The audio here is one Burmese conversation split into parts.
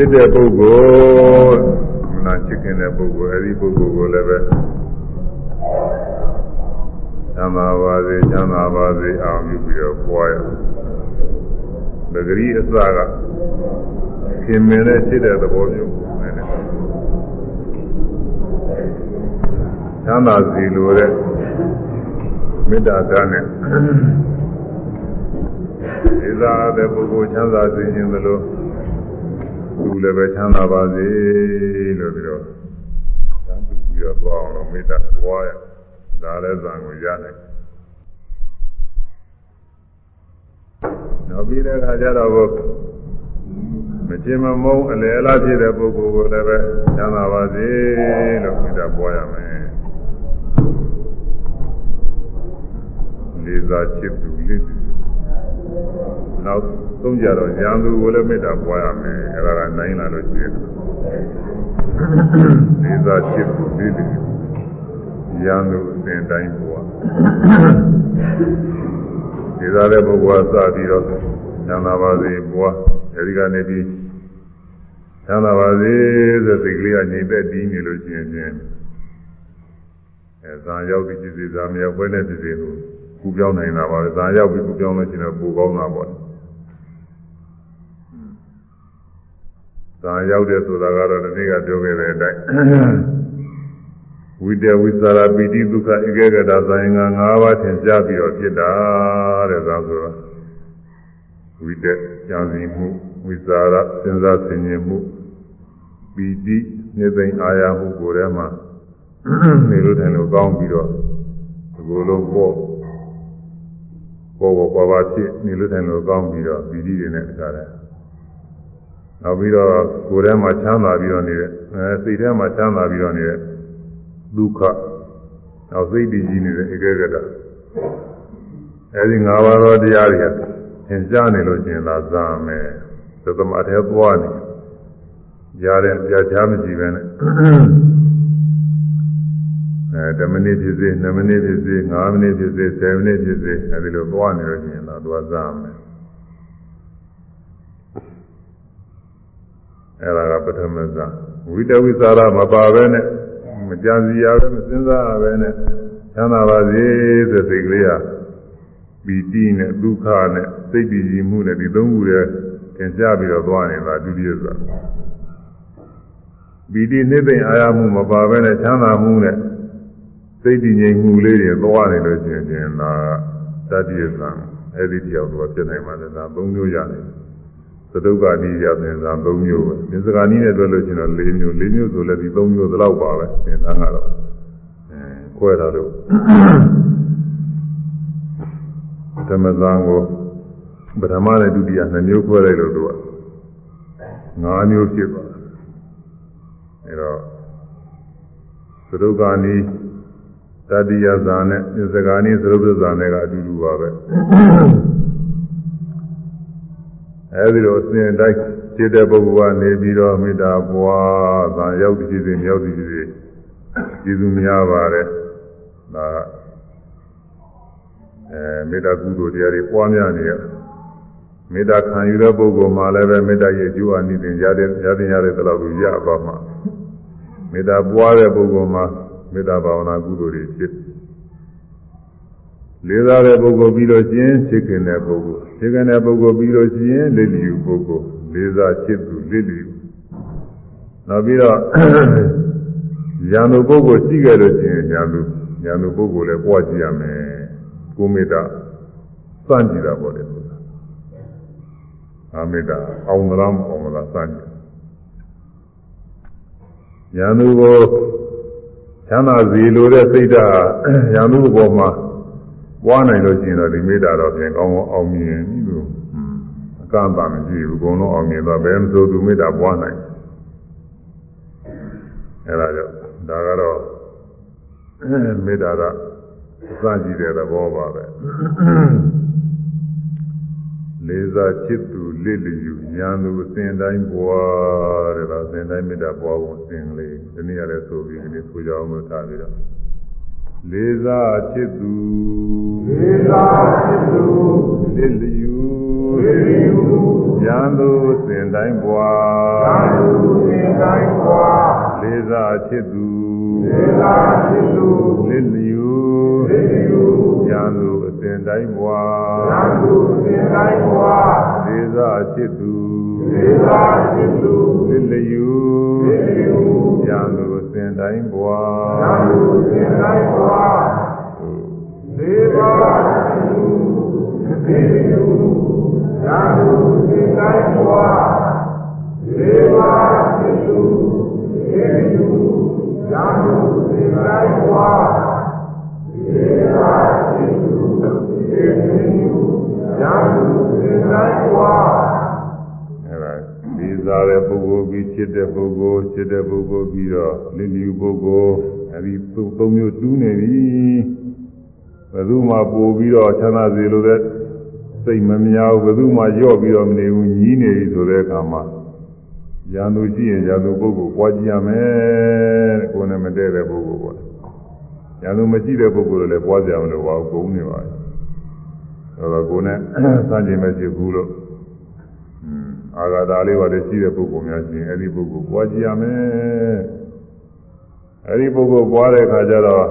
ချစ်တဲ့ပုဂ္ဂိုလ်နာချစ်ခင်တဲ့ပုဂ္ဂိုလ်အဲဒီပုဂ္ဂိုလ်ကိုလည်းပဲချမ်းသာပါစေချမ်းသာပါစေအောင်ယူပြီးတော့ပွားရပဂရီအစကခင်မင်းနဲ့ချစ်တဲ့သဘောမျိုးနဲ့ချမ်းသာစီလိုတဲ့မေတ္တာဓာတ်နဲ့ဒီသာတဲ့ပုဂ္ဂိုလ်ချမ်းသာစေခြင်းသလို သူလည်းပဲချမ်းသာပါစေလို့ပြီးတော့သံသူပြီးတော့သွားအောင်လို့မေတ္တာပွားရဒါလည်းဇံကိုရနိုင်နောက်ပြီးတဲ့အခါကျတော့မချင်မမုန်းအလယ်အလားဖြစ်တဲ့ပုဂ္ဂိုလ်ကိုလည်းပဲချမ်းသာပါစေလို့မေတ္တာပွားရမယ်လေးစားချစ်သူလေးနောက် သုံးကြတော့ရံသူကိုလည်းမေတ္တာပွားရမယ်အဲ့ဒါကနိုင်လာလို့ရှိရင်လေးစားချစ်သူလေးရံသူအစဉ်တိုင်းပွားဒီသားတဲ့ပုဂ္ဂိုလ်ကစပြီးတော့ဉာဏ်သာပါစေပွားအဲဒီကနေပြီးဉာဏ်သာပါစေဆိုစိတ်ကလေးကငြိမ်သက်တည်နေလို့ရှိရင်ချင်းအဲဇာရောက်ပြီးဖြစ်စေဇာမရောက်ဘဲနဲ့ဖြစ်စေလို့ကူပြောင်းနိုင်တာပါပဲဇာရောက်ပြီးကူပြောင်းလို့ရှိရင်ပူကောင်းတာပေါ့ ဇာရောက်တဲ့ဆိုတာကတော့ဒီနေ့ကပြောခဲ့တဲ့အတိုင်းဝိတဝိသရာပိတိဒုက္ခဧကဂတဇာယင်္ဂ၅ပါးသင်ကြားပြီးတော့ဖြစ်တာတဲ့ဒါဆိုတော့ဝိတက်ကြံစည်မှုဝိသရာစဉ်းစားဆင်ခြင်မှုပိတိနေသိမ့်အာရမှုကိုယ်ထဲမှာနေလို့ထိုင်လို့ကောင်းပြီးတော့ဒီလိုလိုပေါ့ပေါ်ပေါ်ပါပါဖြစ်နေလို့ထိုင်လို့ကောင်းပြီးတော့ပိတိတွေနဲ့အခါတယ် နောက်ပြီးတော့ကိုယ်ထဲမှာချမ်းသာပြီးတော့နေတဲ့အဲစိတ်ထဲမှာချမ်းသာပြီးတော့နေတဲ့ဒုက္ခနောက်စိတ်တည်ကြည်နေတဲ့ဧကဂတအဲဒီ၅ပါးသောတရားတွေသင်ကြားနေလို့ရှိရင်သာဇာမယ်သသမအထဲသွားနေကြားတဲ့ကြားချမကြည့်ပဲနဲ့အဲ10မိနစ်ဖြစ်စေ2မိနစ်ဖြစ်စေ5မိနစ်ဖြစ်စေ10မိနစ်ဖြစ်စေအဲဒီလိုသွားနေလို့ရှိရင်သာသွားဇာမယ် အဲဒါကပထမဇာဝိတဝိသရာမပါပဲနဲ့မကြံစီရပဲမစဉ်းစားရပဲနဲ့ချမ်းသာပါစေဆိုစိတ်ကလေးကပီတိနဲ့ဒုက္ခနဲ့စိတ်တည်ကြည်မှုနဲ့ဒီသုံးခုရဲ့သင်ကြားပြီးတော့သွားနေတာဒုတိယဆိုပီတိနှိမ့်သိမ့်အာရမှုမပါပဲနဲ့ချမ်းသာမှုနဲ့စိတ်တည်ငြိမ်မှုလေးတွေသွားနေလို့ရှိရင်ဒါတတိယဇံအဲ့ဒီတယောက်တော့ဖြစ်နိုင်ပါလေဒါသုံးမျိုးရတယ် သဒုက္ခနိယသင်္သာ၃မျိုးပဲသင်္စကာနိနဲ့တွဲလို့ရှိရင်တော့၄မျိုး၄မျိုးဆိုလည်းဒီ၃မျိုးသလောက်ပါပဲသင်္သာကတော့အဲခွဲတာလို့ဓမ္မသံကိုပထမနဲ့ဒုတိယနှစ်မျိုးခွဲလိုက်လို့သူက၅မျိုးဖြစ်သွားတယ်အဲတော့သဒုက္ခနိတတိယဇာနဲ့သင်္စကာနိသရုပ်ဇာနဲ့ကအတူတူပါပဲ အဲဒီလိုအစဉ်တိုင်းจิตတဲ့ပုဂ္ဂိုလ်ကနေပြီးတော့မေတ္တာပွားသာရောက်တည်စီမြောက်တည်စီကျေးဇူးများပါတယ်ဒါအဲမေတ္တာကုသိုလ်တရားတွေပွားများနေရမေတ္တာခံယူတဲ့ပုဂ္ဂိုလ်မှာလည်းပဲမေတ္တာရဲ့ကျိုးအနိသင်ရတဲ့ရတဲ့ရတဲ့တလောက်ကိုရပါမှာမေတ္တာပွားတဲ့ပုဂ္ဂိုလ်မှာမေတ္တာဘာဝနာကုသိုလ်တွေဖြစ်လေးစားတဲ့ပုဂ္ဂိုလ်ပြီးလို့ရှိရင်ချစ်ခင်တဲ့ပုဂ္ဂိုလ် ချစ်ခင်တဲ့ပုဂ္ဂိုလ်ပြီးလို့ရှိရင်လက်လျူပုဂ္ဂိုလ်လေးစားချစ်သူလက်လျူနောက်ပြီးတော့ဉာဏ်သူပုဂ္ဂိုလ်ရှိခဲ့လို့ရှိရင်ဉာဏ်သူဉာဏ်သူပုဂ္ဂိုလ်လည်းပွားကြည့်ရမယ်ကိုမေတ္တာစမ်းကြည့်တာပေါ့လေဆိုတာအာမေတ္တာအောင်မလားမအောင်မလားစမ်းကြည့်ဉာဏ်သူကိုချမ်းသာစီလိုတဲ့စိတ်ဓာတ်ဉာဏ်သူဘောမှာ ပွားနိုင်လို့ရှိရင်တော့ဒီမေတ္တာတော့ပြန်ကောင်းကောင်းအောင်မြင်ပြီလို့အကန့်အသတ်မရှိဘူးအကုန်လုံးအောင်မြင်တော့ဘယ်မှဆိုသူမေတ္တာပွားနိုင်အဲဒါကြောင့်ဒါကတော့မေတ္တာကအစကြည့်တဲ့သဘောပါပဲလေးစားချစ်သူလေးလျူညာသူအစဉ်တိုင်းပွားတဲ့ဒါအစဉ်တိုင်းမေတ္တာပွားဖို့အစဉ်လေးဒီနေ့လည်းဆိုပြီးဒီနေ့ဆိုကြအောင်လို့ထားပြီးတော့ လေးစားချစ်သူလေးစားချစ်သူလေးလျူလေးလျူညာသူအစဉ်တိုင်းပွာသားဓုသင်တိုင်းပွားလေးစားချစ်သူသေသာရှိသူလစ်လျူသေလူညာသူအစဉ်တိုင်းပွာသားဓုသင်တိုင်းပွားလေးစားချစ်သူသေသာရှိသူလစ်လျူသေလူညာသူအ စဉ်တိုင်းပွာသားဓုသင်တိုင်းပွားသေသာရှိသူသေလူသာဓုသင်တိုင်းပွားသေသာရှိသူသေလူသာဓုသင်တိုင်းပွားသေသာရှိသူသေလူသာဓုသင်တိုင်းပွားအဲ့ဒါလေး စားတဲ့ပုဂ္ဂိုလ်ပြီးချစ်တဲ့ပုဂ္ဂိုလ်ချစ်တဲ့ပုဂ္ဂိုလ်ပြီးတော့လစ်လျူပုဂ္ဂိုလ်အဲ့ဒီသုံးမျိုးတူးနေပြီဘယ်သူမှပို့ပြီးတော့ချမ်းသာစေလို့တဲ့စိတ်မများဘူးဘယ်သူမှကြော့ပြီးတော့မနေဘူးညီးနေပြီဆိုတဲ့အခါမှာရန်သူရှိရင်ရန်သူပုဂ္ဂိုလ်ပွားကြည့်ရမယ်တဲ့ကိုယ်နဲ့မတည့်တဲ့ပုဂ္ဂိုလ်ပေါ့ရန်သူမရှိတဲ့ပုဂ္ဂိုလ်လည်းပွားကြမလို့ပါဘူးကုန်နေပါဘူးအဲ့တော့ကိုယ်နဲ့စัจ jin မရှိဘူးလို့ အာဂါတာလေးပါလေရှိတဲ့ပုဂ္ဂိုလ်များရှင်အဲ့ဒီပုဂ္ဂိုလ်ပွားကြည့်ရမယ်အဲ့ဒီပုဂ္ဂိုလ်ပွားတဲ့အခါကျတော့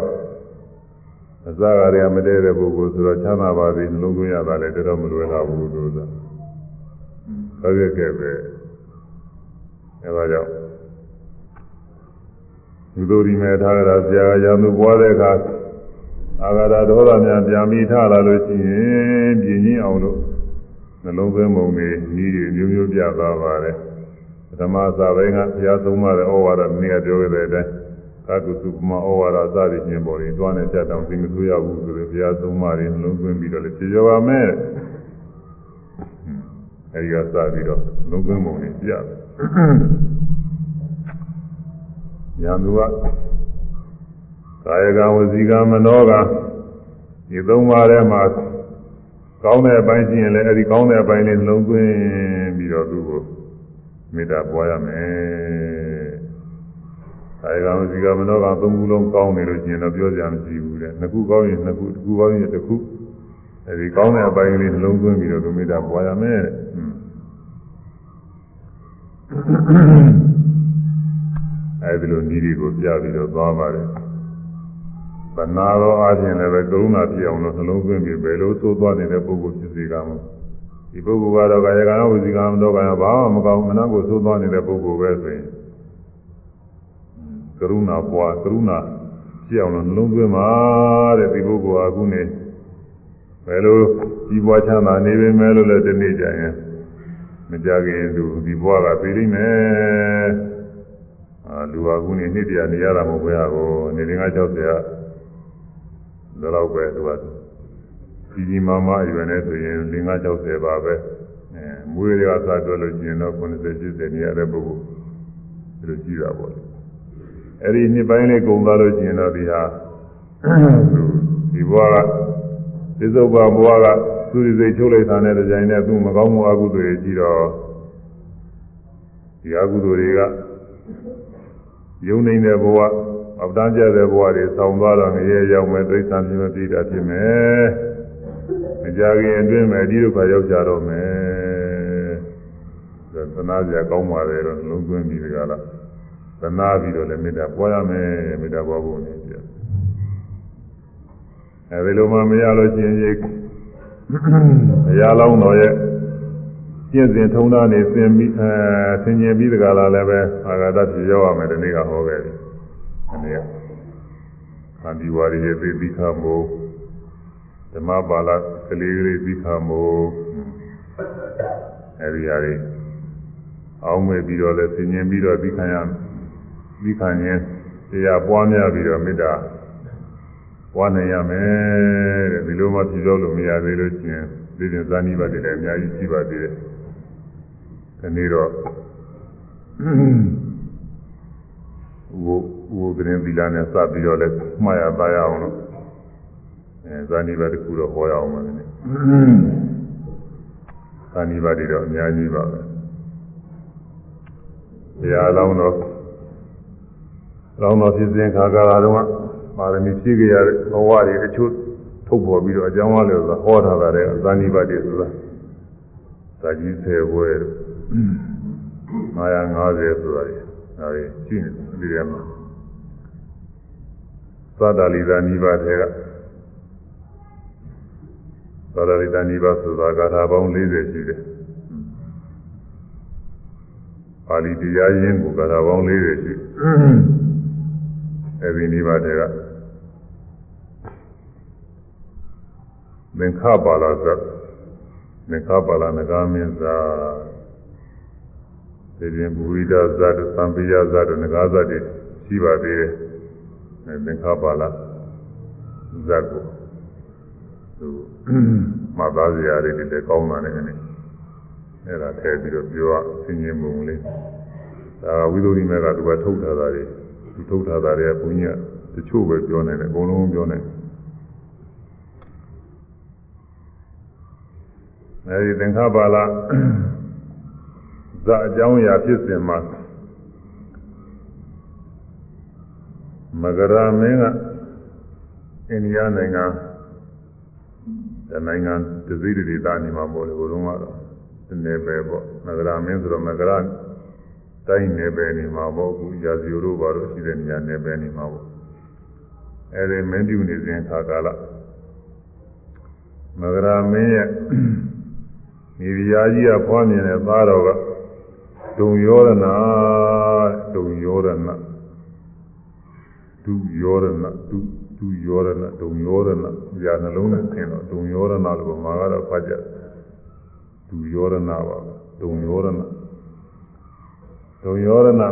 အစကားတွေကမတည့်တဲ့ပုဂ္ဂိုလ်ဆိုတော့ချမ်းသာပါသည်နှလုံးသွင်းရတာလည်းတော်တော်မလွယ်တော့ဘူးလို့ဆိုတာဟုတ်ရဲ့ကဲပဲအဲဒါကြောင့်သူတို့ဒီမဲ့ထားကြတာဆရာကရာသူပွားတဲ့အခါအာဂါတာဒေါသများပြန်ပြီးထားလာလို့ရှိရင်ပြင်းချင်းအောင်လို့ နှလုံးသွင်းပုံတွေဤတွေမျိုးမျိုးပြသွားပါတယ်ပထမစာပိုင်းကဘုရားသုံးပါးတဲ့ဩဝါဒနည်းကပြောခဲ့တဲ့အတိုင်းသာတုစုပမဩဝါဒစသည်ချင်းပေါ်ရင်တွားနေတတ်တောင်သိမဆိုးရဘူးဆိုတော့ဘုရားသုံးပါးတွေနှလုံးသွင်းပြီးတော့လည်းဖြေရပါမယ်အဲဒီကစပြီးတော့နှလုံးသွင်းပုံတွေပြတယ်ယံသူကကာယကဝစီကမနောကဒီသုံးပါးထဲမှာ ကောင်းတဲ့အပိုင်းရှိရင်လည်းအဲဒီကောင်းတဲ့အပိုင်းလေးနှလုံးသွင်းပြီးတော့သူ့ကိုမေတ္တာပွားရမယ်။ကာယကံစီကံမနောကံသုံးခုလုံးကောင်းနေလို့ရှိရင်တော့ပြောကြမရှိဘူးတဲ့။နှစ်ခုကောင်းရင်နှစ်ခုတစ်ခုကောင်းရင်တစ်ခုအဲဒီကောင်းတဲ့အပိုင်းလေးနှလုံးသွင်းပြီးတော့သူမေတ္တာပွားရမယ်တဲ့။အဲဒီလိုဤတွေကိုပြပြီးတော့သွားပါတယ်။ ဗနာတော်အားဖြင့်လည်းပဲကရုဏာပြည့်အောင်လို့နှလုံးသွင်းပြီးဘယ်လိုသိုးသွားနေတဲ့ပုဂ္ဂိုလ်ဖြစ်စေကမဒီပုဂ္ဂိုလ်ကတော့ကာယကံဝစီကံတော့ကံဘာမှမကောင်းမနာကိုသိုးသွားနေတဲ့ပုဂ္ဂိုလ်ပဲဆိုရင်ကရုဏာပွားကရုဏာပြည့်အောင်လို့နှလုံးသွင်းပါတဲ့ဒီပုဂ္ဂိုလ်ဟာအခုနေဘယ်လိုကြီးပွားချမ်းသာနေပေမဲ့လို့လည်းဒီနေ့ကြရင်မကြခင်သူဒီဘဝကသိလိမ့်မယ်အာလူဟာခုနေနှစ်တရာနေရတာမဟုတ်ဘဲဟာကိုနေငါ60က ဒါတော့ပဲသူကကြီးကြီးမားမားအရွယ်နဲ့ဆိုရင်5 60ပါပဲအဲမွေးတွေကစားတွက်လို့ရှိရင်တော့90 80နေရတဲ့ပုဂ္ဂိုလ်ဒီလိုရှိတာပေါ့အဲ့ဒီနှစ်ပိုင်းလေးကုန်သွားလို့ရှိရင်တော့ဒီဟာဒီဘဝကသစ္စုပ္ပဘဝကသူရိစိတ်ချုပ်လိုက်တာနဲ့ကြိုင်နဲ့သူမကောင်းမှုအကုသိုလ်တွေကြီးတော့ဒီအကုသိုလ်တွေကယုံနေတဲ့ဘဝ အောက်တန်းကျတဲ့ဘဝတွေဆောင်းသွားတော့ငရဲရောက်မယ်သိစ္စာပြင်းမပြီးတာဖြစ်မယ်။မကြခင်အတွင်းမှာဒီဒုက္ခရောက်ကြတော့မယ်။ဒါသနာစရာကောင်းပါတယ်တော့လုံးသွင်းပြီးဒီကလားသနာပြီးတော့လည်းမေတ္တာပွားရမယ်မေတ္တာပွားဖို့နေပြ။အဲဒီလိုမှမရလို့ရှိရင်ဘုရားလောင်းတော်ရဲ့ကျင့်စဉ်ထုံးသားနေသင်ပြီးအဲသင်ကျင်ပြီးဒီကလာလည်းပဲအာဂတဖြစ်ရောက်ရမယ်ဒီနေ့ကဟောခဲ့တယ်။ အနေကခန္ဒီဝါရီရဲ့သိပြီးခါမို့ဓမ္မပါဠကလေးကလေးပြီးခါမို့အဲဒီဟာတွေအောင်းမဲ့ပြီးတော့လဲသင်ញင်ပြီးတော့ပြီးခံရပြီးခံရင်တရားပွားများပြီးတော့မေတ္တာပွားနိုင်ရမယ်တဲ့ဒီလိုမှပြည့်စုံလို့မရသေးလို့ရှိရင်ဒီရင်ဇာနိပတ်တွေလည်းအများကြီးရှိပါသေးတယ်ဒီနေ့တော့ဝ ဝသတင်းသီလနဲ့စပြီးတော့လဲမှားရပါရအောင်လို့အဲဇာနိပတ်တစ်ခုတော့ဟောရအောင်ပါလေဇာနိပတ်တွေတော့အများကြီးပါပဲတရားလောင်းတော့လောင်းတော်ဖြစ်စဉ်ခါကာလတုန်းကပါရမီဖြည့်ကြရတဲ့ဘဝတွေအချို့ထုတ်ပေါ်ပြီးတော့အကြောင်းအားလည်းဆိုဟောထားတာတဲ့ဇာနိပတ်တွေဆိုတာဇာကြီးဆယ်ဘွဲ950ဆိုတာလေဒါတွေရှိနေတယ်ဒီထဲမှာ သတ္တလီသာနိဗ္ဗာန်ထဲကသတ္တလီသာနိဗ္ဗာန်ဆိုတာဂါထာပေါင်း40ရှိတယ်ပါဠိတရားရင်းကိုဂါထာပေါင်း40ရှိအဲဒီနိဗ္ဗာန်ထဲကသင်္ခပါဠဇတ်သင်္ခပါဠနဂါမင်းဇာဒီရင်ဘူရိဒဇတ်သံပိယဇတ်ငဂါဇတ်တွေရှိပါသေးတယ် သင်္ခပါဠဇတ်ကိုသူမသားစရာတွေလည်းကောင်းတာနဲ့ကနေအဲ့ဒါထည့်ပြီးတော့ပြောဆင်ញင်ပုံလေးဒါဝိသုဒ္ဓိမေကသူကထုတ်ထားတာတွေသူထုတ်ထားတာတွေကဘုန်းကြီးကတချို့ပဲပြောနိုင်တယ်အကုန်လုံးပြောနိုင်တယ်အဲဒီသင်္ခါပါဠဇအကြောင်းအရာဖြစ်စဉ်မှာ မဂရမင်းကအိန္ဒိယနိုင်ငံတနိုင်ငံတစည်းတည်းသားနေမှာပေါ့လေဘုရုံးကတော့ဒီနယ်ပဲပေါ့မဂရမင်းဆိုတော့မဂရတိုင်းနယ်ပဲနေမှာပေါ့အခုရာဇီတို့ဘာလို့ရှိတဲ့နေရာနယ်ပဲနေမှာပေါ့အဲဒီမင်းပြုနေစဉ်ခါကာလမဂရမင်းရဲ့မိဖုရားကြီးကဖွားမြင်တဲ့သားတော်ကဒုံယောရဏဒုံယောရဏ ဒုယောရဏဒုဒုယောရဏဒုံယောရဏညာနှလုံးနဲ့သင်တော့ဒုံယောရဏလို့မှာကတော့ဖတ်ကြဒုယောရဏပါဒုံယောရဏဒုံယောရဏ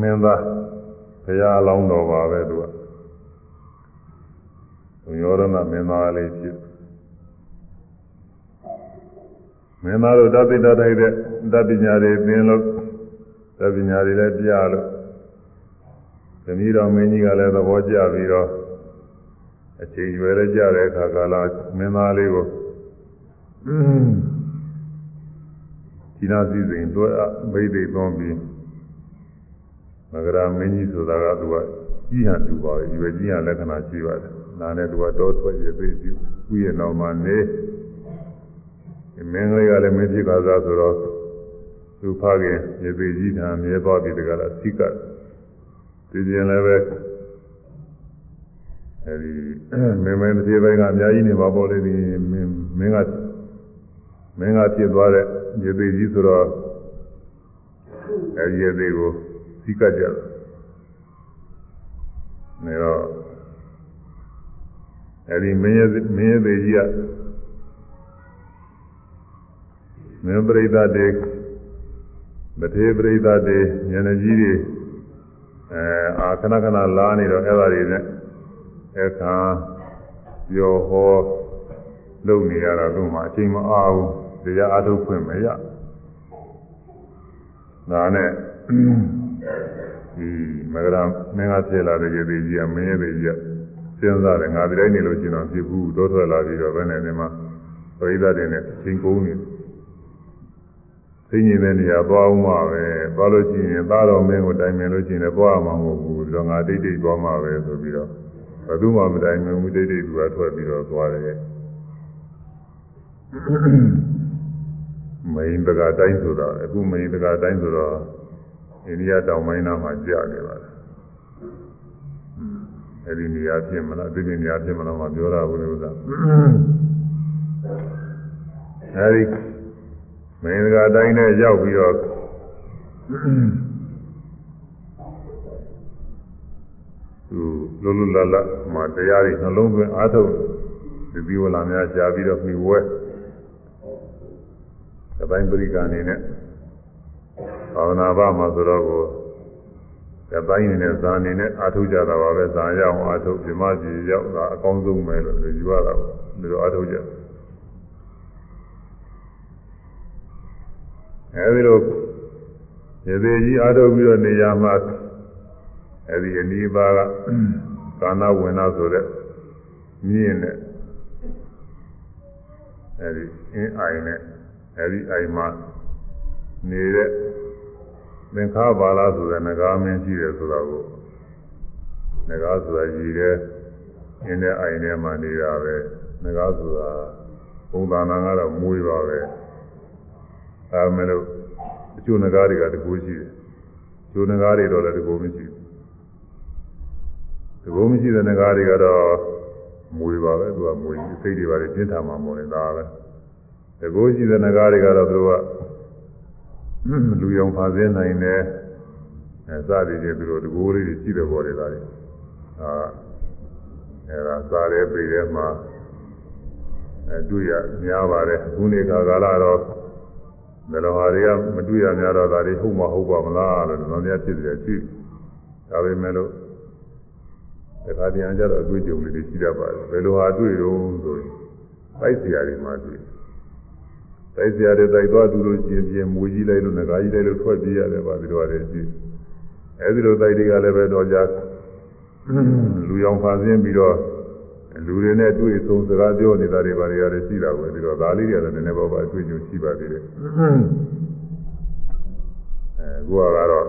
မင်းသားဘုရားအလောင်းတော်ပါပဲသူကဒုံယောရဏမင်းသားလေးဖြစ်မင်းသားတို့တသိတထိုက်တဲ့တပညာတွေသင်လို့တပညာတွေလည်းပြလို့ သမီးတော်မင်းကြီးကလည်းသဘောကျပြီးတော့အချိန်ရွယ်လည်းကြတဲ့အခါကာလမင်းသားလေးကိုဒီနာစည်းစိမ်တို့အဘိဓိသွန်းပြီးမဂရမင်းကြီးဆိုတာကသူကကြီးဟန်တူပါပဲရွယ်ကြီးဟန်လက္ခဏာရှိပါတယ်နာနဲ့သူကတော့ထွက်ရသေးပြီဥယျာဉ်တော်မှာနေမင်းကလေးကလည်းမင်းဖြစ်ပါသားဆိုတော့သူဖခင်ရေပေကြီးထံမြဲသွားပြီတကလားစိက ဒီကျင်လည်းပဲအဲဒီမင်းမင်းတစ်ပြေပိုင်းကအများကြီးနေမှာပေါ့လေဒီမင်းမင်းကမင်းကဖြစ်သွားတဲ့ရေပေကြီးဆိုတော့အဲဒီရေပေကိုစိကကြတယ်နေတော့အဲဒီမင်းရဲ့မင်းရဲ့ပေကြီးကမင်းပရိသတ်တွေမထေပရိသတ်တွေဉာဏကြီးတွေ အဲအာခဏခဏလာနေတော့အဲ့ဒါတွေနဲ့အခါပြောဟောလုပ်နေရတာတို့မှအချိန်မအားဘူးတရားအထုတ်ခွင့်မရဒါနဲ့ဒီမဂရမင်းကဖြစ်လာတဲ့ရေသေးကြီးကမင်းရဲ့သေးကြီးကစဉ်းစားတယ်ငါဒီတိုင်းနေလို့ရှိရင်တော့ဖြစ်ဘူးတောထွက်လာပြီးတော့ဘယ်နဲ့ဒီမှာပရိသတ်တွေနဲ့အချိန်ကုန်နေတယ် သိညင်တဲ့နေရာသွားအောင်ပါပဲသွားလို့ရှိရင်သားတော်မင်းကိုတိုင်ပင်လို့ရှိရင်လည်းသွားမှာမဟုတ်ဘူးဒီတော့ငါတိတ်တိတ်သွားမှာပဲဆိုပြီးတော့ဘယ်သူမှမတိုင်ပင်ဘူးတိတ်တိတ်သူကထွက်ပြီးတော့သွားတယ်မိန်တကာတိုင်းဆိုတော့အခုမိန်တကာတိုင်းဆိုတော့အိန္ဒိယတောင်ပိုင်းနားမှာကြာနေပါတယ်အဲဒီနေရာဖြစ်မလားဒီနေရာဖြစ်မလားမပြောရဘူးလို့သာအဲဒီ မင်းကတိုင်းနဲ့ရောက်ပြီးတော့သူလုံးလုံးလတ်လတ်မှာတရားတွေနှလုံးသွင်းအားထုတ်ဒီပြီးဝလာများရှားပြီးတော့ပြီးဝဲအပိုင်းပရိက္ခအနေနဲ့ဘာဝနာဘမှာဆိုတော့ကိုအပိုင်းနေနဲ့ဇာအနေနဲ့အားထုတ်ကြတာပါပဲဇာရအောင်အားထုတ်ပြမကြီးရောက်တာအကောင်းဆုံးပဲလို့ယူရတာပေါ့ဒီလိုအားထုတ်ကြတယ် အဲဒီလိုရေသေးကြီးအားထုတ်ပြီးတော့နေရာမှာအဲဒီအနိပါကကာနာဝင်နာဆိုတဲ့မြင့်နဲ့အဲဒီအင်းအိုင်နဲ့အဲဒီအိုင်မှာနေတဲ့သင်္ခါပါလာဆိုတဲ့ငကားမင်းရှိတယ်ဆိုတော့ကိုငကားဆိုတာရည်တဲ့အင်းတဲ့အိုင်ထဲမှာနေတာပဲငကားဆိုတာပုံသဏ္ဍာန်ကတော့မွေးပါပဲ အဲမဲ့လို့အကျိုးငကားတွေကတကူရှိတယ်ကျိုးငကားတွေတော့လည်းတကူမရှိဘူးတကူမရှိတဲ့ငကားတွေကတော့မွေပါပဲသူကမွေကြီးစိတ်တွေပါလေပြင်းထန်မှာမဟုတ်နေတာပဲတကူရှိတဲ့ငကားတွေကတော့သူကလူယုံဖာစင်းနိုင်တယ်အဲစသည်ဖြင့်သူတို့တကူလေးတွေရှိတယ်ပေါ်တယ်သားတွေအာအဲဒါစားရဲပေရဲမှာအဲတွေ့ရများပါတယ်အခုနေခါကာလတော့ ဘယ်လိုဟာတွေကမတွေ့ရများတော့ဒါတွေဟုတ်မဟုတ်ပါမလားလို့တော့များဖြစ်တယ်ရှိဒါပေမဲ့လို့တခါတည်းအကြတော့အတွေ့အကြုံလေးတွေရှိတတ်ပါတယ်ဘယ်လိုဟာတွေ့တော့ဆိုရင်ပိုက်စရာတွေမှာတွေ့တိုက်စရာတွေတိုက်သွားသူလို့ရှင်ပြင်မူကြီးလိုက်လို့ငကားကြီးလိုက်လို့ထွက်ပြေးရတယ်ပါဒီလိုရတယ်ရှိအဲဒီလိုတိုက်တွေကလည်းပဲတော့ကြလူရောင်ဖာဆင်းပြီးတော့ လူတွေနဲ့တွေ့ဆုံစကားပြောနေတာတွေပါတွေရတယ်ရှိတာပဲဒီတော့ဒါလေးတွေလည်းနည်းနည်းပါးပါအတွေ့အကြုံရှိပါသေးတယ်အဲကိုကတော့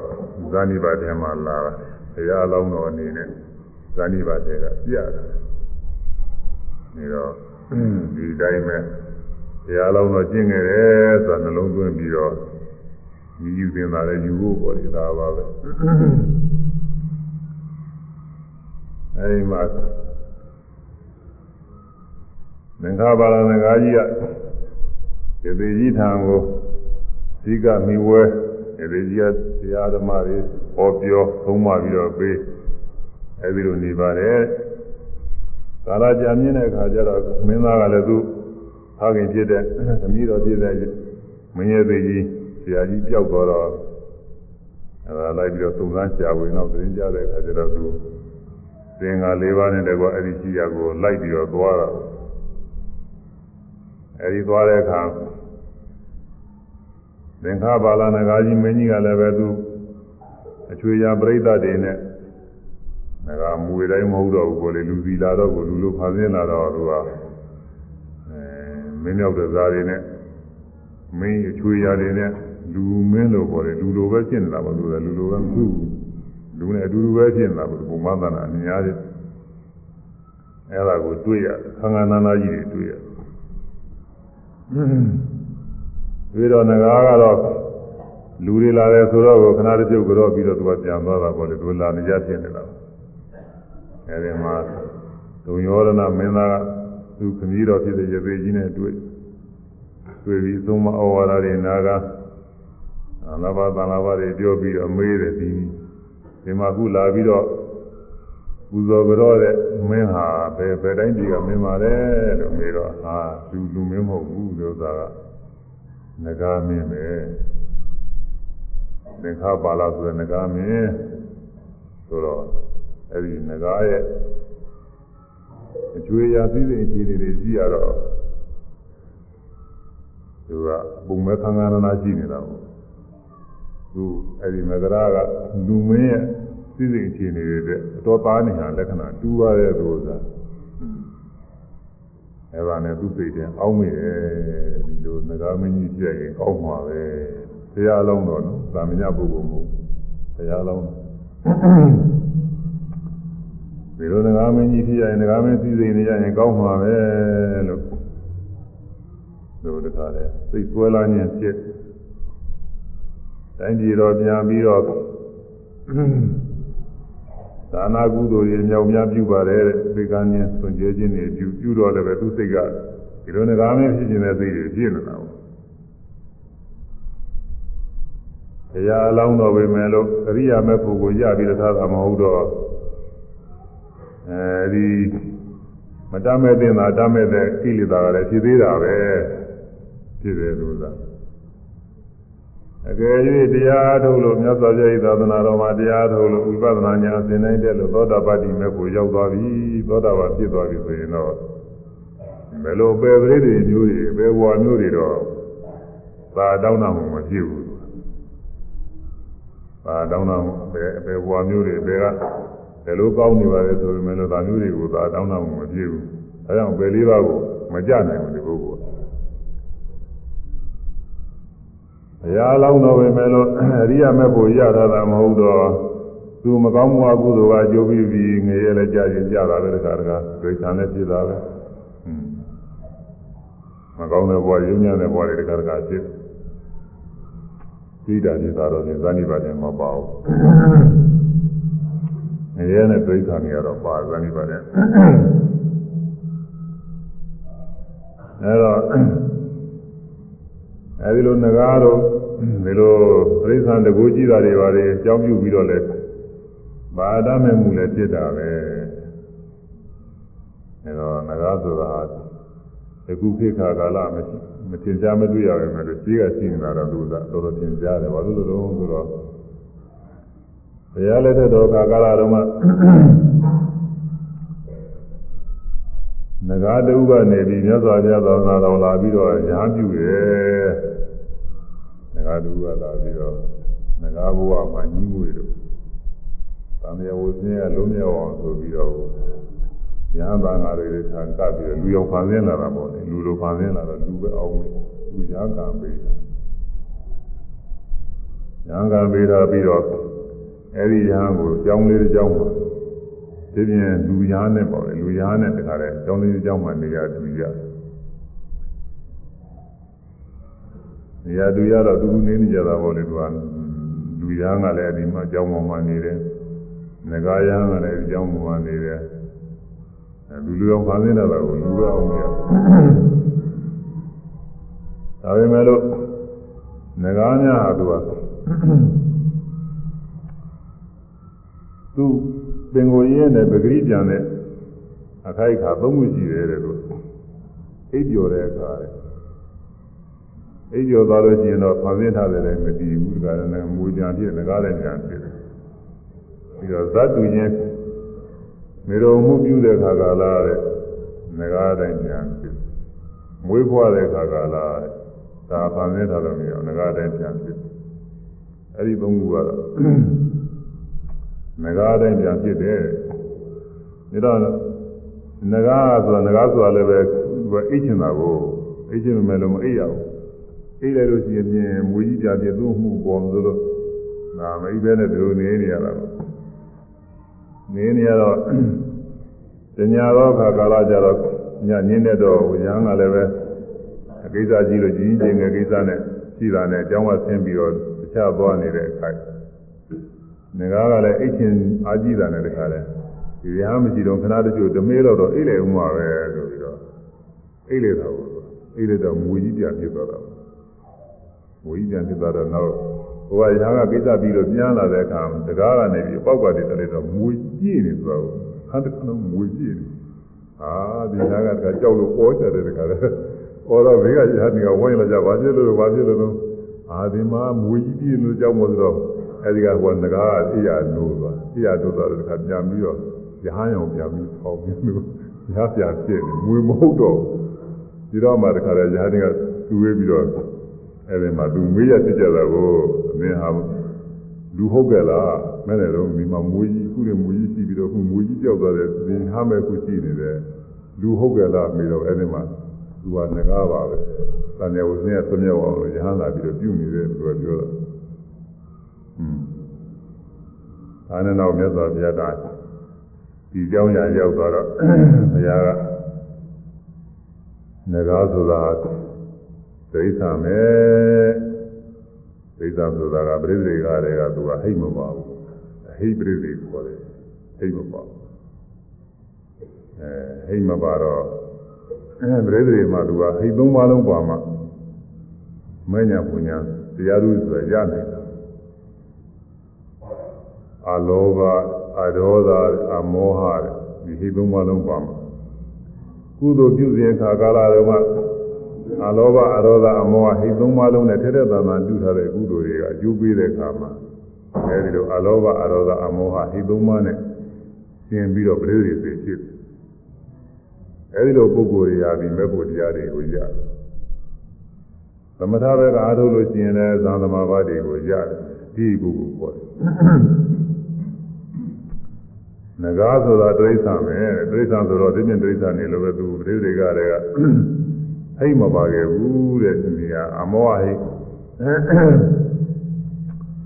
ဇာနိပါထဲမှာလာတာတရားအလောင်းတော်အနေနဲ့ဇာနိပါထဲကပြရတာဒီတော့ဒီတိုင်းပဲတရားလုံးတော့ကျင့်ခဲ့တယ်ဆိုတာနှလုံးသွင်းပြီးတော့ယူယူသင်တာလည်းယူဖို့ပေါ်တယ်ဒါပါပဲအဲဒီမှာ သင်္ခါပါရဏဂါကြီးကဒီသေးကြီးထံကိုဇိကမိဝဲဒီသေးကြီးကတရားဓမ္မတွေဟောပြောသုံးမပြီးတော့ပေးအဲဒီလိုနေပါတယ်ကာလကြာမြင့်တဲ့အခါကျတော့မင်းသားကလည်းသူဖခင်ဖြစ်တဲ့သမီးတော်ဖြစ်တဲ့မင်းရဲ့သေးကြီးဆရာကြီးပျောက်သွားတော့အဲဒါလိုက်ပြီးတော့သုံးသန်းရှာဝင်တော့ပြင်ကြတဲ့အခါကျတော့သူသင်္ဃာ၄ပါးနဲ့တကွအဲ့ဒီရှိရကိုလိုက်ပြီးတော့သွားတော့ အဲဒီသွားတဲ့အခါသင်္ခါပါဠနဂါကြီးမင်းကြီးကလည်းပဲသူအချွေရပြိဿတွေနဲ့ငါမွေတိုင်းမဟုတ်တော့ဘူးကိုလေလူစီလာတော့ကိုလူလိုဖန်ဆင်းလာတော့သူကအဲမင်းရောက်တဲ့ဇာတွေနဲ့မင်းအချွေရတွေနဲ့လူမင်းလိုပေါ်တယ်လူလိုပဲဖြစ်နေတာပါသူကလူလိုပဲမဟုတ်ဘူးလူနဲ့အတူတူပဲဖြစ်နေတာပါဘုံမသနာအများကြီးအဲ့ဒါကိုတွေ့ရခန္ဓာနာနာကြီးတွေတွေ့ရ ပြီးတော့ငကားကတော့လူတွေလာတယ်ဆိုတော့ခဏတစ်ပြုတ်ကြောပြီးတော့သူကပြန်သွားတာပေါ့လေသူလာနေကြဖြစ်နေတာအဲဒီမှာဒုံယောရဏမင်းသားကသူခမည်းတော်ဖြစ်တဲ့ရသေးကြီးနဲ့တွေ့တွေ့ပြီးသုံးမဩဝါဒတွေနာကအနာဘာသနာဘာတွေပြောပြီးတော့မေးတယ်ဒီဒီမှာခုလာပြီးတော့ ပူဇော်ကြောတဲ့မင်းဟာဘယ်ဘယ်တိုင်းပြည်ကမင်းပါလဲလို့မေးတော့ဟာလူလူမင်းမဟုတ်ဘူးလို့သာကငကားမင်းပဲသင်္ခါပါလာဆိုတဲ့ငကားမင်းဆိုတော့အဲ့ဒီငကားရဲ့အကျွေးရာစည်းစိမ်အခြေအနေတွေကြည့်ရတော့သူကပုံမဲ့ခံခံနာရှိနေတာပေါ့သူအဲ့ဒီမကရာကလူမင်းရဲ့ စည်းစိမ်အခြေအနေတွေတဲ့အတော်သားနေတာလက္ခဏာတူပါတဲ့သူကအဲ့ဒါနဲ့သူ့စိတ်ထဲအောင်းမိတယ်ဒီလိုငကားမင်းကြီးပြည့်ရင်ကောင်းမှာပဲတရားလုံးတော့နော်သာမညပုဂ္ဂိုလ်မဟုတ်တရားလုံးဒီလိုငကားမင်းကြီးဖြစ်ရင်ငကားမင်းစည်းစိမ်နေရရင်ကောင်းမှာပဲလို့တို့တခါလဲစိတ်ဆွဲလာခြင်းဖြစ်တိုင်းပြည်တော်ပြန်ပြီးတော့ ဒါနာကုသိုလ်တွေမြောက်များပြုပါတယ်တဲ့သိကန်းချင်းဆွန်ကြဲခြင်းတွေပြုပြုတော့လည်းပဲသူစိတ်ကဒီလိုငကားမင်းဖြစ်ခြင်းတဲ့စိတ်တွေဖြစ်နေတာပေါ့တရားအလောင်းတော်ပဲမယ်လို့အရိယာမေဖို့ကိုရပြီးထားတာမဟုတ်တော့အဲဒီမတတ်မဲ့တဲ့သာတတ်မဲ့တဲ့ကိလေသာကလည်းဖြစ်သေးတာပဲဖြစ်တယ်လို့သာ အကယ်၍တရားထုတ်လို့မြတ်စွာဘုရား၏သာသနာတော်မှာတရားထုတ်လို့ဝိပဿနာဉာဏ်သင်နိုင်တဲ့လို့သောတာပတ္တိမေဖို့ရောက်သွားပြီသောတာပန်ဖြစ်သွားပြီဆိုရင်တော့ဘယ်လိုပဲပရိသေမျိုးတွေပဲဘဝမျိုးတွေတော့သာတောင်းတာမှမဖြစ်ဘူးသာတောင်းတာပဲပဲဘဝမျိုးတွေပဲကဘယ်လိုကောင်းနေပါလဲဆိုပေမဲ့လို့ဒါမျိုးတွေကိုသာတောင်းတာမှမဖြစ်ဘူးဒါကြောင့်ပဲလေးပါးကိုမကြနိုင်ဘူးဒီပုဂ္ဂိုလ် ဘုရားလောင်းတော်ပဲမဲ့လို့အရိယာမဲ့ဖို့ရတာတာမဟုတ်တော့သူမကောင်းမှုအကုသိုလ်ကကြိုးပြီးပြီးငရဲလည်းကြာရင်ကြာတာပဲတခါတခါဒိဋ္ဌာန်လည်းဖြစ်တာပဲမကောင်းတဲ့ဘဝရုံညာတဲ့ဘဝတွေတခါတခါဖြစ်ပြသိတာဖြစ်တာတော့သဇာနိဗ္ဗာန်မပါဘူးငရဲနဲ့ဒိဋ္ဌာနေရတော့ပါဇာနိဗ္ဗာန်အဲတော့ အဲဒီလိုငကားတော့ဒီလိုပြိဿံတကူကြည့်တာတွေပါလေအကြောင်းပြုပြီးတော့လဲဘာဒမဲ့မှုလည်းဖြစ်တာပဲအဲတော့ငကားဆိုတာတကူခေတ်ခါကာလမရှိမတင်ကြမတွေ့ရပဲမဲ့လို့ရှိကရှိနေတာတော့လူသားတော်တော်တင်ကြတယ်ဘာလို့လဲတော့ဆိုတော့ဘုရားလက်ထက်တော်ကာလတော်မှာ ငကားတူကနေပြီးမြတ်စွာဘုရားသာသနာတော်လာပြီးတော့ညာပြုတယ်ငကားတူကလာပြီးတော့ငကားဘဝမှာညီးမွေလို့သံဃာဝဆင်းရလုံးမြောက်အောင်ဆိုပြီးတော့ညာဘာငါတွေထံကပ်ပြီးတော့လူရောက်ဖန်ဆင်းလာတာပေါ့လေလူလိုဖန်ဆင်းလာတော့လူပဲအောင်လို့လူညာကံပေးတာညာကံပေးတာပြီးတော့အဲ့ဒီညာကိုကြောင်းလေးတစ်ကြောင်းမှာ ဒီပြင်လူရားနဲ့ပေါ့လေလူရားနဲ့တခါတည်းကျောင်းလေးကျောင်းမှာနေရာတူရနေရာတူရတော့တူတူနေနေကြတာပေါ့လေသူကလူရားကလည်းဒီမှာကျောင်းပေါ်မှာနေတယ်ငကားရားကလည်းဒီကျောင်းပေါ်မှာနေတယ်လူလူအောင်ဖန်ဆင်းတာကိုလူရအောင်ရဒါပေမဲ့လို့ငကားများဟာသူကသူ ပင်ကိုရင်းနဲ့ပဂရိပြန်တဲ့အခိုက်အခါသုံးခုရှိတယ်တဲ့လို့အိပ်ပျော်တဲ့အခါတဲ့အိပ်ပျော်သွားလို့ရှိရင်တော့ဖန်ဆင်းထားတယ်လည်းမတည်ဘူးဒါကလည်းမူပြန်ဖြစ်ငကားလည်းပြန်ဖြစ်တယ်ပြီးတော့ဇတ်တူချင်းမေတော်မှုပြုတဲ့ခါကာလတဲ့ငကားတိုင်းပြန်ဖြစ်မွေးဖွားတဲ့ခါကာလတဲ့ဒါဖန်ဆင်းထားလို့မရငကားတိုင်းပြန်ဖြစ်အဲ့ဒီသုံးခုကတော့ ငကားတိုင်းပြန်ဖြစ်တယ်ဒါတော့ငကားဆိုတာငကားဆိုတာလည်းပဲသူကအိတ်ချင်တာကိုအိတ်ချင်မယ်လို့မအိတ်ရဘူးအိတ်လိုက်လို့ရှိရင်မွေကြီးပြပြသူ့မှုပေါ်ဆိုလို့ဒါမအိတ်ပဲနဲ့ဒီလိုနေနေရတာပေါ့နေနေရတော့တညာတော့ခါကာလကြတော့ညညင်းတဲ့တော့ရဟန်းကလည်းပဲအကိစ္စကြီးလို့ကြီးကြီးငယ်ကိစ္စနဲ့ရှိတာနဲ့အကြောင်းကဆင်းပြီးတော့တခြားသွားနေတဲ့အခါ ငကားကလည်းအိတ်ချင်းအားကြီးတာနဲ့တခါလဲဒီရဟန်းမရှိတော့ခဏတချို့ဓမေးတော့တော့အိတ်လေဥမှာပဲဆိုပြီးတော့အိတ်လေတာပေါ့အိတ်လေတော့မူကြီးပြန်ဖြစ်သွားတာမူကြီးပြန်ဖြစ်သွားတော့နောက်ဟိုကရဟန်းကကိစ္စပြီးတော့ပြန်လာတဲ့အခါတကားကနေပြီးပေါက်ကနေတည်းတော့မူကြီးနေသွားဘူးဟန်တခါတော့မူကြီးနေအာဒီရဟန်းကတခါကြောက်လို့ပေါ်ကြတယ်တခါလဲအော်တော့ဘေးကရဟန်းကဝိုင်းလာကြဘာဖြစ်လို့ဘာဖြစ်လို့အာဒီမှာမူကြီးပြင်းလို့ကြောက်မို့ဆိုတော့ အဲဒီကဟိုငကားအိယာနိုးသွားအိယာနိုးသွားတဲ့ခါပြန်ပြီးတော့ရဟန်းရောင်ပြန်ပြီးပေါက်ပြီးလို့ရဟပြန်ဖြစ်နေမွေမဟုတ်တော့ဒီတော့မှတခါလဲရဟန်းကသူ့ဝေးပြီးတော့အဲဒီမှာသူမေးရဖြစ်ကြတာကိုအမင်းဟာလူဟုတ်ကြလားမဲ့တယ်တော့ဒီမှာမွေကြီးခုနေမွေကြီးရှိပြီးတော့ခုမွေကြီးကြောက်သွားတယ်သင်ဟာမဲ့ခုရှိနေတယ်လူဟုတ်ကြလားမေးတော့အဲဒီမှာသူကငကားပါပဲတန်ရဝစင်းရဆွမြောက်အောင်လို့ရဟန်းလာပြီးတော့ပြုနေတယ်သူကပြောတာ။ ဒါနဲ့တော့မြတ်စွာဘုရားကဒီเจ้าညာရောက်သွားတော့ဘုရားကငကားဆိုတာဒိဋ္ဌာမယ်ဒိဋ္ဌာဆိုတာကပြိသေကတွေကသူကဟိတ်မပါဘူးအဟိပြိသေခေါ်တယ်ဟိတ်မပါဘူးအဲဟိတ်မပါတော့အဲပြိသေမှာသူကဟိတ်သုံးပါးလုံးပါမှမညာပူညာတရားဥဆိုရနိုင်တယ် အလောဘအဒေါသအမောဟဒီဟိသုံးပါးလုံးပါမှာကုသိုလ်ပြုစဉ်ခါကာလတုန်းကအလောဘအဒေါသအမောဟဟိသုံးပါးလုံးနဲ့ထက်တဲ့တန်တန်ပြုထားတဲ့ကုသိုလ်တွေကအကျိုးပေးတဲ့အခါမှာအဲဒီလိုအလောဘအဒေါသအမောဟဟိသုံးပါးနဲ့ရှင်းပြီးတော့ပြိဋိတွေဖြစ်အဲဒီလိုပုဂ္ဂိုလ်တွေရာပြီးမဲ့ဖို့တရားတွေကိုရသမထဘက်ကအားထုတ်လို့ရှိရင်လည်းသံသမာဘတွေကိုရတယ်ဒီ ပုဂ္ဂိုလ်ပေါ်တယ်ငကားဆိုတာတိရစ္ဆာန်ပဲတိရစ္ဆာန်ဆိုတော့ဒီပြင်တိရစ္ဆာန်နေလို့ပဲသူပရိသေကတွေကဟိတ်မပါခဲ့ဘူးတဲ့ဒီနေရာအမောဟိတ်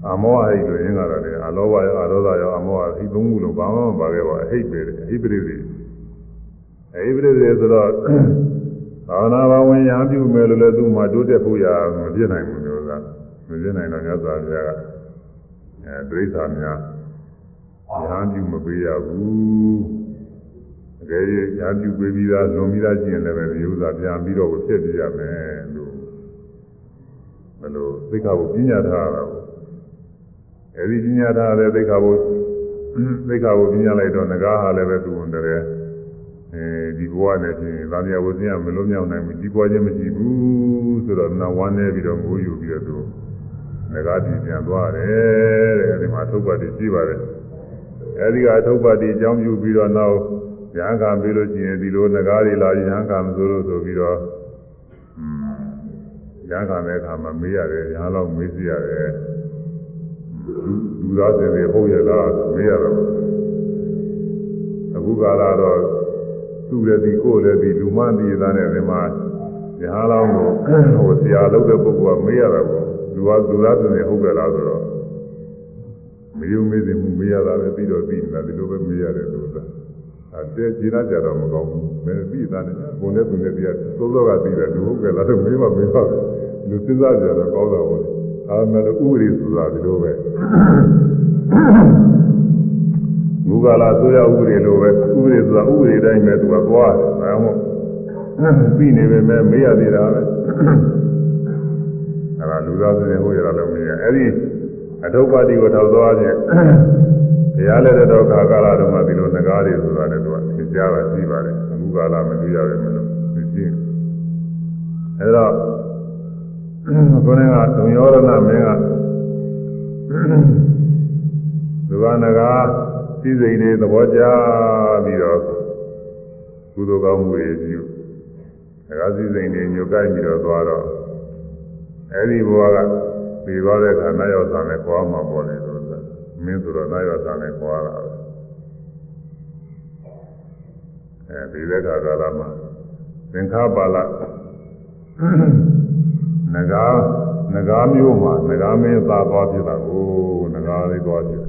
အမောဟိတ်လို့ရင်းကတော့လေအလောဘရောအရောဓရောအမောဟဟိတ်သုံးခုလုံးဘာမှမပါခဲ့ပါအဟိတ်ပဲအဟိပရိသေအဟိပရိသေဆိုတော့သာဝနာဘဝင်ရပြုမယ်လို့လည်းသူ့မှာတိုးတက်ဖို့ရမဖြစ်နိုင်ဘူးလို့ကမပြနိုင်တော့မြတ်စွာဘုရားက အဲဒိဋ္ဌာများဉာဏ်ပြုမပေးရဘူးအကယ်၍ဉာဏ်ပြုပေးပြီးသားလွန်ပြီးသားကျင့်လည်းပဲဒီဥစ္စာပြန်ပြီးတော့ဖြစ်ပြရမယ်လို့ဘယ်လိုသိက္ခာကိုပညာထားရတာကိုအဲဒီပညာထားတဲ့သိက္ခာကိုသိက္ခာကိုပညာလိုက်တော့ငကားဟာလည်းပဲသူ့ဝန်တည်းအဲဒီဘဝနဲ့ချင်းသာမယဝဇင်းကမလုံးမြောက်နိုင်ဘူးဒီဘဝချင်းမရှိဘူးဆိုတော့နာဝမ်းနေပြီးတော့ငိုးယူပြီးတော့သူ ငကားပြည်ပြန်သွားတယ်တဲ့အဲဒီမှာထုတ်ပတ်တည်ရှိပါတယ်အဲဒီကအထုတ်ပတ်တည်အကြောင်းပြုပြီးတော့နောက်ရဟန်းကပြီးလို့ရှိရင်ဒီလိုငကားတွေလာရဟန်းကမဆိုလို့ဆိုပြီးတော့ရဟန်းကတဲ့အခါမှာမေးရတယ်ရဟန်းတော့မေးစီရတယ်လူသားတွေဟုတ်ရလားမေးရတော့အခုကာလတော့သူ့လည်းဒီကိုယ်လည်းဒီလူမသိသားနဲ့ဒီမှာရဟန်းလောင်းကိုဟိုဆရာလုပ်တဲ့ပုဂ္ဂိုလ်ကမေးရတာပေါ့လူ ကလူသားတွေဟုတ်ကြလားဆိုတော့မယုံမေးသိမှုမေးရတာပဲပြီးတော့ပြီးနေတာဒီလိုပဲမေးရတယ်လို့ဆိုတာအဲတဲခြေနာကြတော့မကောင်းဘူးမင်းပြီးသားနဲ့ဘုံနဲ့သူနဲ့တရားသုံးတော့ကပြီးတယ်လူဟုတ်ကြလားတော့မေးမှမေးပါလူစဉ်းစားကြတော့ကောင်းတာပေါ့ဒါမှလည်းဥပဒေဆိုတာဒီလိုပဲမူကလာဆိုရဥပဒေလိုပဲဥပဒေဆိုတာဥပဒေတိုင်းပဲသူကသွားတယ်ဒါမှမဟုတ်ပြီးနေပေမဲ့မေးရသေးတာပဲအဲ ဒါလူသားစင်ဟိုရတာလည်းမရအဲ့ဒီအထုပ်ပါတိကိုထောက်သွားခြင်းတရားလက်တော်ခါကာလတုန်းကဒီလိုငကားတွေဆိုတာလည်းသူကသင်ကြားတာရှိပါတယ်အခုကာလမတွေ့ရပဲမလို့မရှိအဲဒါကိုယ်ကဒုံယောရဏမင်းကသူကငကားစည်းစိမ်တွေသဘောကျပြီးတော့ကုသိုလ်ကောင်းမှုတွေပြုငကားစည်းစိမ်တွေညှို့ကိုက်ပြီးတော့သွားတော့ အဲဒီဘဝကပြီးသွားတဲ့အခါနာရောက်ဆောင်နဲ့ကြွားမှာပေါ့လေလို့ဆိုမင်းဆိုတော့နာရောက်ဆောင်နဲ့ကြွားတာပဲအဲဒီတဲ့ခါကာလမှာသင်္ခါပါဠနဂါနဂါမျိုးမှာနဂါမင်းသာသွားဖြစ်တာကိုနဂါလေးသွားဖြစ်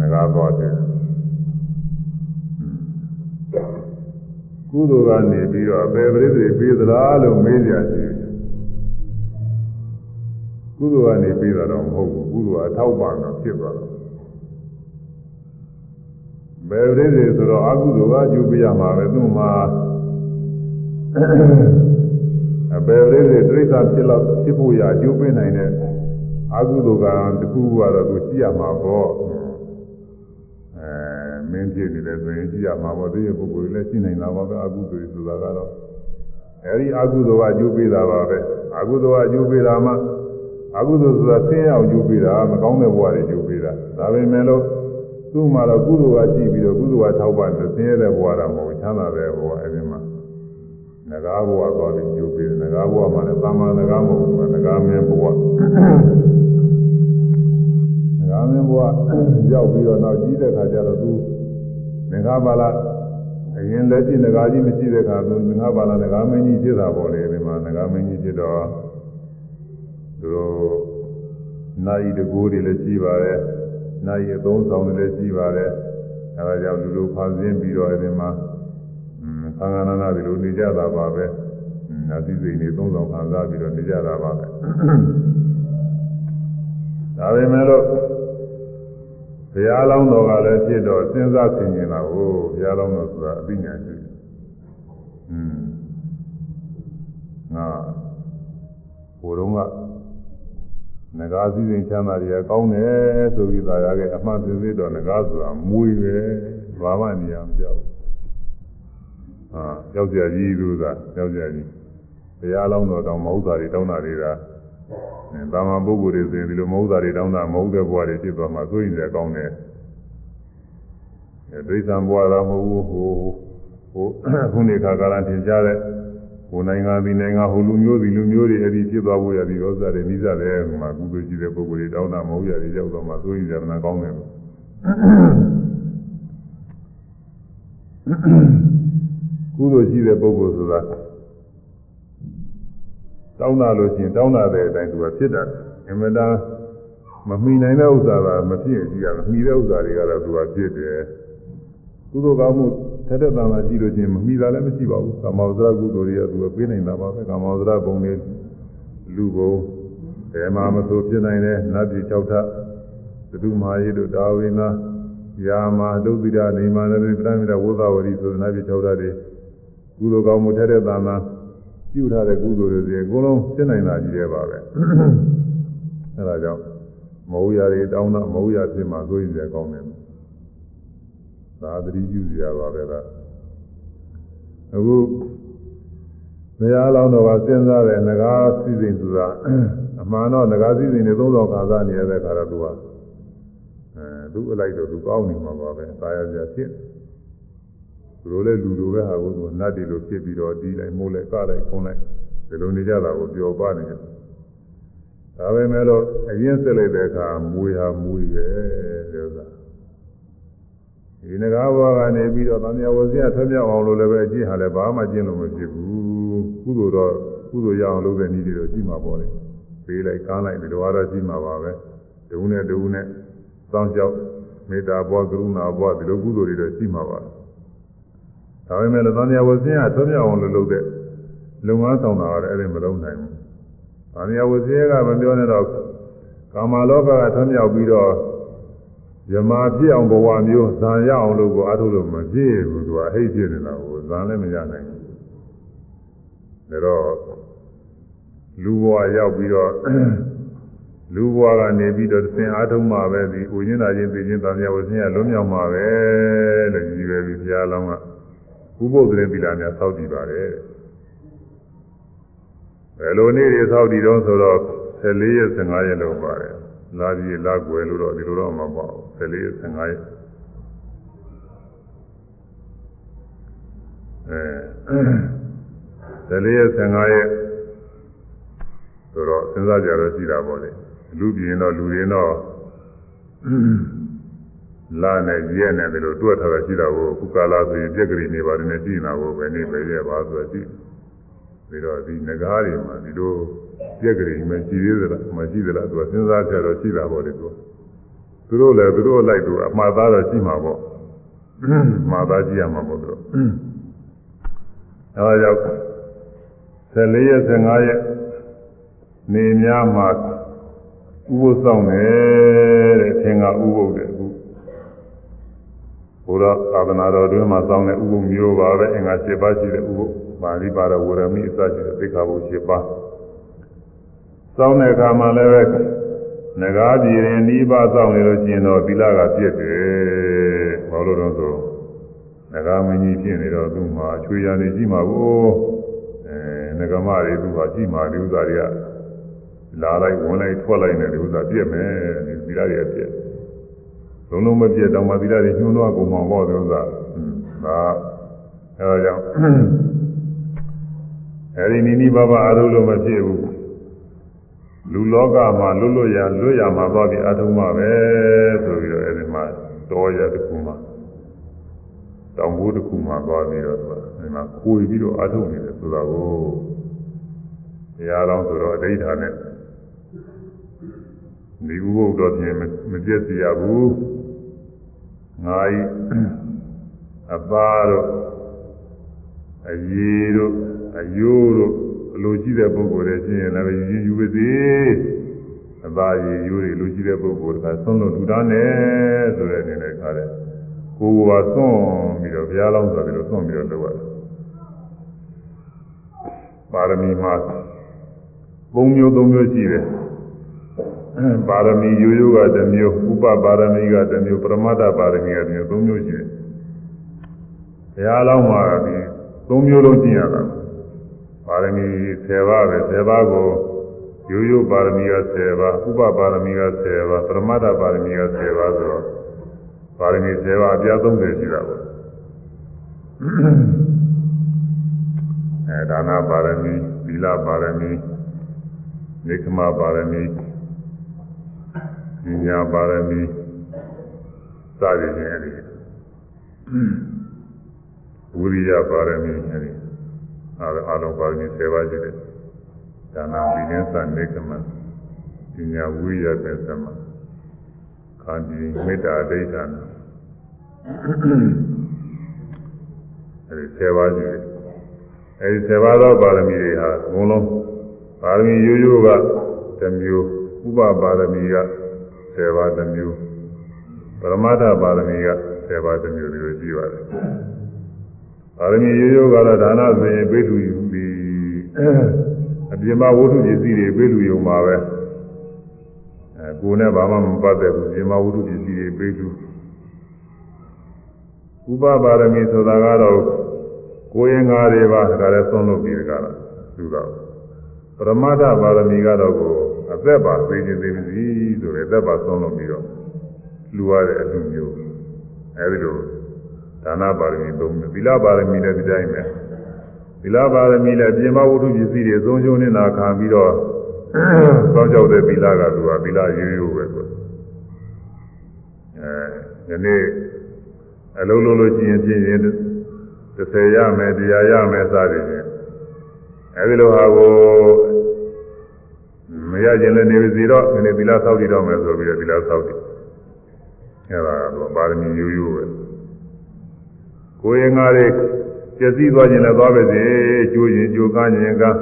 နဂါသွားဖြစ်ကုသိုလ်ကနေပြီးတော့အပေပရိသေပေးသလားလို့မေးကြတယ် ကုသိုလ်ကနေပေးတာတော့မဟုတ်ဘူးကုသိုလ်အထောက်ပံ့တော့ဖြစ်သွားတော့ဘယ်ပရိသေဆိုတော့အကုသိုလ်ကအကျိုးပေးရမှာပဲသူ့မှာအပေပရိသေတိရစ္ဆာန်ဖြစ်လို့ဖြစ်ဖို့ရအကျိုးပေးနိုင်တဲ့အကုသိုလ်ကတခုကတော့သူရှိရမှာပေါ့အဲမင်းဖြစ်နေတယ်ဆိုရင်ရှိရမှာပေါ့ဒီပုဂ္ဂိုလ်လည်းရှိနိုင်တာပါပဲအကုသိုလ်ဆိုတာကတော့အဲဒီအကုသိုလ်ကအကျိုးပေးတာပါပဲအကုသိုလ်ကအကျိုးပေးတာမှ အကုသိုလ်ဆိုတာဆင်းရဲအောင်ကျိုးပေးတာမကောင်းတဲ့ဘဝတွေကျိုးပေးတာဒါပေမဲ့လို့သူ့မှာတော့ကုသိုလ်ကရှိပြီးတော့ကုသိုလ်ကထောက်ပံ့တယ်ဆင်းရဲတဲ့ဘဝတော့မဟုတ်ချမ်းသာတဲ့ဘဝအဲဒီမှာငကားဘဝသွားပြီးကျိုးပေးတယ်ငကားဘဝမှာလည်းသာမန်ငကားမဟုတ်ဘူးငကားမင်းဘဝငကားမင်းဘဝရောက်ပြီးတော့နောက်ကြီးတဲ့ခါကျတော့သူငကားပါလားအရင်လက်ရှိငကားကြီးမရှိတဲ့ခါသူငကားပါလားငကားမင်းကြီးဖြစ်တာပေါ့လေဒီမှာငကားမင်းကြီးဖြစ်တော့ သူတို့နိုင်တကိုးတွေလည်းရှိပါတယ်နိုင်အသုံးဆောင်တွေလည်းရှိပါတယ်အဲဒါကြောင့်လူလူဖန်ဆင်းပြီးတော့အဲဒီမှာသံဃာနာနာဒီလိုနေကြတာပါပဲနာသီစိန်တွေသုံးဆောင်ခံစားပြီးတော့နေကြတာပါပဲဒါပေမဲ့လို့ဘုရားလောင်းတော်ကလည်းဖြစ်တော့စဉ်းစားဆင်ခြင်တာကိုဘုရားလောင်းတော်ဆိုတာအသိဉာဏ်ရှိတယ်။อืมငါဘိုးတော်က ငကားစည်းစိမ်ချမ်းသာတွေကကောင်းတယ်ဆိုပြီးသာရခဲ့အမှန်သိသေးတော့ငကားဆိုတာမွေးပဲဘာမှနေရာမကြောက်ဟာကြောက်ကြကြီးသူသာကြောက်ကြကြီးတရားလောင်းတော်တောင်မဟုတ်တာတွေတောင်းတာတွေကသာမန်ပုဂ္ဂိုလ်တွေဆိုရင်ဒီလိုမဟုတ်တာတွေတောင်းတာမဟုတ်တဲ့ဘဝတွေဖြစ်သွားမှဆိုရင်လည်းကောင်းတယ်ဒိဋ္ဌံဘဝတော့မဟုတ်ဘူးဟိုဟိုခုနေခါကာလထင်ရှားတဲ့ ဟိုနိုင်ငံဒီနိုင်ငံဟိုလူမျိုးဒီလူမျိုးတွေအဲ့ဒီဖြစ်သွားဖို့ရပြီးဥစ္စာတွေနိစ္စတယ်မှာကုသိုလ်ရှိတဲ့ပုဂ္ဂိုလ်တွေတောင်းတာမဟုတ်ရည်ရောက်တော့မှဆိုရင်ဇာနာကောင်းတယ်လို့ကုသိုလ်ရှိတဲ့ပုဂ္ဂိုလ်ဆိုတာတောင်းတာလို့ရှိရင်တောင်းတာတဲ့အတိုင်းသူကဖြစ်တာအမှန်တမ်းမမှီနိုင်တဲ့ဥစ္စာကမဖြစ်ရင်ကြီးရမှီတဲ့ဥစ္စာတွေကတော့သူကဖြစ်တယ်ကုသိုလ်ကောင်းမှု ထက်တဲ့တန်လာကြည့်လို့ချင်းမမိတာလည်းမရှိပါဘူးကာမဝဇ္ဇကုသိုလ်တွေကသူကပေးနိုင်တာပါပဲကာမဝဇ္ဇဘုံတွေလူဘုံဘယ်မှာမဆိုဖြစ်နိုင်တယ်နတ်ပြည်၆ထပ်သတုမာရီတို့တာဝိနာယာမာဒုက္ခိတနေမာနတိပရမိတဝုသဝရီဆိုတဲ့နတ်ပြည်၆ထပ်တွေကုသိုလ်ကောင်းမှုထက်တဲ့သာနာပြုထားတဲ့ကုသိုလ်တွေစီအကုန်လုံးဖြစ်နိုင်တာကြီးတယ်ပါပဲအဲဒါကြောင့်မဟုတ်ရတွေတောင်းတာမဟုတ်ရဖြစ်မှာဆိုရင်လည်းကောင်းတယ် သာသတိပြုစရာပါပဲလားအခုဘုရားလောင်းတော်ကစဉ်းစားတဲ့ငကားစည်းစိမ်ဆိုတာအမှန်တော့ငကားစည်းစိမ်တွေသုံးဆောင်ခါစားနေရတဲ့ခါတော့သူကအဲသူ့အလိုက်တော့သူကောင်းနေမှာပါပဲသာယာစရာဖြစ်သူတို့လည်းလူလိုပဲဟာကိုသူနတ်တွေလိုဖြစ်ပြီးတော့ဒီလိုက်မိုးလိုက်ကလိုက်ခုံးလိုက်ဒီလိုနေကြတာကိုပျော်ပါနေတယ်ဒါပဲမဲ့လို့အရင်ဆက်လိုက်တဲ့အခါမွေဟာမွေပဲတဲ့ဥစ္စာ ဒီငကားဘဝကနေပြီးတော့သံဃာဝဇ္ဇထွက်မြောက်အောင်လို့လည်းပဲအကျင့်ဟာလည်းဘာမှကျင့်လို့မဖြစ်ဘူးကုသိုလ်တော့ကုသိုလ်ရအောင်လုပ်တဲ့နည်းတွေတော့ရှိမှာပေါ့လေပေးလိုက်ကားလိုက်ဒီလိုအားတော့ရှိမှာပါပဲဒုနဲ့ဒုနဲ့စောင့်ကြောက်မေတ္တာဘဝကရုဏာဘဝဒီလိုကုသိုလ်တွေတော့ရှိမှာပါဒါပေမဲ့လည်းသံဃာဝဇ္ဇကထွက်မြောက်အောင်လို့လုပ်တဲ့လုံငန်းဆောင်တာကလည်းအဲ့ဒီမလုံးနိုင်ဘူးသံဃာဝဇ္ဇကမပြောနဲ့တော့ကာမလောကကထွက်မြောက်ပြီးတော့ ယမာဖြစ်အောင်ဘဝမျိုးဇံရအောင်လို့ကိုအားထုတ်လို့မပြည့်ဘူးသူကအဟိတ်ဖြစ်နေတာကိုဇံလည်းမရနိုင်ဘူးဒါတော့လူဘဝရောက်ပြီးတော့လူဘဝကနေပြီးတော့သင်အားထုတ်မှာပဲဒီဥညင်းတာချင်းသိချင်းတန်မြတ်ဝဆင်းရလွံ့မြောက်မှာပဲလို့ကြီးပဲပြီးဘုရားလောင်းကဥပုသ်တဲ့သီလများစောင့်တည်ပါတယ်ဘယ်လိုနေ့တွေစောင့်တည်တော့ဆိုတော့14ရက်15ရက်လောက်ပါတယ်လာပြီးလာကွယ်လို့တော့ဒီလိုတော့မပေါ့ 14ရက်15ရက်အဲ14ရက်15ရက်ဆိုတော့စဉ်းစားကြတော့ရှိတာပေါ့လေလူပြင်းတော့လူရင်းတော့လာနဲ့ရက်နဲ့ဒီလိုတွက်ထားတာရှိတာကိုခုကာလာဆိုရင်ပြက်ကလေးနေပါတယ်နဲ့ရှိနေတာကိုပဲနေပဲရက်ပါဆိုတော့ရှိပြီးတော့ဒီငကားတွေမှာဒီလိုပြက်ကလေးမရှိသေးသလားမရှိသလားသူကစဉ်းစားကြတော့ရှိတာပေါ့လေသူ သူတို့လည်းသူတို့လိုက်သူအမှားသားတော့ရှိမှာပေါ့မှားသားကြည့်ရမှာပေါ့သူတို့အဲဒါကြောင့်14ရက်15ရက်နေများမှာဥပုသ်ဆောင်တယ်တဲ့သင်္ဃဥပုသ်တဲ့အခုဘုရားသာသနာတော်တွင်မှာစောင်းတဲ့ဥပုသ်မျိုးပါပဲအင်္ဂါ7ပါးရှိတဲ့ဥပုသ်ပါဠိပါရဝရမိအစရှိတဲ့သိက္ခာပု7ပါးစောင်းတဲ့အခါမှာလည်းပဲ ငကားပြည်ရင်ဤပါစောင်းနေလို့ရှိရင်တော့သီလကပြည့်တယ်ဘာလို့တော့ဆိုငကားမင်းကြီးဖြစ်နေတော့သူ့မှာချွေရနေရှိမှာကိုအဲငကမတွေသူ့ဟာရှိမှာဒီဥစ္စာတွေကလာလိုက်ဝင်လိုက်ထွက်လိုက်နေဒီဥစ္စာပြည့်မယ်ဒီသီလတွေပြည့်လုံးလုံးမပြည့်တော့မှသီလတွေညှိုးနှွားကုန်မှာပေါ့ဒီဥစ္စာဒါအဲဒါကြောင့်အဲဒီနိနိဘဘအရုလို့မဖြစ်ဘူး လူလောကမှာလွတ်လွတ်ရလွတ်ရမှာသွားပြီးအထုံးမှာပဲဆိုပြီးတော့အဲဒီမှာတော်ရတစ်ခုမှာတောင်ဘိုးတစ်ခုမှာသွားပြီးတော့ဒီမှာခိုးပြီးတော့အထုံးနေတယ်ဆိုတာကိုတရားတော်ဆိုတော့အဋ္ဌာနဲ့ဒီဥပုဒ်တော်ပြင်မပြည့်စရာဘူးငါဤအသားတို့အရေတို့အယိုးတို့ အလိုရှိတဲ့ပုဂ္ဂိုလ်တွေချင်းရင်လည်းယူယူပါစေအသားရည်ယိုးတွေလိုရှိတဲ့ပုဂ္ဂိုလ်ကဆုံးလို့လူသားနဲ့ဆိုတဲ့အနေနဲ့ခါတယ်ကိုယ်ကသွန့်ပြီးတော့ဘုရားလောင်းဆိုပြီးတော့သွန့်ပြီးတော့လုပ်ရတယ်ပါရမီမှာ၃မျိုး၃မျိုးရှိတယ်ပါရမီရိုးရိုးကတစ်မျိုးဥပပါရမီကတစ်မျိုးပရမတ္ထပါရမီကတစ်မျိုး၃မျိုးရှိတယ်ဘုရားလောင်းမှာဒီ၃မျိုးလုံးကျင့်ရတာ ပါရမီ10ပါးပဲ10ပါးကိုရိုးရိုးပါရမီက10ပါးဥပပါရမီက10ပါးပရမတ္ထပါရမီက10ပါးဆိုတော့ပါရမီ10ပါးအပြား30ရှိတာပေါ့အဲဒါနပါရမီသီလပါရမီနိက္ခမပါရမီဉာဏ်ပါရမီစသည်ဖြင့်အဲဒီဝိရိယပါရမီအဲဒီ အားအလုံးပါရမီ7ပါးရှိတယ်ဒါနဝိနည်းသနိကမဉာဏ်ဝိရိယပဲသမခန္တီမေတ္တာဒိဋ္ဌာနအဲဒီ7ပါးရှိတယ်အဲဒီ7ပါးသောပါရမီတွေဟာအကုန်လုံးပါရမီရိုးရိုးကတစ်မျိုးဥပပါရမီက10ပါးတစ်မျိုးပရမတ္ထပါရမီက10ပါးတစ်မျိုးဒီလိုရှိပါတယ် ပါရမီရိုးရိုးကတော့ဒါနဆိုရင်ပိထုယူပြီးအပြင်မှာဝတ္ထုပစ္စည်းတွေပိထုယူမှာပဲအဲကိုယ်နဲ့ဘာမှမပတ်သက်ဘူးပြင်မှာဝတ္ထုပစ္စည်းတွေပိထုဥပပါရမီဆိုတာကတော့ကိုယ်ရင်ငါးတွေပါဒါလည်းသုံးလို့ပြီးကြတာသူတော့ပရမတ္ထပါရမီကတော့ကိုအသက်ပါသိခြင်းသိပြီဆိုရယ်အသက်ပါသုံးလို့ပြီးတော့လူရတဲ့အလူမျိုးအဲဒီလို ဒါနပါရမီသုံးတယ်သီလပါရမီလည်းဒီတိုင်းပဲသီလပါရမီလည်းပြင်မဝတ္ထုပစ္စည်းတွေသုံးချုံနေတာခံပြီးတော့သောကြောက်တဲ့သီလကသူကသီလရိုးရိုးပဲဆိုအဲဒီနေ့အလုံးလုံးလို့ရှိရင်ဖြစ်ရင်30ရမယ်တရားရမယ်စသည်ဖြင့်အဲဒီလိုဟာကိုမရခြင်းလည်းနေစီတော့နည်းနည်းသီလဆောက်တည်တော့မယ်ဆိုပြီးတော့သီလဆောက်တည်အဲဒါကတော့ပါရမီရိုးရိုးပဲ ကိုယ်ရင်ငါတွေပြည့်စည်သွားခြင်းလည်းသွားပါစေကျိုးရင်ကျိုးကန်းရင်ကန်း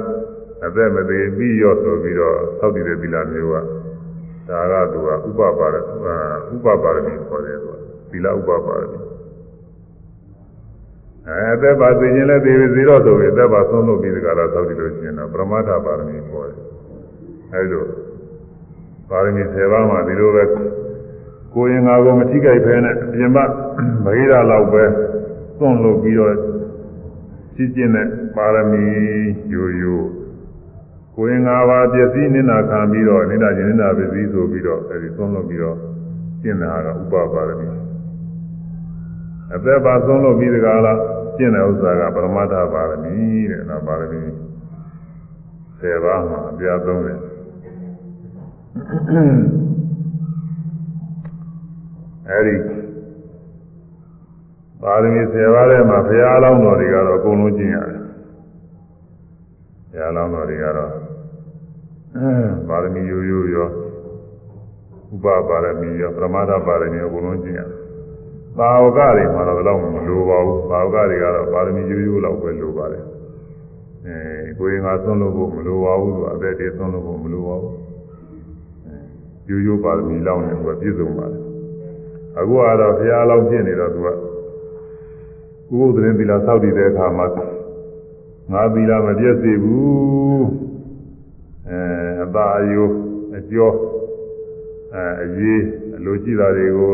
အသက်မသေးပြီးရောဆိုပြီးတော့ဆောက်တည်တဲ့သီလမျိုးကဒါကသူကဥပပါရဥပပါရမီခေါ်တယ်သူကသီလဥပပါရမီအဲအသက်ပါသိခြင်းလည်းသိပြီဇီရောဆိုပြီးအသက်ပါဆုံးလို့ပြီးဒီကလာသောက်တည်လို့ရှိရင်တော့ပရမတ္ထပါရမီခေါ်တယ်အဲဒီလိုပါရမီ10ပါးမှာဒီလိုပဲကိုယ်ရင်ငါကိုမထိကြိုက်ဖဲနဲ့ပြင်ပမဂိရလောက်ပဲ သွန့်လို့ပြီးတော့ရှိကျင့်တဲ့ပါရမီယူယူကိုယ်ရင်ငါပါပျက်စီးနေတာခံပြီးတော့နေတာချင်းနေတာပျက်စီးဆိုပြီးတော့အဲဒီသွန့်လို့ပြီးတော့ကျင့်တာကဥပပါရမီအသက်ပါဆုံးလို့ပြီးဒီကလာကျင့်တဲ့ဥစ္စာကပရမတ္ထပါရမီတဲ့နော်ပါရမီ10ပါးမှာအပြားသုံးတယ်အဲဒီ ပါရမီ10ပါးထဲမှာဘုရားအလောင်းတော်တွေကတော့အကုန်လုံးကျင့်ရတယ်ဘုရားအလောင်းတော်တွေကတော့ပါရမီရိုးရိုးရောဥပပါရမီရောပရမတ္ထပါရမီရောအကုန်လုံးကျင့်ရတယ်သာဝကတွေမှာတော့တော့မလိုပါဘူးသာဝကတွေကတော့ပါရမီရိုးရိုးလောက်ပဲလိုပါတယ်အဲကိုယ်ငါသွန်းလို့ဖို့မလိုပါဘူးသူအသက်တည်းသွန်းလို့ဖို့မလိုပါဘူးရိုးရိုးပါရမီလောက်နေသူကပြည့်စုံပါတယ်အခုကတော့ဘုရားလောက်ဖြစ်နေတော့သူက ဥပုသ်ရင်သီလစောက်တည်တဲ့အခါမှာငါသီလမပြည့်စုံဘူးအဲအသာအယိုးအကျော်အဲအရေးအလိုရှိတာတွေကို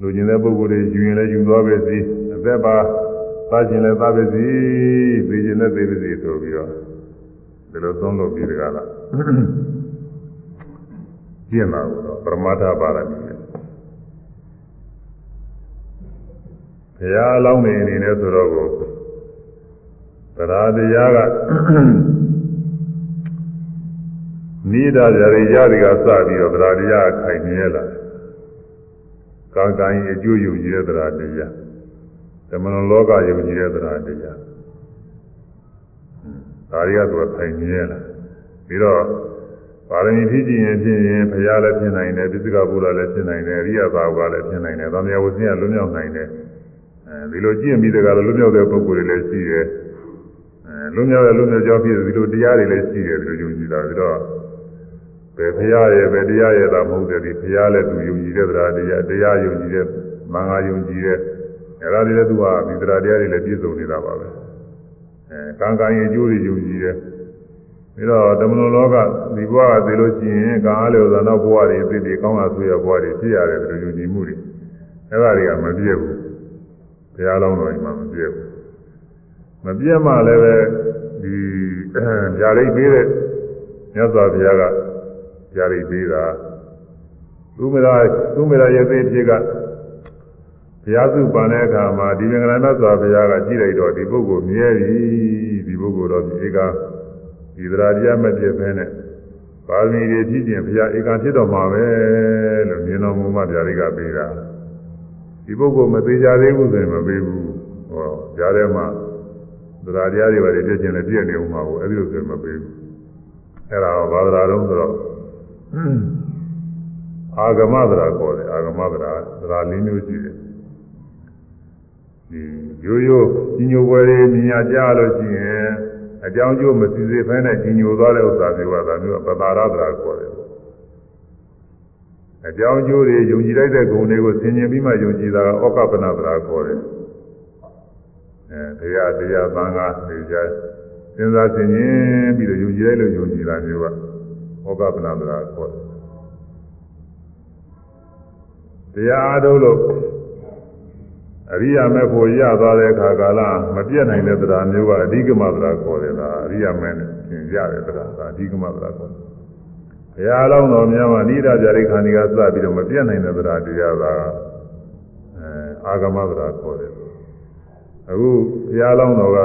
လူကျင်တဲ့ပုဂ္ဂိုလ်တွေယူရင်လည်းယူသွားပဲစီအသက်ပါသားကျင်လည်းသားပဲစီသိကျင်လည်းသိပါစီဆိုပြီးတော့ဒီလိုသုံးလို့ပြီးတကားလားကျင့်တာကိုတော့ပရမတ္ထပါရမီနဲ့ ဘုရားအလောင်းနေအနေနဲ့ဆိုတော့ကိုတရားတရားကနိဒာကြရိရတွေကစပြီးတော့တရားတရားခိုင်နေလာကံကံအကျိုးယုံကြည်တဲ့တရားတရားဓမ္မလောကယုံကြည်တဲ့တရားတရားဒါတွေကသူခိုင်နေလာပြီးတော့ပါရမီဖြစ်ကြည့်ရင်ဖြစ်ရင်ဘုရားလည်းဖြစ်နိုင်တယ်ပိစိကဘုရားလည်းဖြစ်နိုင်တယ်အရိယသာဝကလည်းဖြစ်နိုင်တယ်သံဃာဝဆင်းကလွတ်မြောက်နိုင်တယ် အဲဒီလိုကျင့်ပြီးတကယ်လို့လွတ်မြောက်တဲ့ပုဂ္ဂိုလ်တွေလည်းရှိတယ်အဲလွတ်မြောက်တဲ့လွတ်မြောက်ကြောင်းဖြစ်ဒီလိုတရားတွေလည်းရှိတယ်ဒီလိုယုံကြည်တာပြီးတော့ဘယ်ဘုရားရဲ့ဘယ်တရားရဲ့သာမဟုတ်တယ်ဒီဘုရားလည်းသူယုံကြည်တဲ့တရားတရားတရားယုံကြည်တဲ့မင်္ဂယုံကြည်တဲ့အဲဒါတွေလည်းသူဟာဒီတရားတရားတွေလည်းပြည့်စုံနေတာပါပဲအဲကံကံရဲ့အကျိုးတွေယုံကြည်တဲ့ပြီးတော့ဓမ္မလောကဒီဘဝကသိလို့ရှိရင်ကံအားလျော်သောနောက်ဘဝတွေသိပြီးကောင်းတာဆွေရဘဝတွေဖြစ်ရတယ်ဒီလိုယုံကြည်မှုတွေအဲဒါတွေကမပြည့်ဘူးဘု ရားလောင်းတော်ကြီးမှမပြည့်ဘူးမပြည့်မှလည်းပဲဒီဗျာဒိတ်ပေးတဲ့မြတ်စွာဘုရားကဗျာဒိတ်ပေးတာသူမရာသူမရာရဲ့သိဖြစ်ကဘုရားစုပန်တဲ့အခါမှာဒီမင်္ဂလာမြတ်စွာဘုရားကကြည့်လိုက်တော့ဒီပုဂ္ဂိုလ်မြဲပြီဒီပုဂ္ဂိုလ်တော့ဒီကဒီသရာတရားမပြည့်ဖဲနဲ့ပါရမီတွေဖြစ်ခြင်းဘုရားဧကံဖြစ်တော်မှာပဲလို့မြင်တော်မူမှဗျာဒိတ်ကပေးတာ ဒီပုဂ္ဂိုလ်မသေးကြသေးဘူးဆိုရင်မပေးဘူးဟောကြားထဲမှာသရာတရားတွေပါပြည့်ခြင်းလည်းပြည့်နေဦးမှာကိုအဲ့ဒီလိုဆိုရင်မပေးဘူးအဲ့ဒါဘာသာတော်ဆိုတော့အာဂမသရာခေါ်တယ်အာဂမသရာသရာလေးမျိုးရှိတယ်ဒီရိုးရိုးကြီးညိုပွဲတွေမြင်ရကြလို့ရှိရင်အကြောင်းကျိုးမစီစေဖဲနဲ့ကြီးညိုသွားတဲ့ဥစ္စာမျိုးကဒါမျိုးပတာရသရာခေါ်တယ် အကြောင်းကျိုးတွေယုံကြည်လိုက်တဲ့ဂုဏ်တွေကိုဆင်ញင်ပြီးမှယုံကြည်တာကဩကပနသရာခေါ်တယ်အဲတရားတရားသံဃာနေကြစဉ်းစားဆင်ញင်ပြီးတော့ယုံကြည်လိုက်လို့ယုံကြည်တာမျိုးကဩကပနသရာခေါ်တယ်တရားအားထုတ်လို့အရိယာမေဖို့ရသွားတဲ့အခါကာလမပြတ်နိုင်တဲ့တရားမျိုးကအဓိကမတရားခေါ်တယ်လားအရိယာမေနဲ့သင်ရတဲ့တရားကအဓိကမတရားခေါ်တယ် ဘုရားလောင်းတော်များမှာနိဒာကြရိခန္ဒီကစပြီးတော့မပြတ်နိုင်တဲ့တရားတရားကအဲအာဂမတရားခေါ်တယ်အခုဘုရားလောင်းတော်က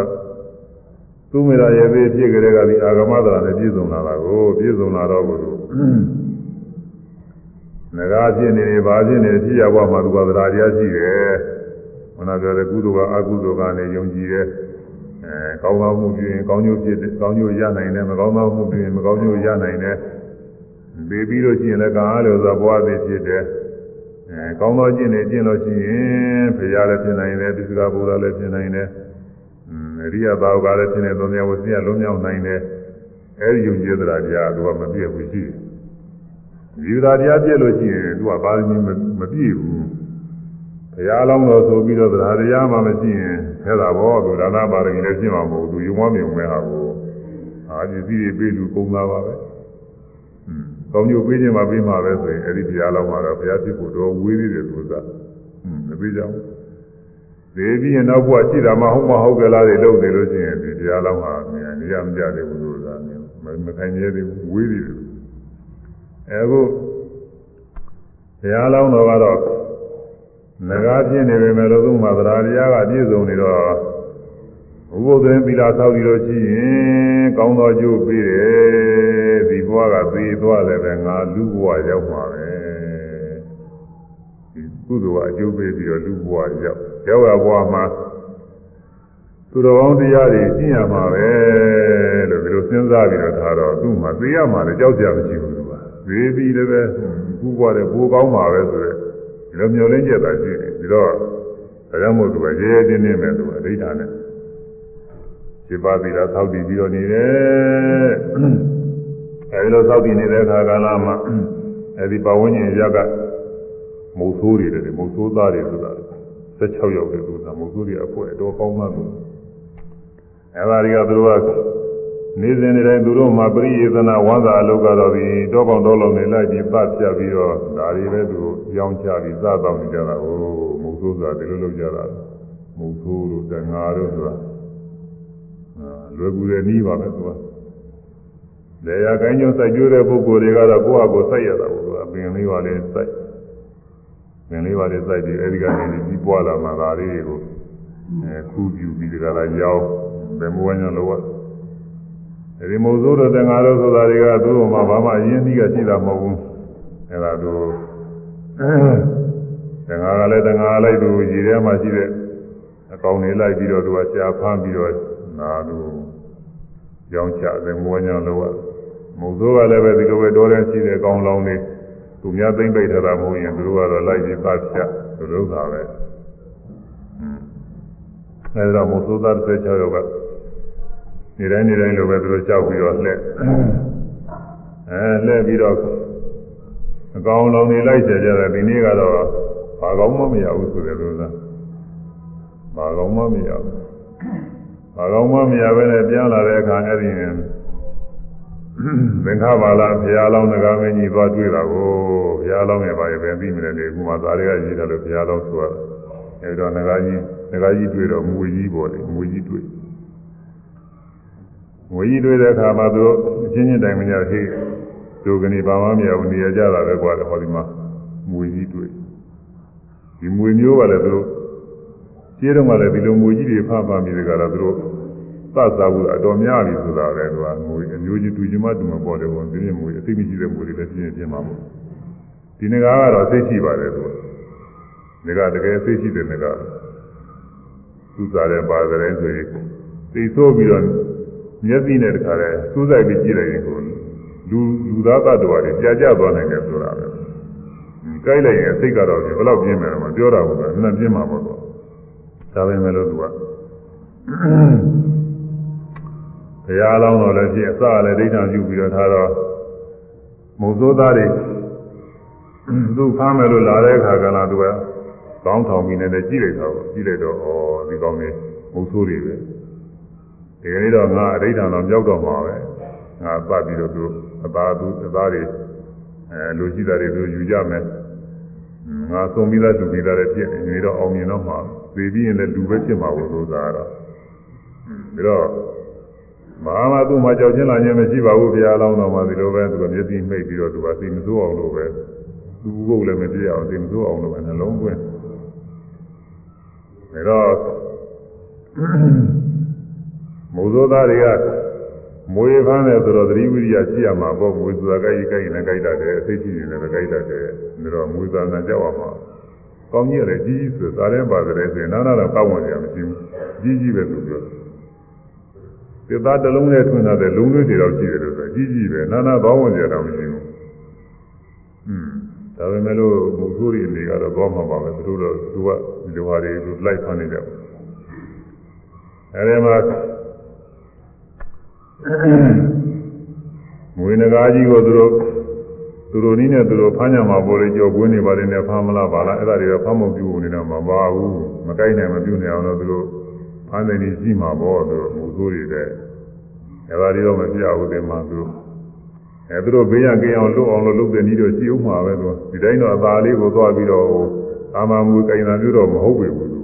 သူမေရရဲ့သေးဖြစ်ကြတဲ့ကဒီအာဂမတရားနဲ့ပြည့်စုံလာတာကိုပြည့်စုံလာတော့ဘုရားငကားဖြစ်နေတယ်ဘာဖြစ်နေတယ်ဖြစ်ရဘဝမှာသူကသရာတရားရှိတယ်မနာပြောတဲ့ကုသိုလ်ကအကုသိုလ်ကနေယုံကြည်တယ်အဲကောင်းသောမှုပြုရင်ကောင်းကျိုးဖြစ်တယ်ကောင်းကျိုးရနိုင်တယ်မကောင်းသောမှုပြုရင်မကောင်းကျိုးရနိုင်တယ် ဘေးပြီးလို့ရှိရင်လည်းကံအားလို့သောဘဝသည်ဖြစ်တယ်အဲကောင်းသောကျင့်နေကျင့်လို့ရှိရင်ဖရာလည်းဖြစ်နိုင်တယ်သစ္စာဘုရားလည်းဖြစ်နိုင်တယ်အရိယသာဝကလည်းဖြစ်နေသုံးတရားဝစီရလုံးမြောက်နိုင်တယ်အဲဒီယုံကြည်သရာတရားသူကမပြည့်ဘူးရှိတယ်ဒီသရာတရားပြည့်လို့ရှိရင်သူကဘာလို့မပြည့်ဘူးဘုရားလောင်းတော်ဆိုပြီးတော့သရတရားမှမရှိရင်ခဲတာဘောသူဒါနပါရမီလည်းရှင်းမှာမဟုတ်ဘူးသူယုံမမြုံမဲ့ဟာကိုအာပစ္စည်းတွေပေးလူကုန်သားပါပဲอืม ကောင်းကျိုးပေးခြင်းမှပေးမှာပဲဆိုရင်အဲ့ဒီဘုရားလောင်းမှာတော့ဘုရားဖြစ်ဖို့တော့ဝေးသေးတယ်သူကอืมမပေးကြဘူးသေပြီးရင်နောက်ဘုရားရှိတာမှဟုတ်မဟုတ်ကြလားတွေလုပ်နေလို့ရှိရင်ဒီဘုရားလောင်းဟာနေရာမကြသေးဘူးလို့သာမျိုးမခိုင်ရသေးဘူးဝေးသေးတယ်အခုဘုရားလောင်းတော်ကတော့ငကားပြင်းနေပေမဲ့လို့သူ့မှာသရာတရားကပြည့်စုံနေတော့ဥပုသ္တရင်သီလဆောက်ပြီးလို့ရှိရင်ကောင်းသောကျိုးပေးတယ်ဒီ ဘဝကသေသွားလည်းပဲငါလူဘဝရောက်မှာပဲဒီကုသိုလ်ကအကျိုးပေးပြီးတော့လူဘဝရောက်ရောက်ရဘဝမှာသူတော်ကောင်းတရားတွေကျင့်ရမှာပဲလို့ဒီလိုစဉ်းစားပြီးတော့ဒါတော့သူ့မှာသိရမှာလည်းကြောက်ကြမရှိဘူးသူကသေပြီးလည်းပဲခုဘဝတဲ့ဘိုးကောင်းမှာပဲဆိုတဲ့ဒီလိုမျိုးလင်းကျက်တာရှိတယ်ပြီးတော့ဒါကြောင့်မို့သူကရဲရဲတင်းတင်းပဲသူကအဋ္ဌာနဲ့ခြေပါသီလာသောက်တည်ပြီးတော့နေတယ် အဲဒီလိုသောက်တည်နေတဲ့အခါကာလမှာအဲဒီပဝန်းကျင်ရကမုတ်ဆိုးတွေတယ်မုတ်ဆိုးသားတွေဆိုတာ16ရောက်တယ်သူကမုတ်ဆိုးတွေအဖွဲတော့ကောင်းမှသူအဲဒါတွေကသူတို့ကနေစဉ်နေတိုင်းသူတို့မှာပရိယေသနာဝါသာအလုပ်ကတော့ဒီတောကောင်တောလုံးနေလိုက်ပြီးပတ်ပြပြီးတော့ဒါတွေလည်းသူရောင်းချပြီးစားတော့နေကြတာဟိုမုံဆိုးဆိုတာဒီလိုလုပ်ကြတာမုံဆိုးတို့တငါတို့ဆိုတာလွယ်ကူတယ်နီးပါပဲသူက လေယာကိုင်းကျုံစိုက်ကျိုးတဲ့ပုဂ္ဂိုလ်တွေကတော့ကိုယ့်ဟာကိုယ်စိုက်ရတာပေါ့သူကပင်လေးပါလေးစိုက်ပင်လေးပါလေးစိုက်ပြီးအဲဒီကနေပြီးပွားလာမှဒါလေးတွေကိုအဲခူးပြူပြီးဒီကလာရောင်းဘယ်မဝညာလို့အဲဒီမုံဆိုးတို့တငါတို့ဆိုတာတွေကသူ့မှာဘာမှအရင်းနှီးကရှိတာမဟုတ်ဘူးအဲဒါတို့တငါကလည်းတငါလိုက်သူရည်ထဲမှာရှိတဲ့အကောင်တွေလိုက်ပြီးတော့သူကရှားဖမ်းပြီးတော့နာသူရောင်းချတယ်မဝညာလို့ မုံဆိုးကလည်းပဲဒီလိုပဲတော်တယ်ရှိတဲ့အကောင်လောင်းတွေသူများသိမ့်ပိတ်ထားတာမဟုတ်ရင်သူတို့ကတော့လိုက်ပြီးပတ်ဖြတ်သူတို့ကပဲအဲဒါမုံဆိုးသား16ယောက်ကနေတိုင်းနေတိုင်းလိုပဲသူတို့ကြောက်ပြီးတော့လှည့်အဲလှည့်ပြီးတော့အကောင်လောင်နေလိုက်ကြကြတယ်ဒီနေ့ကတော့ဘာကောင်းမှမရဘူးဆိုတယ်လို့လားဘာကောင်းမှမရဘူးဘာကောင်းမှမရဘဲနဲ့ပြန်လာတဲ့အခါအဲ့ဒီ သင်္ခါပါလာဘုရားလောင်းငကားမင်းကြီးသွားတွေ့တာကိုဘုရားလောင်းရဲ့ဘာရဲ့ပဲပြီးမလဲလေခုမှသားတွေကရေးတယ်လို့ဘုရားလောင်းဆိုရအဲ့တော့ငကားကြီးငကားကြီးတွေ့တော့မူကြီးပေါ်တယ်မူကြီးတွေ့ဝေကြီးတွေ့တဲ့အခါမှာသူတို့အချင်းချင်းတိုင်မကြသေးဒုကနေဘာမှမရဘူးနေရကြတာပဲကွာဟောဒီမှာမွေကြီးတွေ့ဒီမွေမျိုးကလည်းသူတို့ရှင်းတော့ကလည်းဒီလိုမွေကြီးတွေဖဖမိတယ်ကတော့သူတို့ သတ်စားဘူးအတော်များပြီဆိုတာပဲကွာမွေအမျိုးကြီးတူချင်မှတူမပေါ်တယ်ပေါ့ဒီနေ့မွေအသိမရှိတဲ့မွေတွေလည်းပြင်းပြင်းမှာပေါ့ဒီငကားကတော့သိရှိပါတယ်သူကငကားတကယ်သိရှိတဲ့ငကားသူစားတဲ့ပါတဲ့ဆိုရင်သိဆိုးပြီးတော့မျက်စိနဲ့တခါလဲစူးစိုက်ပြီးကြည့်လိုက်ရင်ကိုလူလူသားတ attva တွေကြာကြသွားနိုင်တယ်ဆိုတာပဲ။ကြိုက်လိုက်ရင်စိတ်ကတော့ဘယ်လောက်ပြင်းမယ်မပြောတာဘူးကနှံပြင်းမှာပေါ့တော့။ဒါပဲမဲ့လို့သူက ဘုရားလောင်းတော်လည်းဖြစ်အစလည်းဒိဋ္ဌာပြုပြီးတော့ထားတော့မုံစိုးသားတွေသူဖမ်းမယ်လို့လာတဲ့အခါကလာသူကကောင်းထောင်ပြီးနေတယ်ကြည့်လိုက်တော့ကြည့်လိုက်တော့ဩဒီကောင်းလေးမုံစိုးတွေပဲဒီကနေ့တော့ငါအဋ္ဌာတော်မြောက်တော့မှာပဲငါပတ်ပြီးတော့သူအသားသူအသားတွေအဲလူရှိတာတွေသူယူကြမယ်ငါသုံးပြီးသားလူပြီးသားတွေဖြစ်နေတော့အောင်မြင်တော့မှာသိပြီးရင်လည်းလူပဲဖြစ်မှာဘူးလို့သာတော့ပြီးတော့ မဟာမသူ့မှာကြောက်ချင်းလာခြင်းမရှိပါဘူးဘုရားလောင်းတော်မှာဒီလိုပဲသူကမျက်စိမိတ်ပြီးတော့သူကသိမစိုးအောင်လို့ပဲသူ့ဘုတ်လည်းမပြည့်အောင်သိမစိုးအောင်လို့ပဲနှလုံးသွင်းဒါတော့မိုးစိုးသားတွေကမွေဖမ်းတယ်ဆိုတော့သတိဝိရိယရှိရမှာပေါ့မွေဆိုတာကြိုက်ကြိုက်နဲ့ကြိုက်တတ်တယ်အသိရှိနေတယ်ကြိုက်တတ်တယ်ဒါတော့မွေသာနာကြောက်ရမှာကောင်းကြီးရတယ်ကြီးကြီးဆိုသာရင်ပါတယ်ဆိုရင်နားနာတော့ကောက်ဝင်ကြမရှိဘူးကြီးကြီးပဲသူပြောတယ် သစ်သားတစ်လုံးနဲ့ထွန်းထားတဲ့လုံးလေးတွေတော့ရှိတယ်လို့ဆိုကြီးကြီးပဲနာနာဘောင်းဝင်ကြတော့မရှိဘူးอืมဒါပေမဲ့လို့မုဆိုးရီအနေကတော့ဘောမှာပါပဲသူတို့တော့သူကဒီလိုဟာတွေကိုလိုက်ဖမ်းနေကြတယ်အဲဒီမှာငွေငကားကြီးကိုသူတို့သူတို့နည်းနဲ့သူတို့ဖမ်းကြမှာပေါ်လေကြော်ကွင်းနေပါလေနဲ့ဖမ်းမလားပါလားအဲ့ဒါတွေကဖမ်းမပြုတ်နေတော့မပါဘူးမကိုက်နိုင်မပြုတ်နိုင်အောင်တော့သူတို့ဖမ်းတယ်ကြီးရှိမှာပေါ့သူတို့မူ ဆိုးတွေတဲ့အဲ့ဒါတွေတော့မပြဘူးတင်မှာသူတို့အဲသူတို့ဘေးရကင်းအောင်လွတ်အောင်လို့လုပ်တဲ့နည်းတော့ရှိဦးမှာပဲသူဒီတိုင်းတော့အသာလေးကိုသွားပြီးတော့အာမမူကင်တာမျိုးတော့မဟုတ်ပေဘူးသူ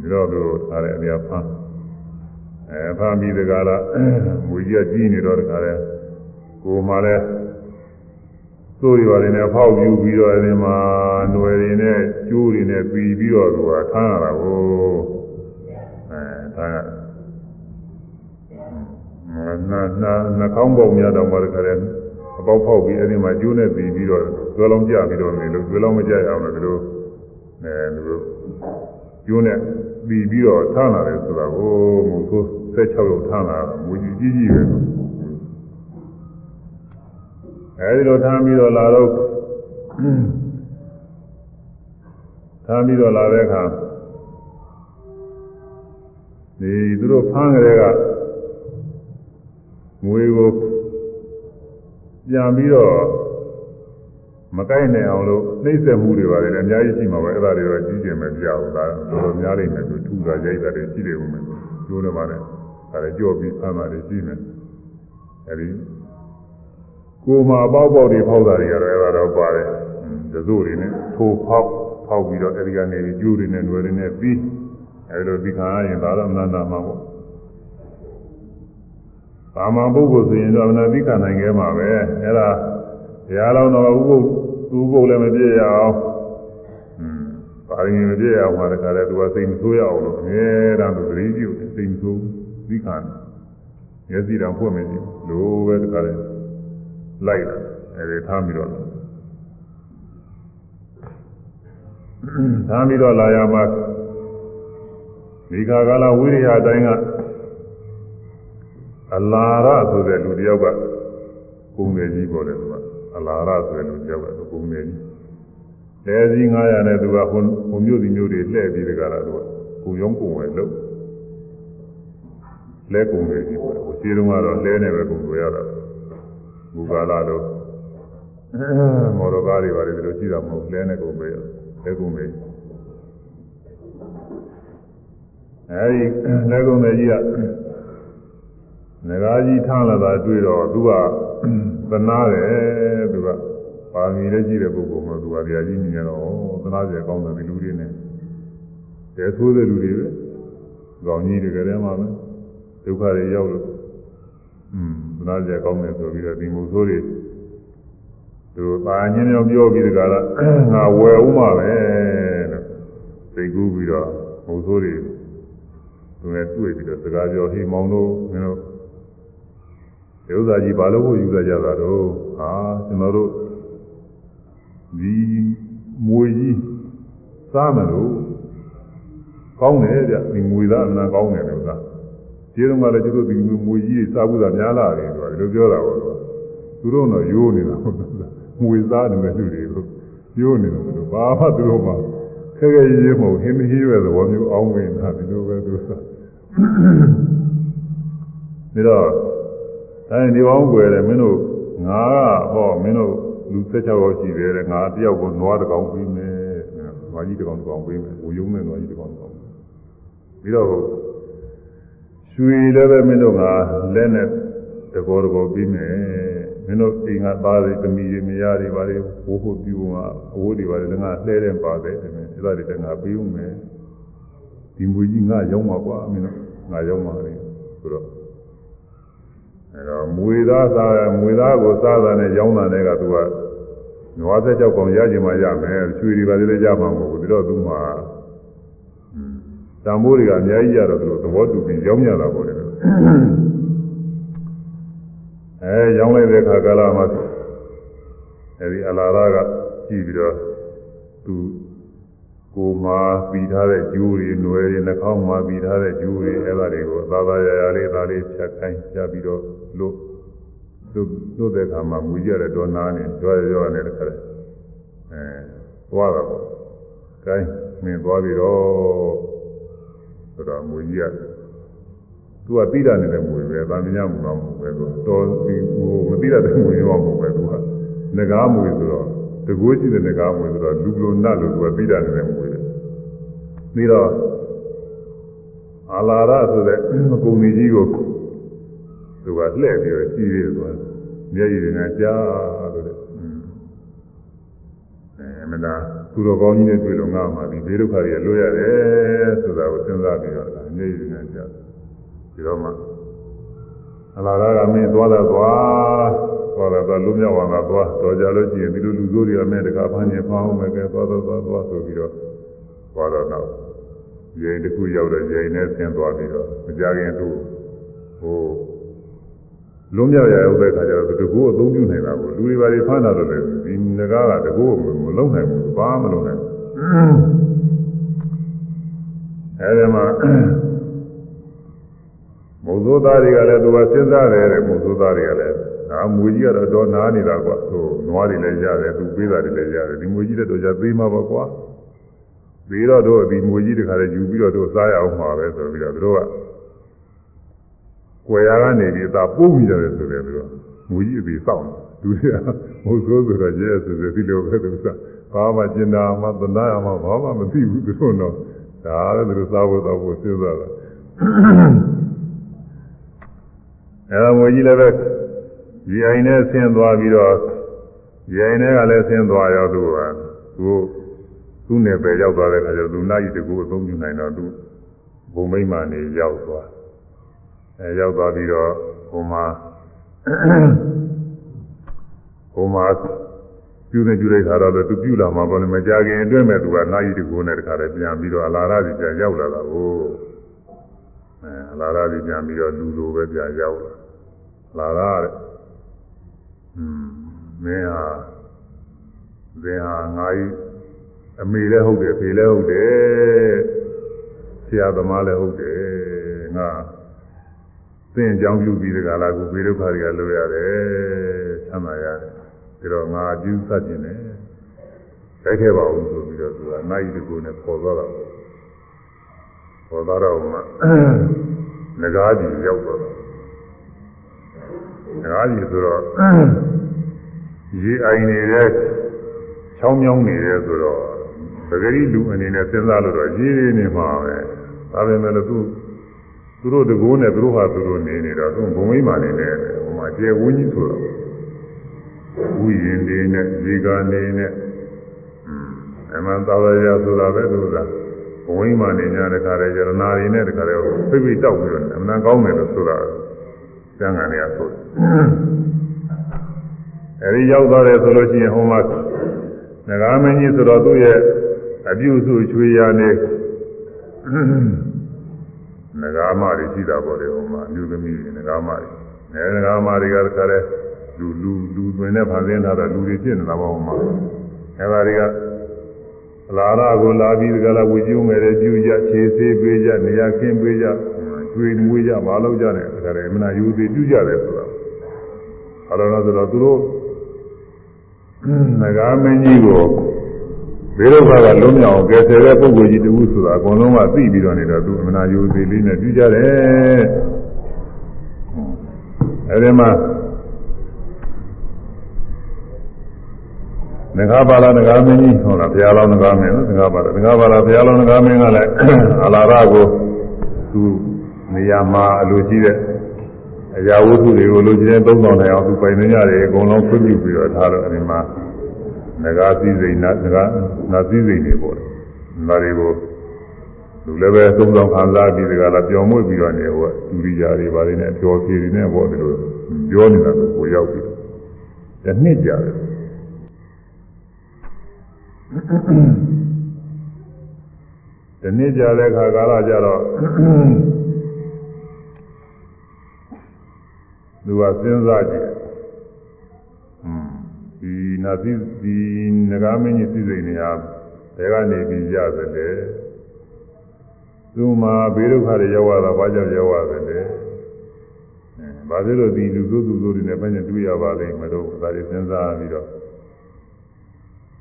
ဒီတော့သူတို့ထားတဲ့အများဖမ်းအဲဖမ်းပြီးတကားလားမူကြီးကကြီးနေတော့တကားလဲကိုမှလည်းသိုးတွေပါနေဖောက်ယူပြီးတော့အဲဒီမှာຫນွယ်တွေနဲ့ကျိုးတွေနဲ့ပြီးပြီးတော့သူကထမ်းရတာကိုအဲထမ်းရ နာနာနှာခေါင်းပေါက်များတော့မှတခါလဲအပေါက်ဖောက်ပြီးအဲဒီမှာကျိုးနဲ့ပြီးပြီးတော့ကျွဲလုံးကြပြီးတော့နေလို့ကျွဲလုံးမကြရအောင်လို့ဒီလိုအဲဒီလိုကျိုးနဲ့ပြီးပြီးတော့ထမ်းလာတယ်ဆိုတာကိုမဟုတ်ဆို16ရောက်ထမ်းလာမူကြီးကြီးကြီးပဲအဲဒီလိုထမ်းပြီးတော့လာတော့ထမ်းပြီးတော့လာတဲ့အခါဒီသူတို့ဖမ်းကြတဲ့က ငွေကိုပြန်ပြီးတော့မကိုက်နိုင်အောင်လို့နှိမ့်ဆက်မှုတွေပါတယ်လည်းအများကြီးရှိမှာပဲအဲ့ဒါတွေတော့ကြီးကျယ်မပြဘူးလားတော်တော်များလိမ့်မယ်သူထူတာရိုက်တာတွေရှိတယ်ဦးမယ်ကျိုးတယ်ပါလေဒါလည်းကြော့ပြီးဖမ်းတာတွေရှိမယ်အဲဒီကိုယ်မှာပေါက်ပေါက်တွေဖောက်တာတွေကတော့အဲ့ဒါတော့ပါတယ်ဒဇို့တွေနဲ့ထိုးဖောက်ဖောက်ပြီးတော့အဲဒီကနေကျိုးတွေနဲ့ຫນွယ်တွေနဲ့ပြီးအဲဒီလိုဒီခါရင်ဒါတော့အနန္တမှာပေါ့ ကာမပုဂ္ဂိုလ်ဆိုရင်တော့အနာသိခံနိုင်ခဲ့မှာပဲအဲ့ဒါတရားတော်တော်ဥပုပ်သူ့ပုပ်လည်းမပြည့်ရအောင်อืมပါရမီမပြည့်ရအောင်မှာတခါလဲသူကစိတ်မဆိုးရအောင်လို့အမြဲတမ်းသူသတိပြုတယ်စိတ်မဆိုးသိခံမျက်စိတောင်ဖွင့်မကြည့်လိုပဲတခါလဲလိုက်လာအဲဒီထားပြီးတော့ထားပြီးတော့လာရမှာဒီခါကာလဝိရိယအတိုင်းက အလာရဆိုတဲ့လူတယောက်ကပုံငယ်ကြီးပေါ်တယ်သူကအလာရဆိုတဲ့လူတယောက်ကပုံငယ်ကြီးလဲစည်း900နဲ့သူကဟိုဟိုမြို့ဒီမြို့တွေလှည့်ပြီးတကလားသူကကိုရုံးပုံဝယ်လို့လဲပုံငယ်ကြီးပေါ်တယ်ဟိုရှင်းတုန်းကတော့လဲနေပဲပုံဝယ်ရတာဘူကာလာတော့မော်တော်ကားတွေပါတယ်ဒီလိုရှိတာမဟုတ်လဲနေပုံပဲလဲပုံငယ်ကြီးအဲဒီလဲပုံငယ်ကြီးက ငကားကြီးထားလာတာတွေ့တော့သူကသနာတယ်သူကပါမီလည်းရှိတဲ့ပုဂ္ဂိုလ်မှသူကဗျာကြီးမြင်ရတော့သနာကျကောင်းတယ်ဒီလူတွေနဲ့တဲဆိုးတဲ့လူတွေပဲကောင်းကြီးတကယ်တည်းမှပဲဒုက္ခတွေရောက်လို့อืมသနာကျကောင်းတယ်ဆိုပြီးတော့ဒီမို့ဆိုးတွေသူပါညင်းရောပြောပြီးတကလားငါဝယ်ဦးမှာပဲလို့သိကူးပြီးတော့မို့ဆိုးတွေသူနဲ့တွေ့ပြီးတော့စကားပြောဟိမောင်တို့မင်းတို့ ဒီဥစ္စာကြီးဘာလို့ယူရကြတာတော့ဟာကျွန်တော်တို့ဒီမွေကြီးစားမလို့ကောင်းတယ်ဗျဒီမွေသားအမှန်ကောင်းတယ်လို့သာဒီတော့မှလည်းကျတို့ဒီမွေကြီးစားဘူးသာများလာတယ်ဆိုတော့ဒီလိုပြောတာပေါ့သူတို့တော့ရိုးနေတာဟုတ်လားမွေသားတယ်လူတွေကိုရိုးနေတယ်လို့ဘာမှသူတို့မှခဲခဲရေးရေးမဟုတ်ဟင်းဟင်းရွယ်သဘောမျိုးအောင်းဝင်တာဒီလိုပဲသူစားပြီးတော့ အဲဒီဒီပေါင်းွယ်တယ်မင်းတို့ငါကဟောမင်းတို့လူ16ယောက်ရှိတယ်တဲ့ငါတယောက်ကိုနွားတစ်ကောင်ပေးမယ်နွားကြီးတစ်ကောင်တစ်ကောင်ပေးမယ်ဝူယုံမဲ့နွားကြီးတစ်ကောင်တစ်ကောင်ပြီးတော့ရွှေလည်းပဲမင်းတို့ကလက်နဲ့တကောတကောပြီးမယ်မင်းတို့အိမ်ကသားတွေသမီးတွေမယားတွေဘာတွေဘိုးဖို့ပြုမှာအဝိုးတွေဘာတွေလည်းငါလှဲတဲ့ပါတယ်အဲ့ဒါတွေလည်းငါပြီးဦးမယ်ဒီမူကြီးငါရောက်မှာကွာမင်းတို့ငါရောက်မှာလေဆိုတော့ အဲ့တော့မွေသားစားမွေသားကိုစားတာနဲ့ရောင်းတာနဲ့ကသူကနွားသက်ကြောက်ကောင်ရကြမှာရမယ်ရွှေတွေဘာတွေလည်းရမှာမဟုတ်ဘူးဒါတော့သူမှတံမိုးတွေကအများကြီးရတော့သူသဘောတူပြီးရောင်းရတာပေါ့လေအဲရောင်းလိုက်တဲ့ခါကာလမှာအဲဒီအလာရကကြည့်ပြီးတော့သူကိုမှာပြီးထားတဲ့ကျိုးတွေ၊ຫນွယ်တွေနှာခေါင်းမှာပြီးထားတဲ့ကျိုးတွေအဲဒါတွေကိုသာသာရရလေးဒါလေးဖြတ်ခိုင်းပြပြီးတော့ လို့လို့လို့တဲ့အခါမှာမူကြတဲ့ဒေါနာနဲ့ကြွားရောနဲ့တခါအဲသွားတာပေါ့။ခိုင်းမင်းသွားပြီးတော့ဆိုတော့မူကြီးကသူကတိတာနေတဲ့မူပဲဗာမညမူတော့မဟုတ်ပဲသူတော်ဒီဟိုမတိတာတဲ့မူရောမဟုတ်ပဲသူကငကားမူဆိုတော့တကူရှိတဲ့ငကားမူဆိုတော့လူလိုနတ်လိုသူကတိတာနေတဲ့မူပဲပြီးတော့အာလာရဆိုတဲ့ကုံကြီးကို သူကလှည့်ပြီးတော့ကြည့်ရသွားမျက်ရည်နဲ့ကြားလို့တဲ့အဲမလားသူတော်ကောင်းကြီးနဲ့တွေ့လို့ငါမှဒီဘေးဒုက္ခတွေလွတ်ရတယ်ဆိုတာကိုစဉ်းစားပြီးတော့မျက်ရည်နဲ့ကြားဒီတော့မှအလားကမင်းသွားတာသွားသွားတာသွားလူမြောက်အောင်သာသွားတော်ကြလို့ရှိရင်ဒီလိုလူစိုးတွေအမဲတခါဖမ်းနေဖမ်းအောင်မယ်ကဲသွားသွားသွားသွားဆိုပြီးတော့သွားတော့တော့ရင်တစ်ခုရောက်တော့ရင်နဲ့ဆင်းသွားပြီးတော့မကြခင်သူ့ဟို လုံးမြောက်ရရောက်တဲ့ခါကျတော့တကူအသုံးပြုနိုင်တာကိုလူတွေပါတွေဖမ်းတာလို့လည်းဒီငကားကတကူမလုံးနိုင်ဘူးဘာမှမလုံးနိုင်ဘူးအဲဒီမှာမုသောသားတွေကလည်းသူကစဉ်းစားတယ်တဲ့မုသောသားတွေကလည်းဒါမွေကြီးကတော့တော့နားနေတာကွာသူနွားတွေလည်းရတယ်သူပေးတာတွေလည်းရတယ်ဒီမွေကြီးတဲ့တော့じゃသေးမှာပါကွာသေးတော့တို့ဒီမွေကြီးတခါလည်းယူပြီးတော့တို့စားရအောင်မှာပဲဆိုပြီးတော့တို့က ကွယ်ရကနေပြီးသာပို့မိတယ်ဆိုတယ်သူကမွေကြီးအပြီးစောင့်လူတွေကမုသောဆိုတော့ရဲဆိုတယ်ဒီလိုပဲသူကဘာမှကျင်တာမှသနာရမှဘာမှမသိဘူးသူတို့တော့ဒါလည်းသူတို့စားဖို့တော့ဖို့စဉ်းစားတာအဲဒါမွေကြီးလည်းပဲဒီအိမ်နဲ့ဆင်းသွားပြီးတော့ဒီအိမ်နဲ့ကလည်းဆင်းသွားရောသူကသူသူ့နယ်ပယ်ရောက်သွားတဲ့အခါကျတော့သူနာကြီးတကူအသုံးပြုနိုင်တော့သူဘုံမိမ့်မာနေရောက်သွား အဲရောက်သွားပြီးတော့ဟိုမှာဟိုမှာပြုနေပြုလိုက်တာတော့သူပြုလာမှာပေါ့လေမကြခင်အတွင်းမဲ့သူကနာကြီးတကူနဲ့တခါတည်းပြန်ပြီးတော့အလာရစီပြန်ရောက်လာတာကိုအဲအလာရစီပြန်ပြီးတော့လူလိုပဲပြန်ရောက်လာလာရတဲ့อืมမင်းဟာသင်ဟာငါ့အမေလည်းဟုတ်တယ်ဖေလည်းဟုတ်တယ်ဆရာသမားလည်းဟုတ်တယ်ငါ သင်အကြောင်းပြုပြီးဒီကလာကိုဘေဒုက္ခတွေကလွတ်ရတယ်ချမ်းသာရတယ်ဒါတော့ငါအကျဉ်းဆက်ခြင်းနဲ့တိုက်ခဲ့ပါဦးဆိုပြီးတော့သူကနိုင်တကူနဲ့ပေါ်သွားတာပေါ်သွားတော့မှငကားကြီးရောက်တော့ငကားကြီးဆိုတော့ရေအိုင်နေတဲ့ချောင်းမြောင်းနေတယ်ဆိုတော့ပဂရိလူအနေနဲ့စဉ်းစားလို့တော့ရေးနေနေမှာပဲဒါပေမဲ့လို့သူ သူတို့တကိုးနဲ့သူတို့ဟာသူတို့နေနေတော့သူဘုံမိမာနေတယ်ဟိုမှာကျေဝင်းကြီးဆိုတော့ဝိရင်နေနဲ့ရေကနေနဲ့အမှန်သာဝရဆိုတာပဲသူကဘုံမိမာနေ냐တခါလေယရနာတွေနဲ့တခါလေဖိဖိတောက်ပြီးတော့အမှန်ကောင်းတယ်လို့ဆိုတာကျန်ကန်တွေကဆိုတယ်အဲဒီရောက်သွားတယ်ဆိုလို့ရှိရင်ဟိုမှာငကားမင်းကြီးဆိုတော့သူ့ရဲ့အပြုစုချွေရာနေ ငကားမတွေရှိတာပေါ့လေဟိုမှာအမျိုးသမီးတွေငကားမတွေအဲငကားမတွေကတခါလဲလူလူလူတွင်နဲ့ဖန်ဆင်းထားတော့လူတွေဖြစ်နေတာပေါ့ဟိုမှာအဲဒါတွေကအလားရကိုလာပြီးတကလားဝေကျုံငယ်တဲ့ပြုကြခြေသေးပေးကြနေရာခင်းပေးကြကျွေးမွေးကြမလုပ်ကြနဲ့တခါလဲအမနာယူသေးပြုကြတယ်ဆိုတာအဲလိုလားဆိုတော့သူတို့ငကားမင်းကြီးကို ဘေရုပ်ကလုံးမြောင်ကယ်ဆယ်တဲ့ပုဂ္ဂိုလ်ကြီးတူဆိုတာအကုန်လုံးကသိပြီးတော့နေတော့သူအမနာယိုသေးလေးနဲ့ပြုကြတယ်အဲဒီမှာငဃပါလာငဃမင်းကြီးဟုတ်လားဘုရားလောင်းငဃမင်းနော်ငဃပါလာငဃပါလာဘုရားလောင်းငဃမင်းကလည်းအလာရကိုသူနေရာမှာအလိုရှိတဲ့အရာဝတ္ထုတွေကိုလိုချင်တဲ့သုံးဆောင်နိုင်အောင်သူပိုင်နေရတယ်အကုန်လုံးခွင့်ပြုပြီးတော့ထားတော့အဲဒီမှာ ငဃစည်းစိမ်နာငဃနာစည်းစိမ်တွေပေါ့လေဒါတွေကိုလူလည်းပဲသုံးဆောင်ခံစားပြီးဒီကလာပျော်မွေ့ပြီးတော့နေဟိုဒူရိယာတွေပါနေနဲ့ပျော်ဖြေနေနဲ့ပေါ့ဒီလိုပြောနေတာကိုကိုရောက်ပြီးတစ်နှစ်ကြာတယ်ဒီနေ့ကြာတဲ့ခါကာလကြတော့သူကစဉ်းစားကြည့်อืมဒီ နာသီဒီငကားမင်းကြီးစိစိတ်နေဟာဘယ်ကနေပြီးရသလဲသူမှာဘေးဒုက္ခတွေရောက်လာတာဘာကြောင့်ရောက်ရတယ်လဲအဲဘာဖြစ်လို့ဒီလူဆိုးသူဆိုးတွေနဲ့ဘယ်နဲ့တွေ့ရပါလိမ့်မလို့ဒါတွေစဉ်းစားပြီးတော့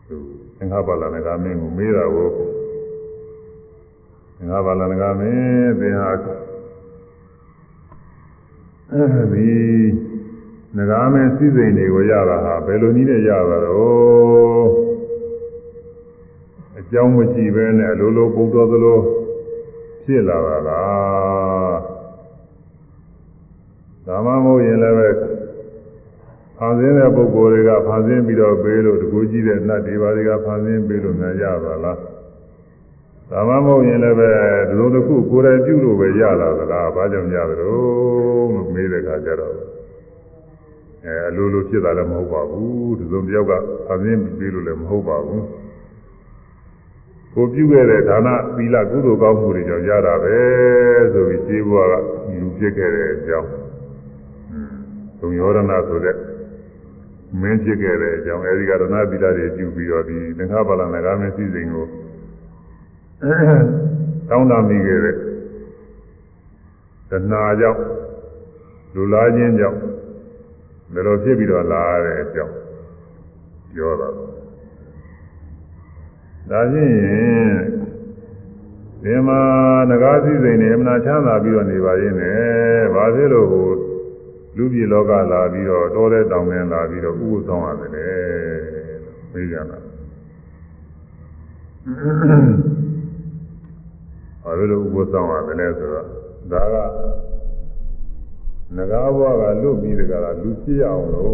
သူသင်္ဃပါဠငကားမင်းကိုမေးတာကိုသင်္ဃပါဠငကားမင်းသင်ဟာအဲဒီ ငကားမင်းစိစိတ်တွေကိုရတာဟာဘယ်လိုနည်းနဲ့ရတာတော့အကြောင်းမရှိဘဲနဲ့အလိုလိုပုံတော်သလိုဖြစ်လာတာလားဒါမှမဟုတ်ရင်လည်းပဲဖန်ဆင်းတဲ့ပုဂ္ဂိုလ်တွေကဖန်ဆင်းပြီးတော့ပေးလို့တကူကြည့်တဲ့နတ်တွေပါတွေကဖန်ဆင်းပေးလို့များရပါလားဒါမှမဟုတ်ရင်လည်းပဲဒီလိုတစ်ခုကိုယ်တိုင်ပြုလို့ပဲရလာသလားဘာကြောင့်ရတယ်လို့မေးတဲ့အခါကျတော့ အဲအလိုလိုဖြစ်တာလည်းမဟုတ်ပါဘူးဒီလိုတယောက်ကဖန်ဆင်းပေးလို့လည်းမဟုတ်ပါဘူးကိုပြုခဲ့တဲ့ဒါနသီလကုသိုလ်ကောင်းမှုတွေကြောင့်ရတာပဲဆိုပြီးရှင်းဘုရားကလူဖြစ်ခဲ့တဲ့အကြောင်းသုံးယောရဏဆိုတဲ့မင်းဖြစ်ခဲ့တဲ့အကြောင်းအဲဒီကရဏသီလတွေပြုပြီးတော့ဒီသင်္ခါပါဠိငါးမင်းစည်းစိမ်ကိုတောင်းတမိခဲ့တဲ့တဏှာကြောင့်လူလာခြင်းကြောင့် ဘယ်လိုဖြစ်ပြီးတော့လာရတဲ့အကြောင်းပြောတာဒါဖြင့်ဒီမှာငကားစည်းစိမ်နေအမှန်ချမ်းသာပြီးတော့နေပါရင်လည်းဘာဖြစ်လို့ဟိုလူပြည်လောကလာပြီးတော့တောတဲ့တောင်ထဲလာပြီးတော့ဥပုသောင်းရတယ်လေမေးကြတာဘာဖြစ်လို့ဥပုသောင်းရတယ်လဲဆိုတော့ဒါက ငကားဘဝကလွတ်ပြီးတကလားလူဖြစ်အောင်လို့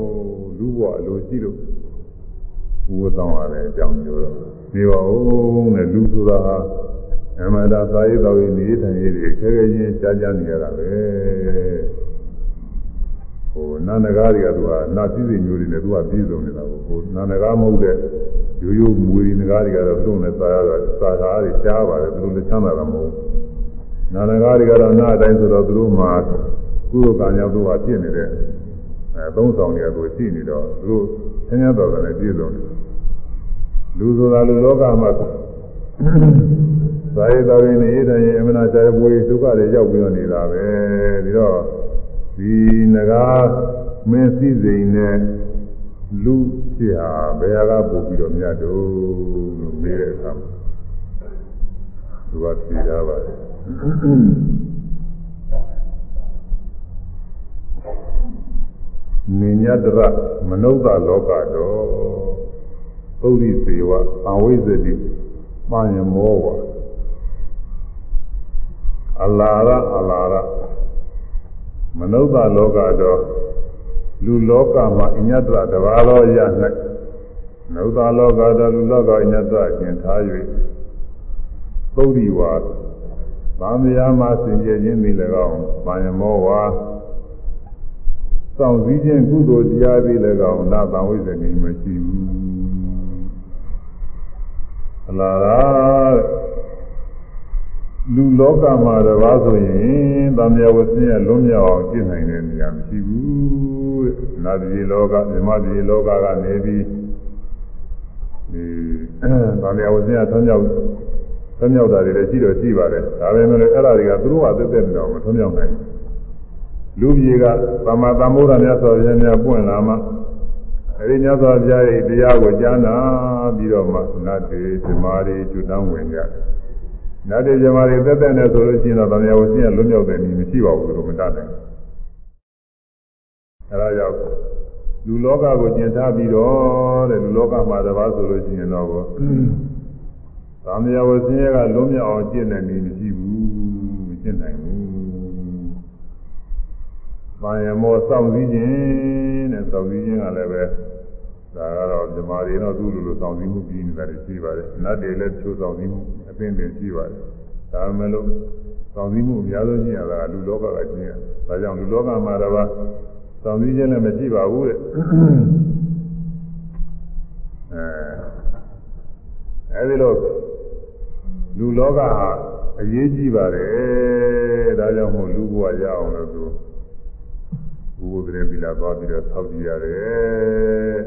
လူဘဝအလိုရှိလို့ဥပုသောင်းရတဲ့အကြောင်းပြောတော့နေပါဦးနဲ့လူဆိုတာဟာအမှန်တရားသာရေးတော်ရေးနေထိုင်ရေးတွေခဲခဲချင်းကြားကြားနေရတာပဲဟိုနာနဂါးတွေကသူကနာစည်းစိမ်မျိုးတွေနဲ့သူကပြည်စုံနေတာကိုဟိုနာနဂါးမဟုတ်တဲ့ရိုးရိုးမွေနဂါးတွေကတော့သူ့နဲ့သာရတာသာသာတွေရှားပါတယ်သူတို့လည်းချမ်းသာတာမဟုတ်နာနဂါးတွေကတော့နာအတိုင်းဆိုတော့သူတို့မှာ ကုသိုလ်ကံကြောင့်သူကဖြစ်နေတဲ့အဲသုံးဆောင်တွေကသူရှိနေတော့သူတို့ဆင်းရဲတော်တယ်ပြည်စုံတယ်လူဆိုတာလူလောကမှာသာယတော်ရင်နေတိုင်းအမနာချာဘွေဒုက္ခတွေရောက်ပြီးတော့နေတာပဲဒီတော့ဒီငကားမင်းစည်းစိမ်နဲ့လူဖြစ်ဟာဘယ်ဟာကပို့ပြီးတော့မြတ်တော့လို့မေးတဲ့အခါမှာသူကဖြေထားပါတယ် နိညတရမနုဿလောကတော်ပုရိသေဝအဝိဇ္ဇတိပါယမောဝအလာရအလာရမနုဿလောကတော်လူလောကမှာအညတရတဘာလောရ၌နုဿလောကတော်လူလောကအညတရကျင်ထား၍ပုရိဝါသံဃာမှာစင်ကြယ်ခြင်းမိ၎င်းပါယမောဝါ စောင့်စည်းခြင်းကုသိုလ်တရားတွေလည်းကောင်းနာတံဝိဇ္ဇနေမရှိဘူးအလားလားလူလောကမှာတပါးဆိုရင်သံဃာဝဆင်းရဲလွံ့မြောက်အောင်ကျင့်နိုင်တဲ့နေရာမရှိဘူးတဲ့နာတိလောကမြမတိလောကကနေပြီးဒီသံဃာဝဆင်းရဲထွံ့မြောက်ထွံ့မြောက်တာတွေလည်းရှိတော့ရှိပါတယ်ဒါပေမဲ့လည်းအဲ့ဒါတွေကသူတို့ကသက်သက်တော့မထွံ့မြောက်နိုင်ဘူး လူကြီးကသမ္မာသမ္ဗုဒ္ဓမြတ်စွာဘုရားများပွင့်လာမှအဲဒီမြတ်စွာဘုရားရဲ့တရားကိုကြားနာပြီးတော့မှနတ်တွေဇမားတွေကျွတ်တောင်းဝင်ကြတယ်။နတ်တွေဇမားတွေသက်သက်နဲ့ဆိုလို့ရှိရင်တော့ဗမာဝစီကလွတ်မြောက်တယ်နည်းမရှိပါဘူးလို့မတတ်နိုင်ဘူးအဲဒါကြောင့်လူလောကကိုကျင်ထားပြီးတော့တဲ့လူလောကမှာတပါးဆိုလို့ရှိရင်တော့သာမယဝဆင်းရဲကလုံးမြောက်အောင်ကျင့်တဲ့နည်းမရှိဘူးမကျင့်နိုင်ဘူး။ ဘာယမောစောင့်စည်းခြင်းတဲ့စောင့်စည်းခြင်းကလည်းပဲဒါကတော့ဇမားတွေတော့သူ့လိုလိုစောင့်စည်းမှုပြီးနေတာရှိပါတယ်။နတ်တွေလည်းချိုးစောင့်စည်းမှုအသိဉာဏ်ရှိပါတယ်။ဒါမှမဟုတ်စောင့်စည်းမှုအများဆုံးရှိရတာကလူလောကကကျင့်ရ။ဒါကြောင့်လူလောကမှာတပါးစောင့်စည်းခြင်းလည်းမရှိပါဘူးတဲ့အဲအဲဒီလိုလူလောကဟာအရေးကြီးပါတယ်ဒါကြောင့်မို့လူဘဝရအောင်လို့သူ ဘုရားတည်းပြီလာသွားပြီးတော့ဆောက်ကြည့်ရတယ်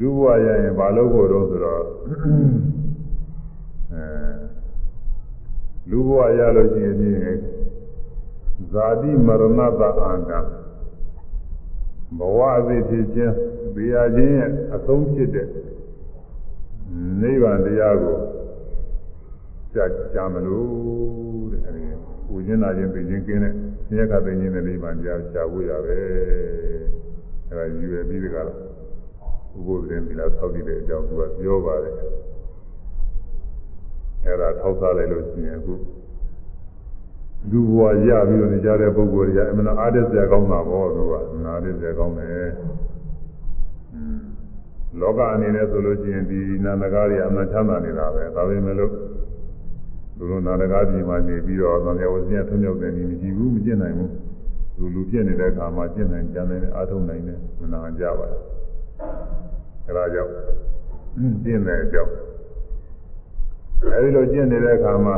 လူဘဝရရင်ဘာလို့ဖို့တော့ဆိုတော့အဲလူဘဝရလို့ရှိရင်ဇာတိမရဏတအန္တဘဝအသေးဖြစ်ခြင်းဘေးရခြင်းရဲ့အဆုံးဖြစ်တဲ့နိဗ္ဗာန်တရားကိုကြာကြာမလို့တဲ့အဲဒီပူဇင်းနာခြင်းသိခြင်းကင်းတဲ့ ဆင်းရဲခသိခြင်းတဲ့နိဗ္ဗာန်တရားရှာဖို့ရပဲအဲဒါယူရပြီးတကလားဥပုသ်ရင်ဒီလားဆောက်တည်တဲ့အကြောင်းသူကပြောပါတယ်အဲဒါထောက်ထားလိုက်လို့ရှိရင်အခုလူဘဝရပြီးတော့နေကြတဲ့ပုဂ္ဂိုလ်တွေကအမှန်အားတည်းစရာကောင်းတာပေါ့သူကနားတည်းစရာကောင်းတယ်လောကအနေနဲ့ဆိုလို့ရှိရင်ဒီနာမကားတွေအမှန်ချမ်းသာနေတာပဲဒါပေမဲ့လို့ လူလူနာတကားပြည်မှာနေပြီးတော့သံဃာဝစီယထွံ့မြောက်တဲ့နည်းမရှိဘူးမကျင့်နိုင်ဘူးလူလူပြည့်နေတဲ့အခါမှာကျင့်နိုင်ကြနိုင်တယ်အားထုတ်နိုင်တယ်မနာကြပါဘူးအဲဒါကြောင့်ကျင့်တဲ့အကြောင်းအဲဒီလိုကျင့်နေတဲ့အခါမှာ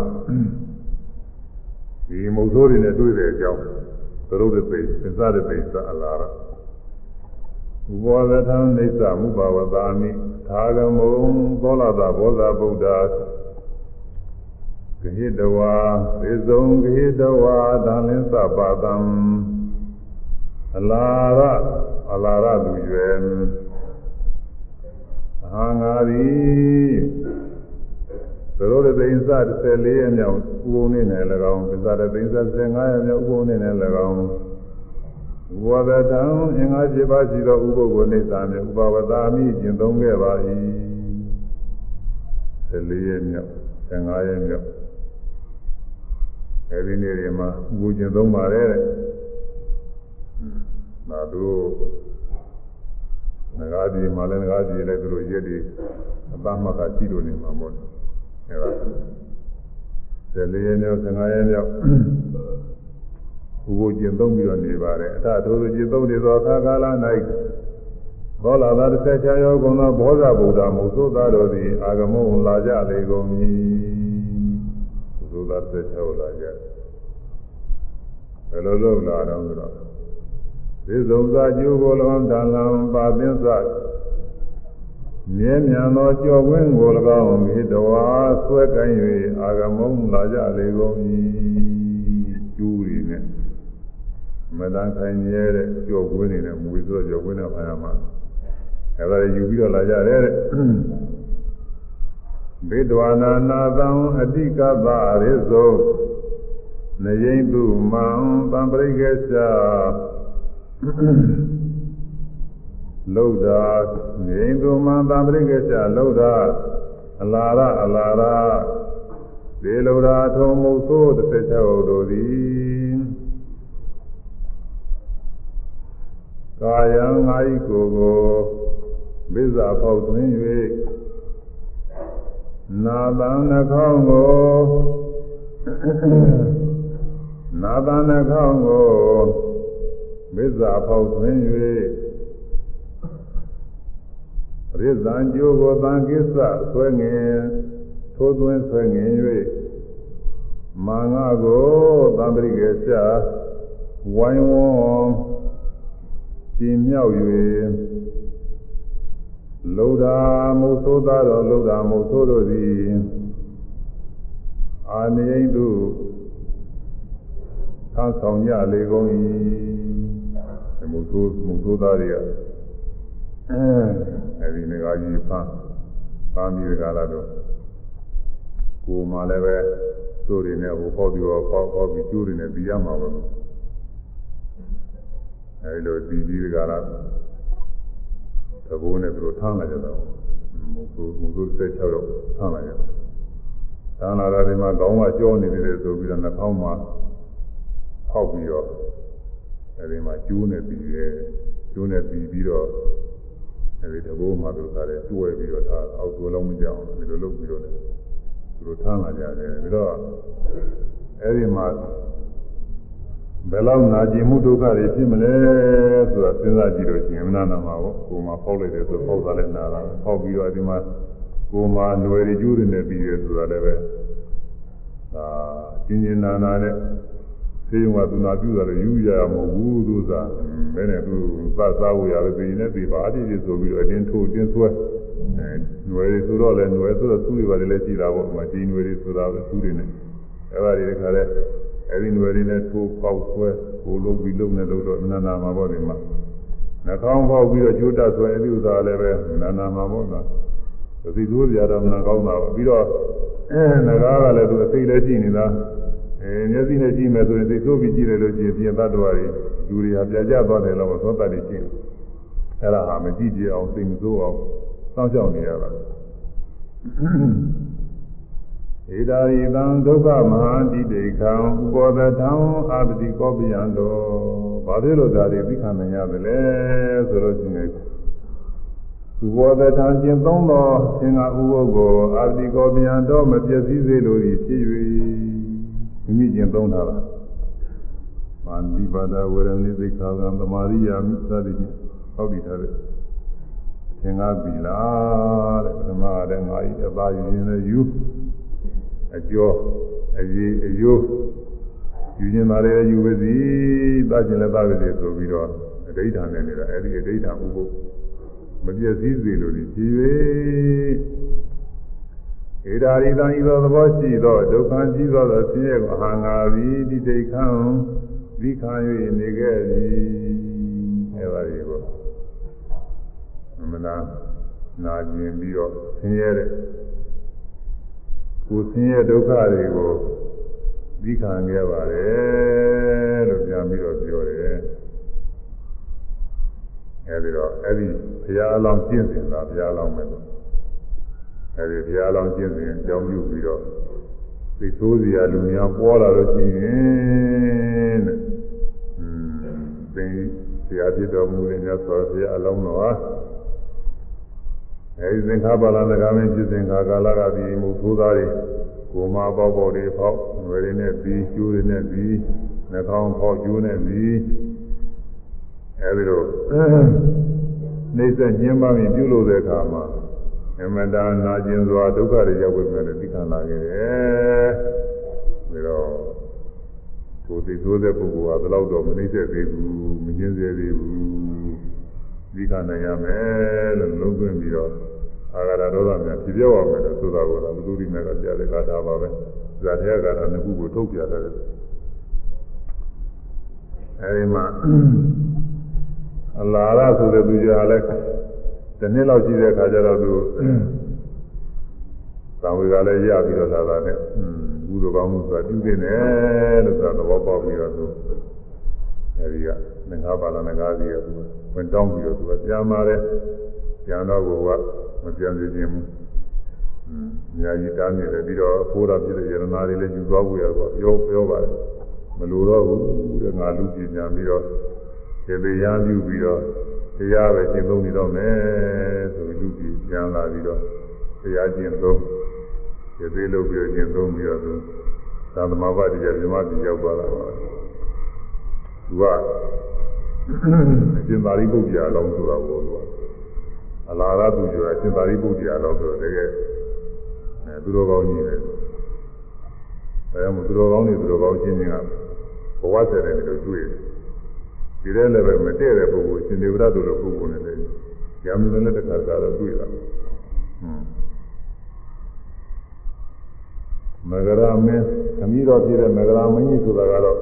ဒီမုတ်ဆိုးတွေနဲ့တွေ့တဲ့အကြောင်းသရုပ်တဲ့သိသစ္စာတဲ့သိသအလားရဥဘောဇထံနေသမုပါဝသာမိသာဂမုံသောလတာဘောဇဗုဒ္ဓ ဂဟိတဝါသေဆုံးဂဟိတဝါဒါလင်းသပါတံအလာရအလာရသူရွယ်အာငါသည်သရောတသိန်းစ14ရက်မြောက်ဥပုံနေနဲ့၎င်းပစ္စရသိန်းစ15ရက်မြောက်ဥပုံနေနဲ့၎င်းဝါဒတံအင်္ဂါ7ပါးရှိသောဥပုပ်ကိုနေသာမြဥပဝတာမိကျင့်သုံးခဲ့ပါ၏14ရက်မြောက်15ရက်မြောက် အဲဒီနေ့တွေမှာဥပုပ်ကျင့်သုံးပါတယ်တဲ့ဒါတို့ငကားဒီမှာလည်းငကားဒီလည်းသူတို့ရက်တွေအသမတ်ကရှိလို့နေမှာမို့အဲဒါ14ရက်မြောက်15ရက်မြောက်ဥပုကျင့်သုံးပြီးတော့နေပါတယ်အထထိုးကျင့်သုံးနေသောအခါကာလ၌ဘောလာသာတစ်ဆက်ချရောကုန်သောဘောဇဗုဒ္ဓမုသုသားတို့သည်အာဂမုံလာကြလေကုန်၏ သုသာတစ်ဆက်ချောလာကြဘယ်လိုလုပ်လာတော့ဆိုတော့သေဆုံးသာကျိုးကို၎င်းတန်လံပါသင်းစမြဲမြံသောကြော်ဝင်းကို၎င်းမိတဝါဆွဲကိုင်း၍အာဂမုံလာကြလေကုန်၏ကျူးရည်နဲ့မတန်ခိုင်ရဲတဲ့ကြော်ဝင်းနေနဲ့မူဆိုကြော်ဝင်းနဲ့ဖာရမှာအဲဒါယူပြီးတော့လာကြတယ်တဲ့ ဘေဒဝနာနာသံအတိကပရိသောနယိမ့်သူမံတံပရိကေသလောက်တာငိမ့်သူမံတံပရိကေသလောက်တာအလာရအလာရဒေလောရာထုံမုတ်ဆိုးတစ်ချက်တို့သည်ကာယံငါဤကိုယ်ကိုဘိဇာပေါက်သွင်း၍ နာတံနှခေါင်းကိုနာတံနှခေါင်းကိုမစ္စာဖောက်သွင်း၍ရိဇံကျိုးကိုတန်ကိစ္စဆွဲငင်ထိုးသွင်းဆွဲငင်၍မာငါကိုသံပရိကေချဝိုင်းဝန်းချီမြောက်၍ လောဒာမုသောသားတော်လောဒာမုသောတို့သည်အာနိယိတုသာဆောင်ကြလေကုန်၏မုသောမုသောသားတွေကအဲဒီငါကြီးဖမ်းဖမ်းပြီးကြလာတော့ကိုမှလည်းပဲသူ့တွေနဲ့ဟိုပေါ့ပြီးတော့ပေါ့ပေါ့ပြီးကျိုးတွေနဲ့ပြီးရမှာပဲအဲဒီလိုဒီကြီးကလာ သဘောနဲ့သူတို့ထမ်းလာကြတော့မုသူမုသူ16ရောက်ထမ်းလာကြတယ်။ထမ်းလာတာဒီမှာခေါင်းကကြောနေတယ်ဆိုပြီးတော့နှာခေါင်းမှာဖောက်ပြီးတော့အဲဒီမှာကျိုးနေပြီးရဲကျိုးနေပြီးပြီးတော့အဲဒီတဘောမှာသူတို့ကလည်းတွဲပြီးတော့ဒါအောက်တိုးလုံးမကြောက်ဒီလိုလုပ်ပြီးတော့သူတို့ထမ်းလာကြတယ်ပြီးတော့အဲဒီမှာ ဘယ်လောက်နာကျင်မှုဒုက္ခတွေဖြစ်မလဲဆိုတာစဉ်းစားကြည့်လို့ရှိရင်မနာနာမှာပေါ့ကိုယ်မှာဖောက်လိုက်တယ်ဆိုဖောက်တာလည်းနာတာဖောက်ပြီးတော့ဒီမှာကိုယ်မှာຫນွယ်တွေကျိုးတွေနဲ့ပြီးတယ်ဆိုတာလည်းပဲဒါကျင်ကျင်နာနာနဲ့သေယုံကသူနာပြုတာလည်းယူရမှာမဟုတ်ဘူးသူစားဘယ်နဲ့သူသတ်စားဖို့ရတယ်ပြည်နေပြီပါအတိအကျဆိုပြီးတော့အတင်းထိုးအတင်းဆွဲအဲຫນွယ်တွေဆိုတော့လည်းຫနွယ်ဆိုတော့သူ့တွေပါလေလည်းရှိတာပေါ့မကြီးຫນွယ်တွေဆိုတာပဲသူ့တွေနဲ့အဲ့ဒါတွေတခါလဲ အဲဒီຫນွယ်တွေနဲ့ထိုးပေါက်ဆွဲကိုလုံးပြီးလုံးနဲ့လုံးတော့နာနာမှာပေါ့ဒီမှာနှာခေါင်းပေါက်ပြီးတော့ကျိုးတတ်ဆွဲအဲဒီဥစ္စာလည်းပဲနာနာမှာပေါ့နော်သတိသိုးကြတော့မနာကောင်းတာပေါ့ပြီးတော့အဲငကားကလည်းသူအသိလည်းရှိနေတာအဲမျက်စိနဲ့ကြည့်မယ်ဆိုရင်သိသိုးပြီးကြည့်တယ်လို့ရှိရင်ပြင်သတ္တဝါတွေလူတွေဟာပြကြသွားတယ်လို့သောတတ်တွေရှိတယ်အဲ့ဒါဟာမကြည့်ကြအောင်သိမစိုးအောင်စောင့်ရှောက်နေရတာ ဧတာရိတံဒုက္ခမဟာတိတေခံဥပောဒထံအာပတိကောပိယံတော်ဘာဖြစ်လို့ဒါတွေသိခံနိုင်ရတယ်လဲဆိုလို့ရှိရင်ဥပောဒထံကျင့်သုံးသောသင်္ဃဥပုပ်ကိုအာပတိကောပိယံတော်မပြည့်စည်စေလိုသည်ဖြစ်၍မိမိကျင့်သုံးတာလားမာနိပါဒဝရဏိသိခာကံသမာရိယာမိသတိဖြင့်ဟောပြီးထားတယ်သင်္ဃပြီလားတဲ့ပထမကလည်းငါဤအပါယူရင်းနဲ့ယူ အကျော်အရေးအယိုးယူခြင်းသားလည်းယူပါစီတတ်ခြင်းလည်းတတ်ပါစေဆိုပြီးတော့အဋိဌာန်နဲ့နေတာအဲ့ဒီအဋိဌာန်ဥပုပ်မပြည့်စည်စေလို့ဒီကြည်၍ဧဒါရိတံဤသောသဘောရှိသောဒုက္ခကြီးသောသောဆင်းရဲကိုအဟံငါပြီးဒီဒိဋ္ဌံဒီခံ၍နေခဲ့သည်အဲ့ပါဒီကိုမနာနာကျင်ပြီးတော့ဆင်းရဲတဲ့ ကိုယ်ဆင်းရဲဒုက္ခတွေကိုသိခံခဲ့ပါတယ်လို့ပြန်ပြီးတော့ပြောတယ်အဲဒီတော့အဲ့ဒီဘုရားအလောင်းကျင့်စဉ်တာဘုရားအလောင်းပဲလို့အဲဒီဘုရားအလောင်းကျင့်စဉ်အကြောင်းပြုပြီးတော့သိသိုးစရာလူများပေါ်လာလို့ရှိရင်တဲ့อืมသင်ဆရာဖြစ်တော်မူတဲ့မြတ်စွာဘုရားအလောင်းတော်ဟာ အဲဒီသင်္ခါပါဠနဂါမင်းဖြစ်စဉ်ခါကာလကပြီးမူသိုးသားတွေကိုမပေါက်ပေါက်တွေဖောက်ငွေတွေနဲ့ပြီးကျိုးတွေနဲ့ပြီးနှာခေါင်းဖောက်ကျိုးနဲ့ပြီးအဲဒီလိုနှိမ့်ဆက်ညှင်းပါရင်ပြုလုပ်တဲ့အခါမှာအမတန်နာကျင်စွာဒုက္ခတွေရောက်ဝင်တယ်သိခံလာခဲ့တယ်ပြီးတော့ကိုယ်သိသိုးတဲ့ပုဂ္ဂိုလ်ကဘယ်တော့တော့မနှိမ့်ဆက်သေးဘူးမညှင်းစေသေးဘူး သိခံနိုင်ရမယ်လို့လုံးသွင်းပြီးတော့အာဂါရဒေါသများဖြေပြောက်အောင်မယ်လို့ဆိုတာကိုတော့ဘုသူဒီမဲ့ကကြားတဲ့ကာထာပါပဲဇာထေကာထာနှစ်ခုကိုထုတ်ပြတယ်အဲဒီမှာအလာရဆိုတဲ့သူကြီးကလည်းဒီနှစ်လောက်ရှိတဲ့ခါကျတော့သူသံဝေကလည်းရပြီးတော့လာတာနဲ့ဘုသူကောင်းမှုဆိုတာပြုနေတယ်လို့ဆိုတာသဘောပေါက်ပြီးတော့သူအဲဒီက ငါးပါးလားငါးစီးကသူဝင်တောင်းပြီးတော့သူကပြန်มาတယ်ပြန်တော့ကိုကမပြန်သေးခြင်းဘူးအင်းညာကြီးတားနေတယ်ပြီးတော့ဖိုးတာဖြစ်တဲ့ယရနာတွေလည်းယူသွားဖို့ရတော့ပြောပြောပါတယ်မလိုတော့ဘူးတဲ့ငါလူပြည်ပြန်ပြီးတော့ဒီတရားပြုပြီးတော့တရားပဲကျင့်သုံးနေတော့မယ်ဆိုလူပြည်ပြန်လာပြီးတော့တရားကျင့်သုံးဒီသေးလုပ်ပြီးတော့ကျင့်သုံးပြီးတော့သူသာသမာ့ဘာတရားဓမ္မပြည်ရောက်သွားတာပါ သူကအရှင်သာရိပုတ္တရာလောင်းဆိုတာကိုသူကအလာရသူကျော်အရှင်သာရိပုတ္တရာလောင်းဆိုတော့တကယ်အဲသူတော်ကောင်းကြီးပဲဒါကြောင့်သူတော်ကောင်းတွေသူတော်ကောင်းချင်းချင်းကဘဝဆက်တယ်လို့တွေ့တယ်ဒီထဲလည်းပဲမတည့်တဲ့ပုဂ္ဂိုလ်ရှင်ဒေဝရတို့လိုပုဂ္ဂိုလ်နဲ့လည်းညာမလို့လည်းတစ်ခါတခါတော့တွေ့တာဟွန်းမဂရမင်းခမည်းတော်ဖြစ်တဲ့မဂရမင်းကြီးဆိုတာကတော့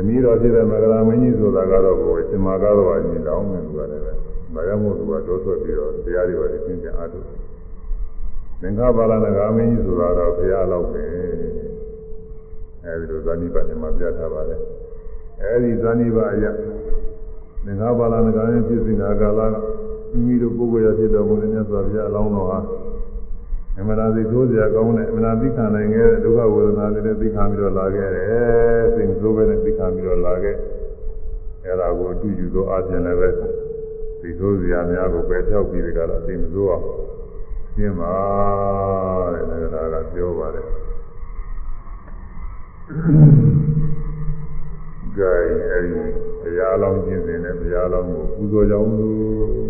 ခမည်းတော်ဖြစ်တဲ့မဂရမင်းကြီးဆိုတာကတော့ကိုယ်ရှင်မာကားတော်အရင်တောင်းနေသူကလည်းပဲမရမို့သူကတိုးထွက်ပြီးတော့တရားတွေပါသိသိပြန်အားထုတ်သင်္ခါပါဠနဂါမင်းကြီးဆိုတာတော့ဘုရားလောက်ပဲအဲဒီလိုဇာတိပတ်မှာပြထားပါတယ်အဲဒီဇာနိဘာယသင်္ဃပါဠနဂရင်ဖြစ်စဉ်ကာလကမိမိတို့ပုဂ္ဂိုလ်ရဖြစ်တော်မူတဲ့မြတ်စွာဘုရားအလောင်းတော်ဟာ အမှန်တရားသိသိုးစရာကောင်းတဲ့အမှန်တရားသိခံနိုင်ခဲ့တဲ့ဒုက္ခဝေဒနာတွေနဲ့သိခံပြီးတော့လာခဲ့တယ်စိတ်ဆိုးပဲနဲ့သိခံပြီးတော့လာခဲ့အဲဒါကိုအတူယူသောအခြင်းလည်းပဲသိသိုးစရာများကိုပယ်ဖြောက်ပြီးဒီကလာသိမစိုးအောင်ရှင်းပါတဲ့ဒါကပြောပါတယ်ကြိုင်အဲဒီဘုရားလောင်းကျင့်စဉ်နဲ့ဘုရားလောင်းကိုပူဇော်ကြအောင်လို့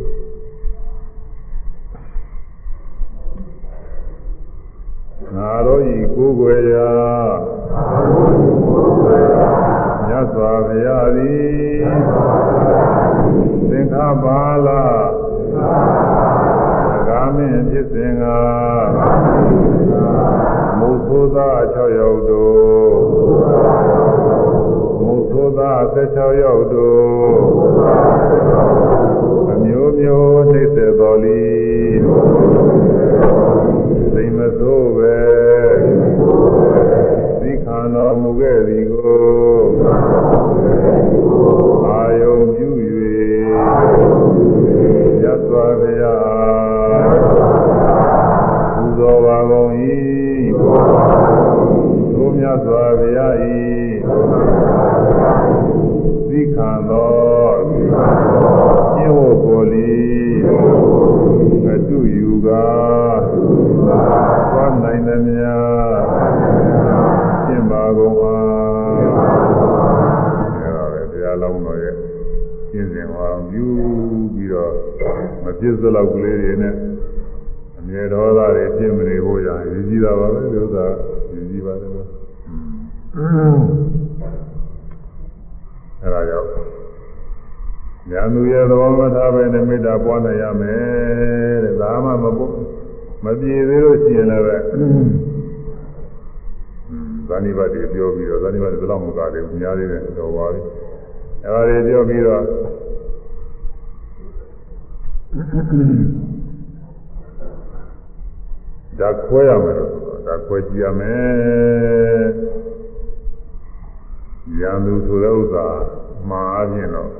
ငါတို့ဤကိုယ်ွယ်ရာမြတ်စွာဘုရားသည်သင်္ခပါလကာမင်းဖြစ်စဉ်ကမုသောသား6ယောက်တို့မုသောသား16ယောက်တို့အမျိုးမျိုးနှိမ့်သက်တော်လီ စိတ်မဆိုးပဲသိခံတော်မူခဲ့သည်ကိုအာယုံပြု၍ရသော်ဗျာပူဇော်ပါကုန်၏သို့မြတ်စွာဘုရား၏သိခံတော်ကျင့်ဝတ်ကိုလီအတုယူကား ပြစ်စလောက်ကလေးတွေနဲ့အမြဲဒေါသတွေဖြစ်မနေဖို့ရရည်ကြီးတာပါပဲဒီဥစ္စာရည်ကြီးပါတယ်လို့အဲဒါကြောင့်ညာသူရဲ့သဘောမထားပဲနဲ့မေတ္တာပွားနိုင်ရမယ်တဲ့ဒါမှမပုမပြေသေးလို့ရှိရင်လည်းပဲဇာနိဘတ်တွေပြောပြီးတော့ဇာနိဘတ်တွေဘယ်လောက်မကသေးဘူးများသေးတယ်တော့ပါပြီအဲဒါတွေပြောပြီးတော့ ဒါခွဲရမယ်လို့ဒါခွဲကြည့်ရမယ်ရန်သူဆိုတဲ့ဥစ္စာမှာအပြင်တော့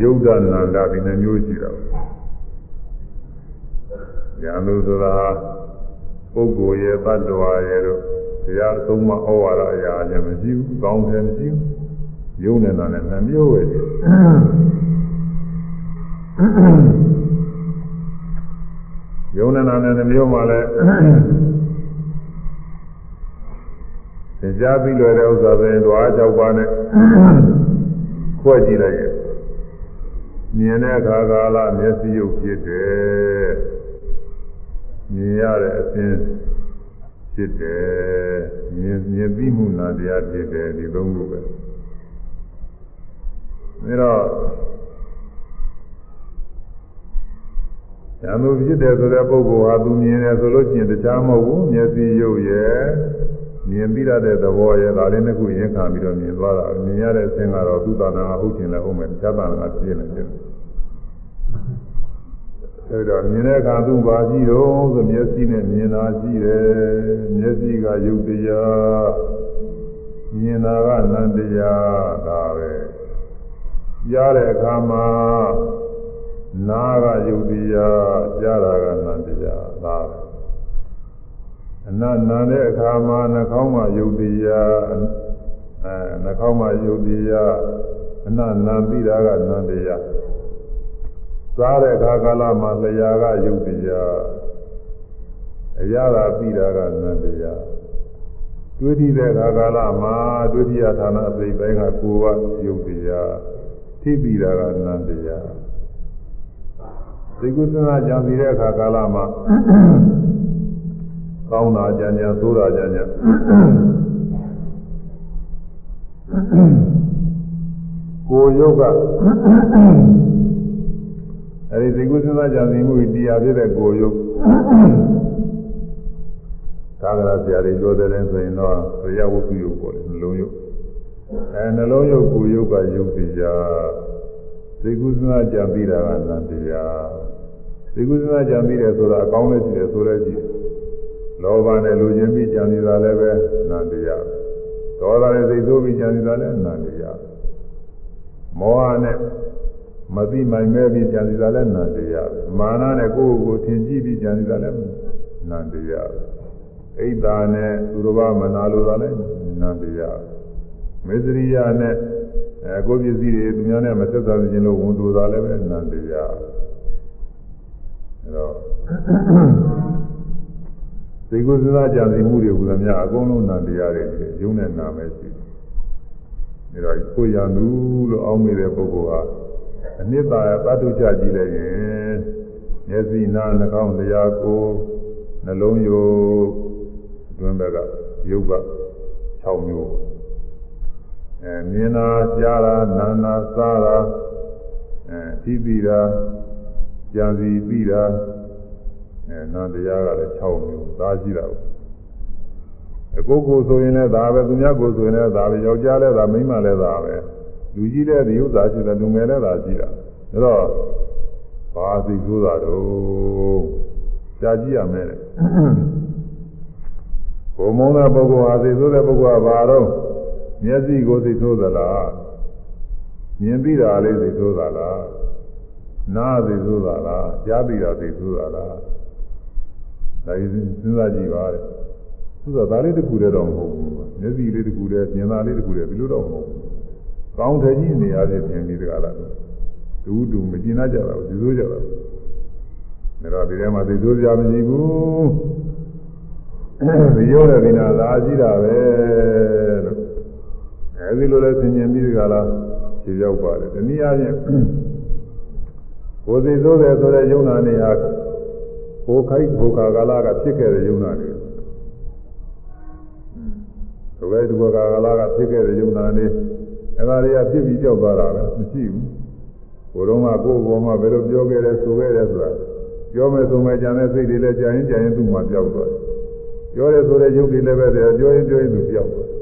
ယုတ်ဒနာန္ဒဒီနှမျိုးရှိတာရန်သူဆိုတာပုဂ္ဂိုလ်ရဲ့တ attva ရဲ့တို့တရားအဆုံးမဩဝါဒအရာလည်းမရှိဘူးကောင်းတယ်မရှိဘူးယုံနေတာလည်းနှမျိုးပဲရှိ ယုံနေတာလည်းနှမျိုးမှလည်းသင်ကြားပြီးလွယ်တဲ့ဥစ္စာဆိုရင်ဓဝါ၆ပါးနဲ့ခွဲကြည့်လိုက်ရင်မြင်တဲ့အခါကာလမျက်စိရုပ်ဖြစ်တယ်မြင်ရတဲ့အစဉ်ဖြစ်တယ်မြင်မြင်ပြီးမှုနာတရားဖြစ်တယ်ဒီသုံးခုပဲဒါတော့ ဉာဏ်သူဖြစ်တယ်ဆိုတဲ့ပုဂ္ဂိုလ်ဟာသူမြင်တယ်ဆိုလို့ရှိရင်တခြားမဟုတ်ဘူးမျက်စိရုပ်ရဲ့မြင်ပြီးရတဲ့သဘောရဲ့ဒါလေးနှစ်ခုရင်ခံပြီးတော့မြင်သွားတာမြင်ရတဲ့အစဉ်ကတော့သူ့တာနာဟုတ်ခြင်းလည်းဟုတ်မယ်တခြားတာနာပြည့်နေတယ်အဲဒါမြင်တဲ့အခါသူပါကြည့်တော့ဆိုမျက်စိနဲ့မြင်တာကြည့်တယ်မျက်စိကယုတ်တရားမြင်တာကနန္တရားဒါပဲကြားတဲ့အခါမှာ နာကယုတ်တရားကြားတာကနန္တရားဒါပဲအနနာတဲ့အခါမှာနှာခေါင်းမှာယုတ်တရားအဲနှာခေါင်းမှာယုတ်တရားအနနာပြီးတာကနန္တရားစားတဲ့အခါကာလမှာလျာကယုတ်တရားအရာသာပြီးတာကနန္တရားတွေးကြည့်တဲ့အခါကာလမှာဒုတိယဌာနအစိတ်ပိုင်းကကိုယ်ကယုတ်တရားထိပြီးတာကနန္တရား ဒီကုသနာကြံပြီးတဲ့အခါကာလမှာကောင်းတာကြံကြံဆိုးတာကြံကြံကိုယ်ယုတ်ကအဲဒီသိကုသနာကြံပြီးမှုတရားဖြစ်တဲ့ကိုယ်ယုတ်သာဂရဆရာတွေပြောတဲ့ဆိုရင်တော့ရယဝုစုယုတ်ပေါ်တယ်နှလုံးယုတ်အဲနှလုံးယုတ်ကိုယ်ယုတ်ကယုတ်တရား သိကုသနာကြံပြီးတာကနန္တရားသိကုသနာကြံပြီးတယ်ဆိုတာအကောင်းလည်းရှိတယ်ဆိုလည်းရှိတယ်လောဘနဲ့လူချင်းပြီးကြံနေတာလည်းပဲနန္တရားဒေါသနဲ့စိတ်ဆိုးပြီးကြံစီတာလည်းနန္တရားမောဟနဲ့မသိမိုင်မဲပြီးကြံစီတာလည်းနန္တရားမာနနဲ့ကိုယ့်ကိုယ်ထင်ကြည့်ပြီးကြံစီတာလည်းနန္တရားဣဒ္ဓာနဲ့သူတော်ဘာမနာလိုတာလည်းနန္တရားမေသရိယနဲ့ အဲကိုယ်ပစ္စည်းတွေသူများနဲ့မဆက်ဆံခြင်းလို့ဝန်တူတာလည်းပဲနန္တရားအဲတော့စိတ်ကိုယ်စဉ်းစားကြံစီမှုတွေဟူသမျှအကုန်လုံးနန္တရားတွေရုံးနဲ့နာမယ်ရှိတယ်ဒါတော့ကိုယ်ရံသူလို့အောင်းမိတဲ့ပုဂ္ဂိုလ်ဟာအနှစ်သာရသတ္တုချကြည့်လိုက်ရင်မျက်စိနားနှာခေါင်းတရားကိုယ်နှလုံးယုတ်တွင်ဘက်ကယုတ်က6မျိုး အဲမြင်တာကြားတာနားတာစားတာအဲသိပြီးတာကြံစီပြီးတာအဲနာတရားကလည်း6မျိုးသားရှိတာပေါ့အကိုကိုဆိုရင်လည်းဒါပဲသူများကိုဆိုရင်လည်းဒါပဲယောက်ျားလည်းဒါမိန်းမလည်းဒါပဲလူကြီးလည်းဒီဥစ္စာရှိတယ်လူငယ်လည်းဒါရှိတာဒါတော့ဘာသိဆိုးတာတော့ကြာကြည့်ရမယ်တဲ့ဘုံမုန်းတဲ့ပုဂ္ဂိုလ်ဟာသိဆိုးတဲ့ပုဂ္ဂိုလ်ကဘာတော့ မျက်စိကိုသိဆိုးသလားမြင်ပြီးတာလေးသိဆိုးသလားနားသိဆိုးသလားကြားပြီးတာသိဆိုးသလားဒါကြီးစဉ်းစားကြည့်ပါတဲ့သူကဒါလေးတစ်ခုတည်းတော့မဟုတ်ဘူးမျက်စိလေးတစ်ခုတည်းမြင်တာလေးတစ်ခုတည်းဒီလိုတော့မဟုတ်ဘူးကောင်းတယ်ကြီးနေရတဲ့ပြင်ပြီးတကလားဒူးဒူးမကျင်နာကြတာဘူးဒီလိုကြတာဒါတော့ဒီထဲမှာသိဆိုးကြမရှိဘူးဒီရောတဲ့ဒီနာသာရှိတာပဲလို့ အဲဒီလိုလဲဆင်ញင်ပြီးတကလားခြေရောက်ပါတယ်တနည်းအားဖြင့်ကိုယ်သိဆိုးတယ်ဆိုတဲ့ယုံနာနေဟာကိုယ်ခိုက်ဘုခါကာလကဖြစ်ခဲ့တဲ့ယုံနာတွေဒုက္ခဒုက္ခကာလကဖြစ်ခဲ့တဲ့ယုံနာတွေအဲဒါတွေကဖြစ်ပြီးကြောက်သွားတာပဲမရှိဘူးကိုယ်တော့ကကိုယ်ပေါ်မှာဘယ်လိုပြောခဲ့လဲဆိုခဲ့တယ်ဆိုတာပြောမယ်ဆိုမယ်ကြံတဲ့စိတ်တွေလည်းကြာရင်ကြာရင်သူ့မှာပြောက်သွားတယ်ပြောတယ်ဆိုတဲ့ယုတ်တွေလည်းပဲတယ်ပြောရင်ပြောရင်သူပြောက်သွား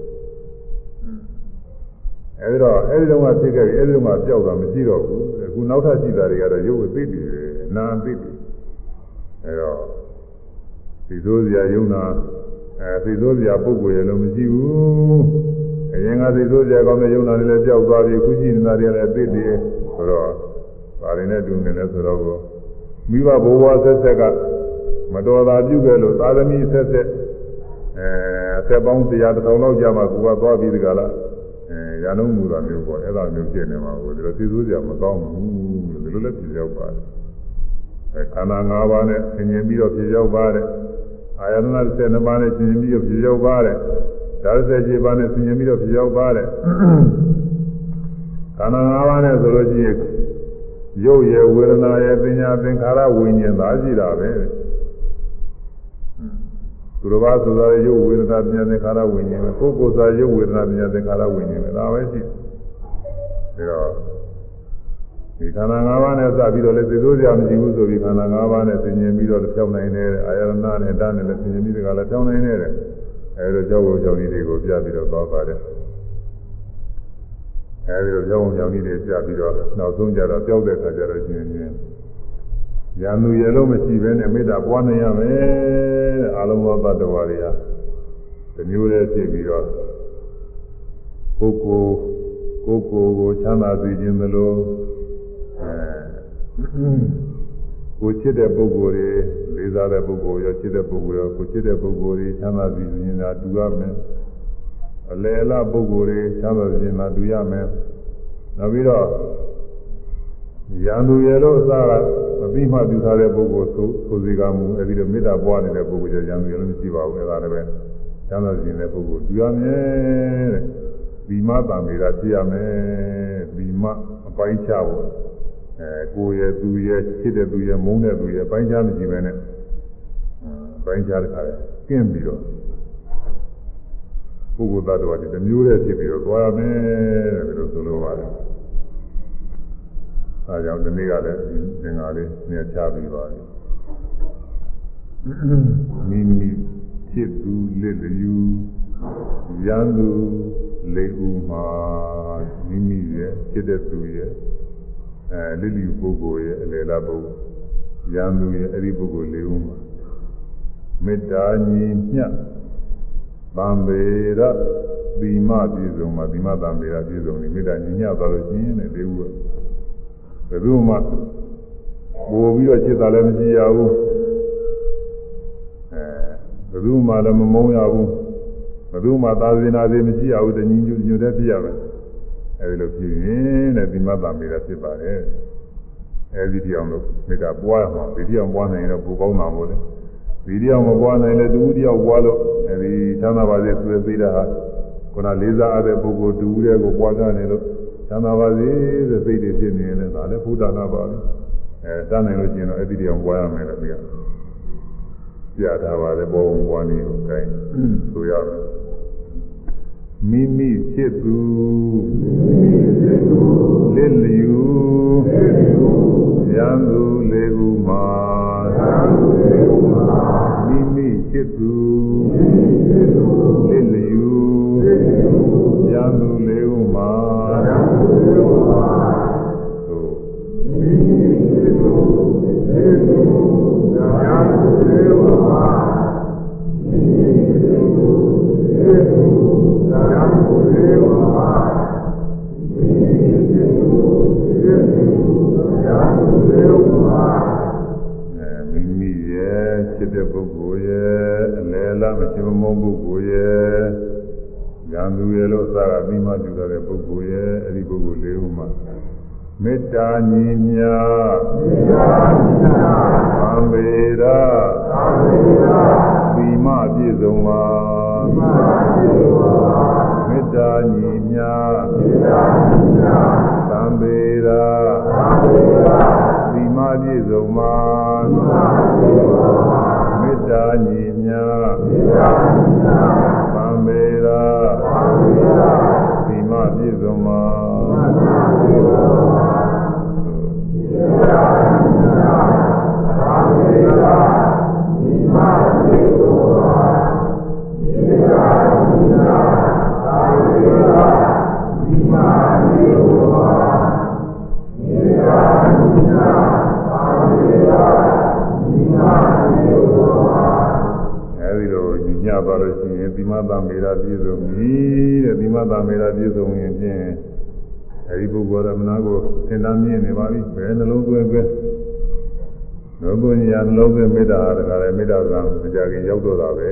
အဲဒီတော့အဲဒီတော့ကဖြစ်ခဲ့ပြီအဲဒီတော့ကပြောက်တာမရှိတော့ဘူးအခုနောက်ထပ်ရှိတာတွေကတော့ရုပ်အသိတွေနာအသိတွေအဲတော့ဒီသိုးစရာယုံနာအဲသိသိုးစရာပုဂ္ဂိုလ်ရလို့မရှိဘူးအရင်ကသိသိုးစရာကောင်းတဲ့ယုံနာတွေလည်းပြောက်သွားပြီခုရှိနေတာတွေလည်းအသိတွေဆိုတော့ဒါတွေနဲ့တူနေလဲဆိုတော့မိဘဘဝဆက်ဆက်ကမတော်တာပြုခဲ့လို့သာသမီဆက်ဆက်အဲအဆက်ပေါင်းတရားတစ်ထောင်လောက်ကြာမှကိုကသွားပြီးဒီကလား အဲရလုံးမူတာမျိုးပေါ့အဲ့ဒါမျိုးဖြစ်နေမှာကိုဒီလိုသိသိုးစရာမကောင်းဘူးဒီလိုလည်းဖြစ်ရောက်ပါတယ်အဲခန္ဓာ၅ပါးနဲ့ဆင်ញင်ပြီးတော့ဖြစ်ရောက်ပါတယ်အာယတနာ12ပါးနဲ့ဆင်ញင်ပြီးတော့ဖြစ်ရောက်ပါတယ်ဓာတ်17ပါးနဲ့ဆင်ញင်ပြီးတော့ဖြစ်ရောက်ပါတယ်ခန္ဓာ၅ပါးနဲ့ဆိုလို့ရှိရင်ရုပ်ရယ်ဝေဒနာရယ်ပညာသင်္ခါရဝိညာဉ်သာရှိတာပဲ သူတော်ဘာဆိုတာရုပ်ဝေဒနာပညာသင်္ခါရဝိညာဉ်ပဲကိုယ်ကိုယ်စားရုပ်ဝေဒနာပညာသင်္ခါရဝိညာဉ်ပဲဒါပဲရှိတယ်ဒါတော့ဒီခန္ဓာ၅ပါးနဲ့စပြီးတော့လည်းသိသိုးကြမရှိဘူးဆိုပြီးခန္ဓာ၅ပါးနဲ့သင်ញင်ပြီးတော့ဖြောင်းနိုင်တယ်အာယရဏနဲ့ဓာတ်နဲ့လည်းသင်ញင်ပြီးတကလည်းဖြောင်းနိုင်တယ်အဲဒါကြောင့်ကြောင့်ဒီတွေကိုပြပြီးတော့သွားပါတယ်အဲဒီတော့ကြောင်းကြောင်ကြီးတွေပြပြီးတော့နောက်ဆုံးကြတော့ကြောက်တဲ့ခါကျတော့ရှင်ရှင် ရံသူရလို့မရှိဘဲနဲ့မေတ္တာပွားနိုင်ရမယ်တဲ့အလုံးစုံသတ္တဝါတွေဟာဒီမျိုးလေးဖြစ်ပြီးတော့ကိုကိုကိုကိုကိုချမ်းသာစေခြင်းသလိုအဲကိုချစ်တဲ့ပုဂ္ဂိုလ်တွေလေးစားတဲ့ပုဂ္ဂိုလ်ရောချစ်တဲ့ပုဂ္ဂိုလ်ရောကိုချစ်တဲ့ပုဂ္ဂိုလ်တွေချမ်းသာစေခြင်းသာတူရမယ်အလယ်အလပုဂ္ဂိုလ်တွေချမ်းသာစေခြင်းသာတူရမယ်နောက်ပြီးတော့ ရန်သူရဲ့လို့အစကမပြီးမှပြုထားတဲ့ပုဂ္ဂိုလ်ဆိုဆိုစီကမူအဲဒီလိုမေတ္တာပွားနေတဲ့ပုဂ္ဂိုလ်ကျရန်သူရဲ့လို့မရှိပါဘူးအဲဒါလည်းပဲချမ်းသာစေခြင်းတဲ့ပုဂ္ဂိုလ်တူရမယ်တဲ့ဒီမတံမေတာဖြစ်ရမယ်ဒီမအပိုင်းချဖို့အဲကိုယ်ရဲ့သူရဲ့ချစ်တဲ့သူရဲ့မုန်းတဲ့သူရဲ့ပိုင်းခြားမရှိပဲနဲ့ပိုင်းခြားတဲ့ခါလဲကင်းပြီးတော့ပုဂ္ဂိုလ်သတ္တဝါတွေတစ်မျိုးတည်းဖြစ်ပြီးတော့သွားရမယ်တဲ့ဒီလိုဆိုလိုပါတယ်။ အဲကြောင့်ဒီနေ့ကလည်းသင်္ဃာလေးနေချပြီးပါပြီ။မိမိချစ်သူလက်လျူရန်သူလေးဦးမှာမိမိရဲ့ချစ်တဲ့သူရဲ့အဲလိလိပုဂ္ဂိုလ်ရဲ့အလယ်လားပုဂ္ဂိုလ်ရန်သူရဲ့အဲ့ဒီပုဂ္ဂိုလ်လေးဦးမှာမေတ္တာညီမျှသံပေရသီမပြည့်စုံမှာသီမတံမေရာပြည့်စုံနေမေတ္တာညီညွတ်သွားလို့ရှိရင်လည်းဒီဘူး ဘယ်သူမှပို့ပြီးတော့จิตတာလည်းမရှိရဘူးအဲဘယ်သူမှလည်းမမုန်းရဘူးဘယ်သူမှသာသနာသေးမရှိရဘူးတညီညွတ်ညွတ်တဲ့ဖြစ်ရမယ်အဲဒီလိုဖြစ်ရင်တဲ့သီမတံမေရာဖြစ်ပါတယ်အဲဒီတရားလို့မေတ္တာပွားရမှာဒီတရားပွားနိုင်ရင်တော့ပိုကောင်းတာမို့လေဒီတရားမပွားနိုင်လဲတူတရားပွားလို့အဲဒီသံသာပါစေဆိုတဲ့သိတာဟာခုနလေးစားအပ်တဲ့ပုဂ္ဂိုလ်တူတဲ့ကိုပွားကြနေလို့ သံသာပါစေတဲ့သိတွေဖြစ်နေရင်လည်းဒါလည်းဘုဒ္ဓနာပါပဲအဲတန်းနိုင်လို့ရှိရင်တော့အဲဒီတရားပွားရမယ်လို့ပြောပြတာပါလေဘောဘွားနေကိုအဲဆိုရမယ်မိမိဖြစ်သူလစ်လျူရံသူလေးဥမှာမိမိဖြစ်သူ ဖြစ်တဲ့ပုဂ္ဂိုလ်ရဲ့အလယ်လားမရှိမမုန်းပုဂ္ဂိုလ်ရဲ့ဉာဏ် သူရဲ့လို့အစကပြီးမှပြုတဲ့ပုဂ္ဂိုလ်ရဲ့အဲ့ဒီပုဂ္ဂိုလ်လေးဦးမှာမေတ္တာညီမြသံဗေဒသီမပြည့်စုံပါမေတ္တာညီမြသံဗေဒသီမပြည့်စုံပါမေတ္တာညီမြသံ ရာပြည့်စုံပြီတဲ့သီမတမေရာပြည့်စုံရင်ဖြင့်အဲဒီပုဂ္ဂိုလ်ရမနာကိုသင်္တန်းမြင့်နေပါပြီဘယ်နှလုံးသွင်းပဲနှလုံးသွင်းရနှလုံးသွင်းမေတ္တာတခါလေမေတ္တာကမကြခင်ရောက်တော့တာပဲ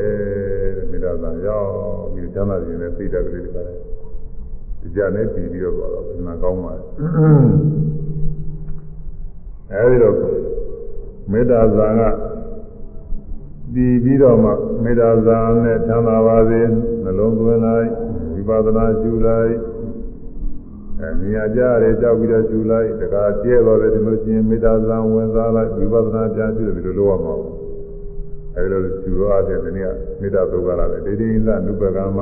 တဲ့မေတ္တာကရောက်ပြီးချမ်းသာခြင်းနဲ့သိတတ်ကလေးတခါလေဒီကြနဲ့တည်ပြီးတော့သွားတော့ဘယ်မှာကောင်းပါလဲအဲဒီတော့မေတ္တာဇာက တည်ပြီးတော့မှမေတ္တာဇာနဲ့ချမ်းသာပါစေနှလုံးသွင်းလိုက်ဝိပဿနာရှုလိုက်အဲမြညာကြရဲကြောက်ပြီးတော့ရှုလိုက်တခါကျဲတော့တယ်ဒီလိုချင်းမေတ္တာဇာဝင်စားလိုက်ဝိပဿနာပြန်ရှုတယ်ဒီလိုလုပ်ရမှာပေါ့အဲဒီလိုရှုရတဲ့ဒီနေ့ကမေတ္တာသုခလာတယ်ဒေဒိဉ္စနုပကမ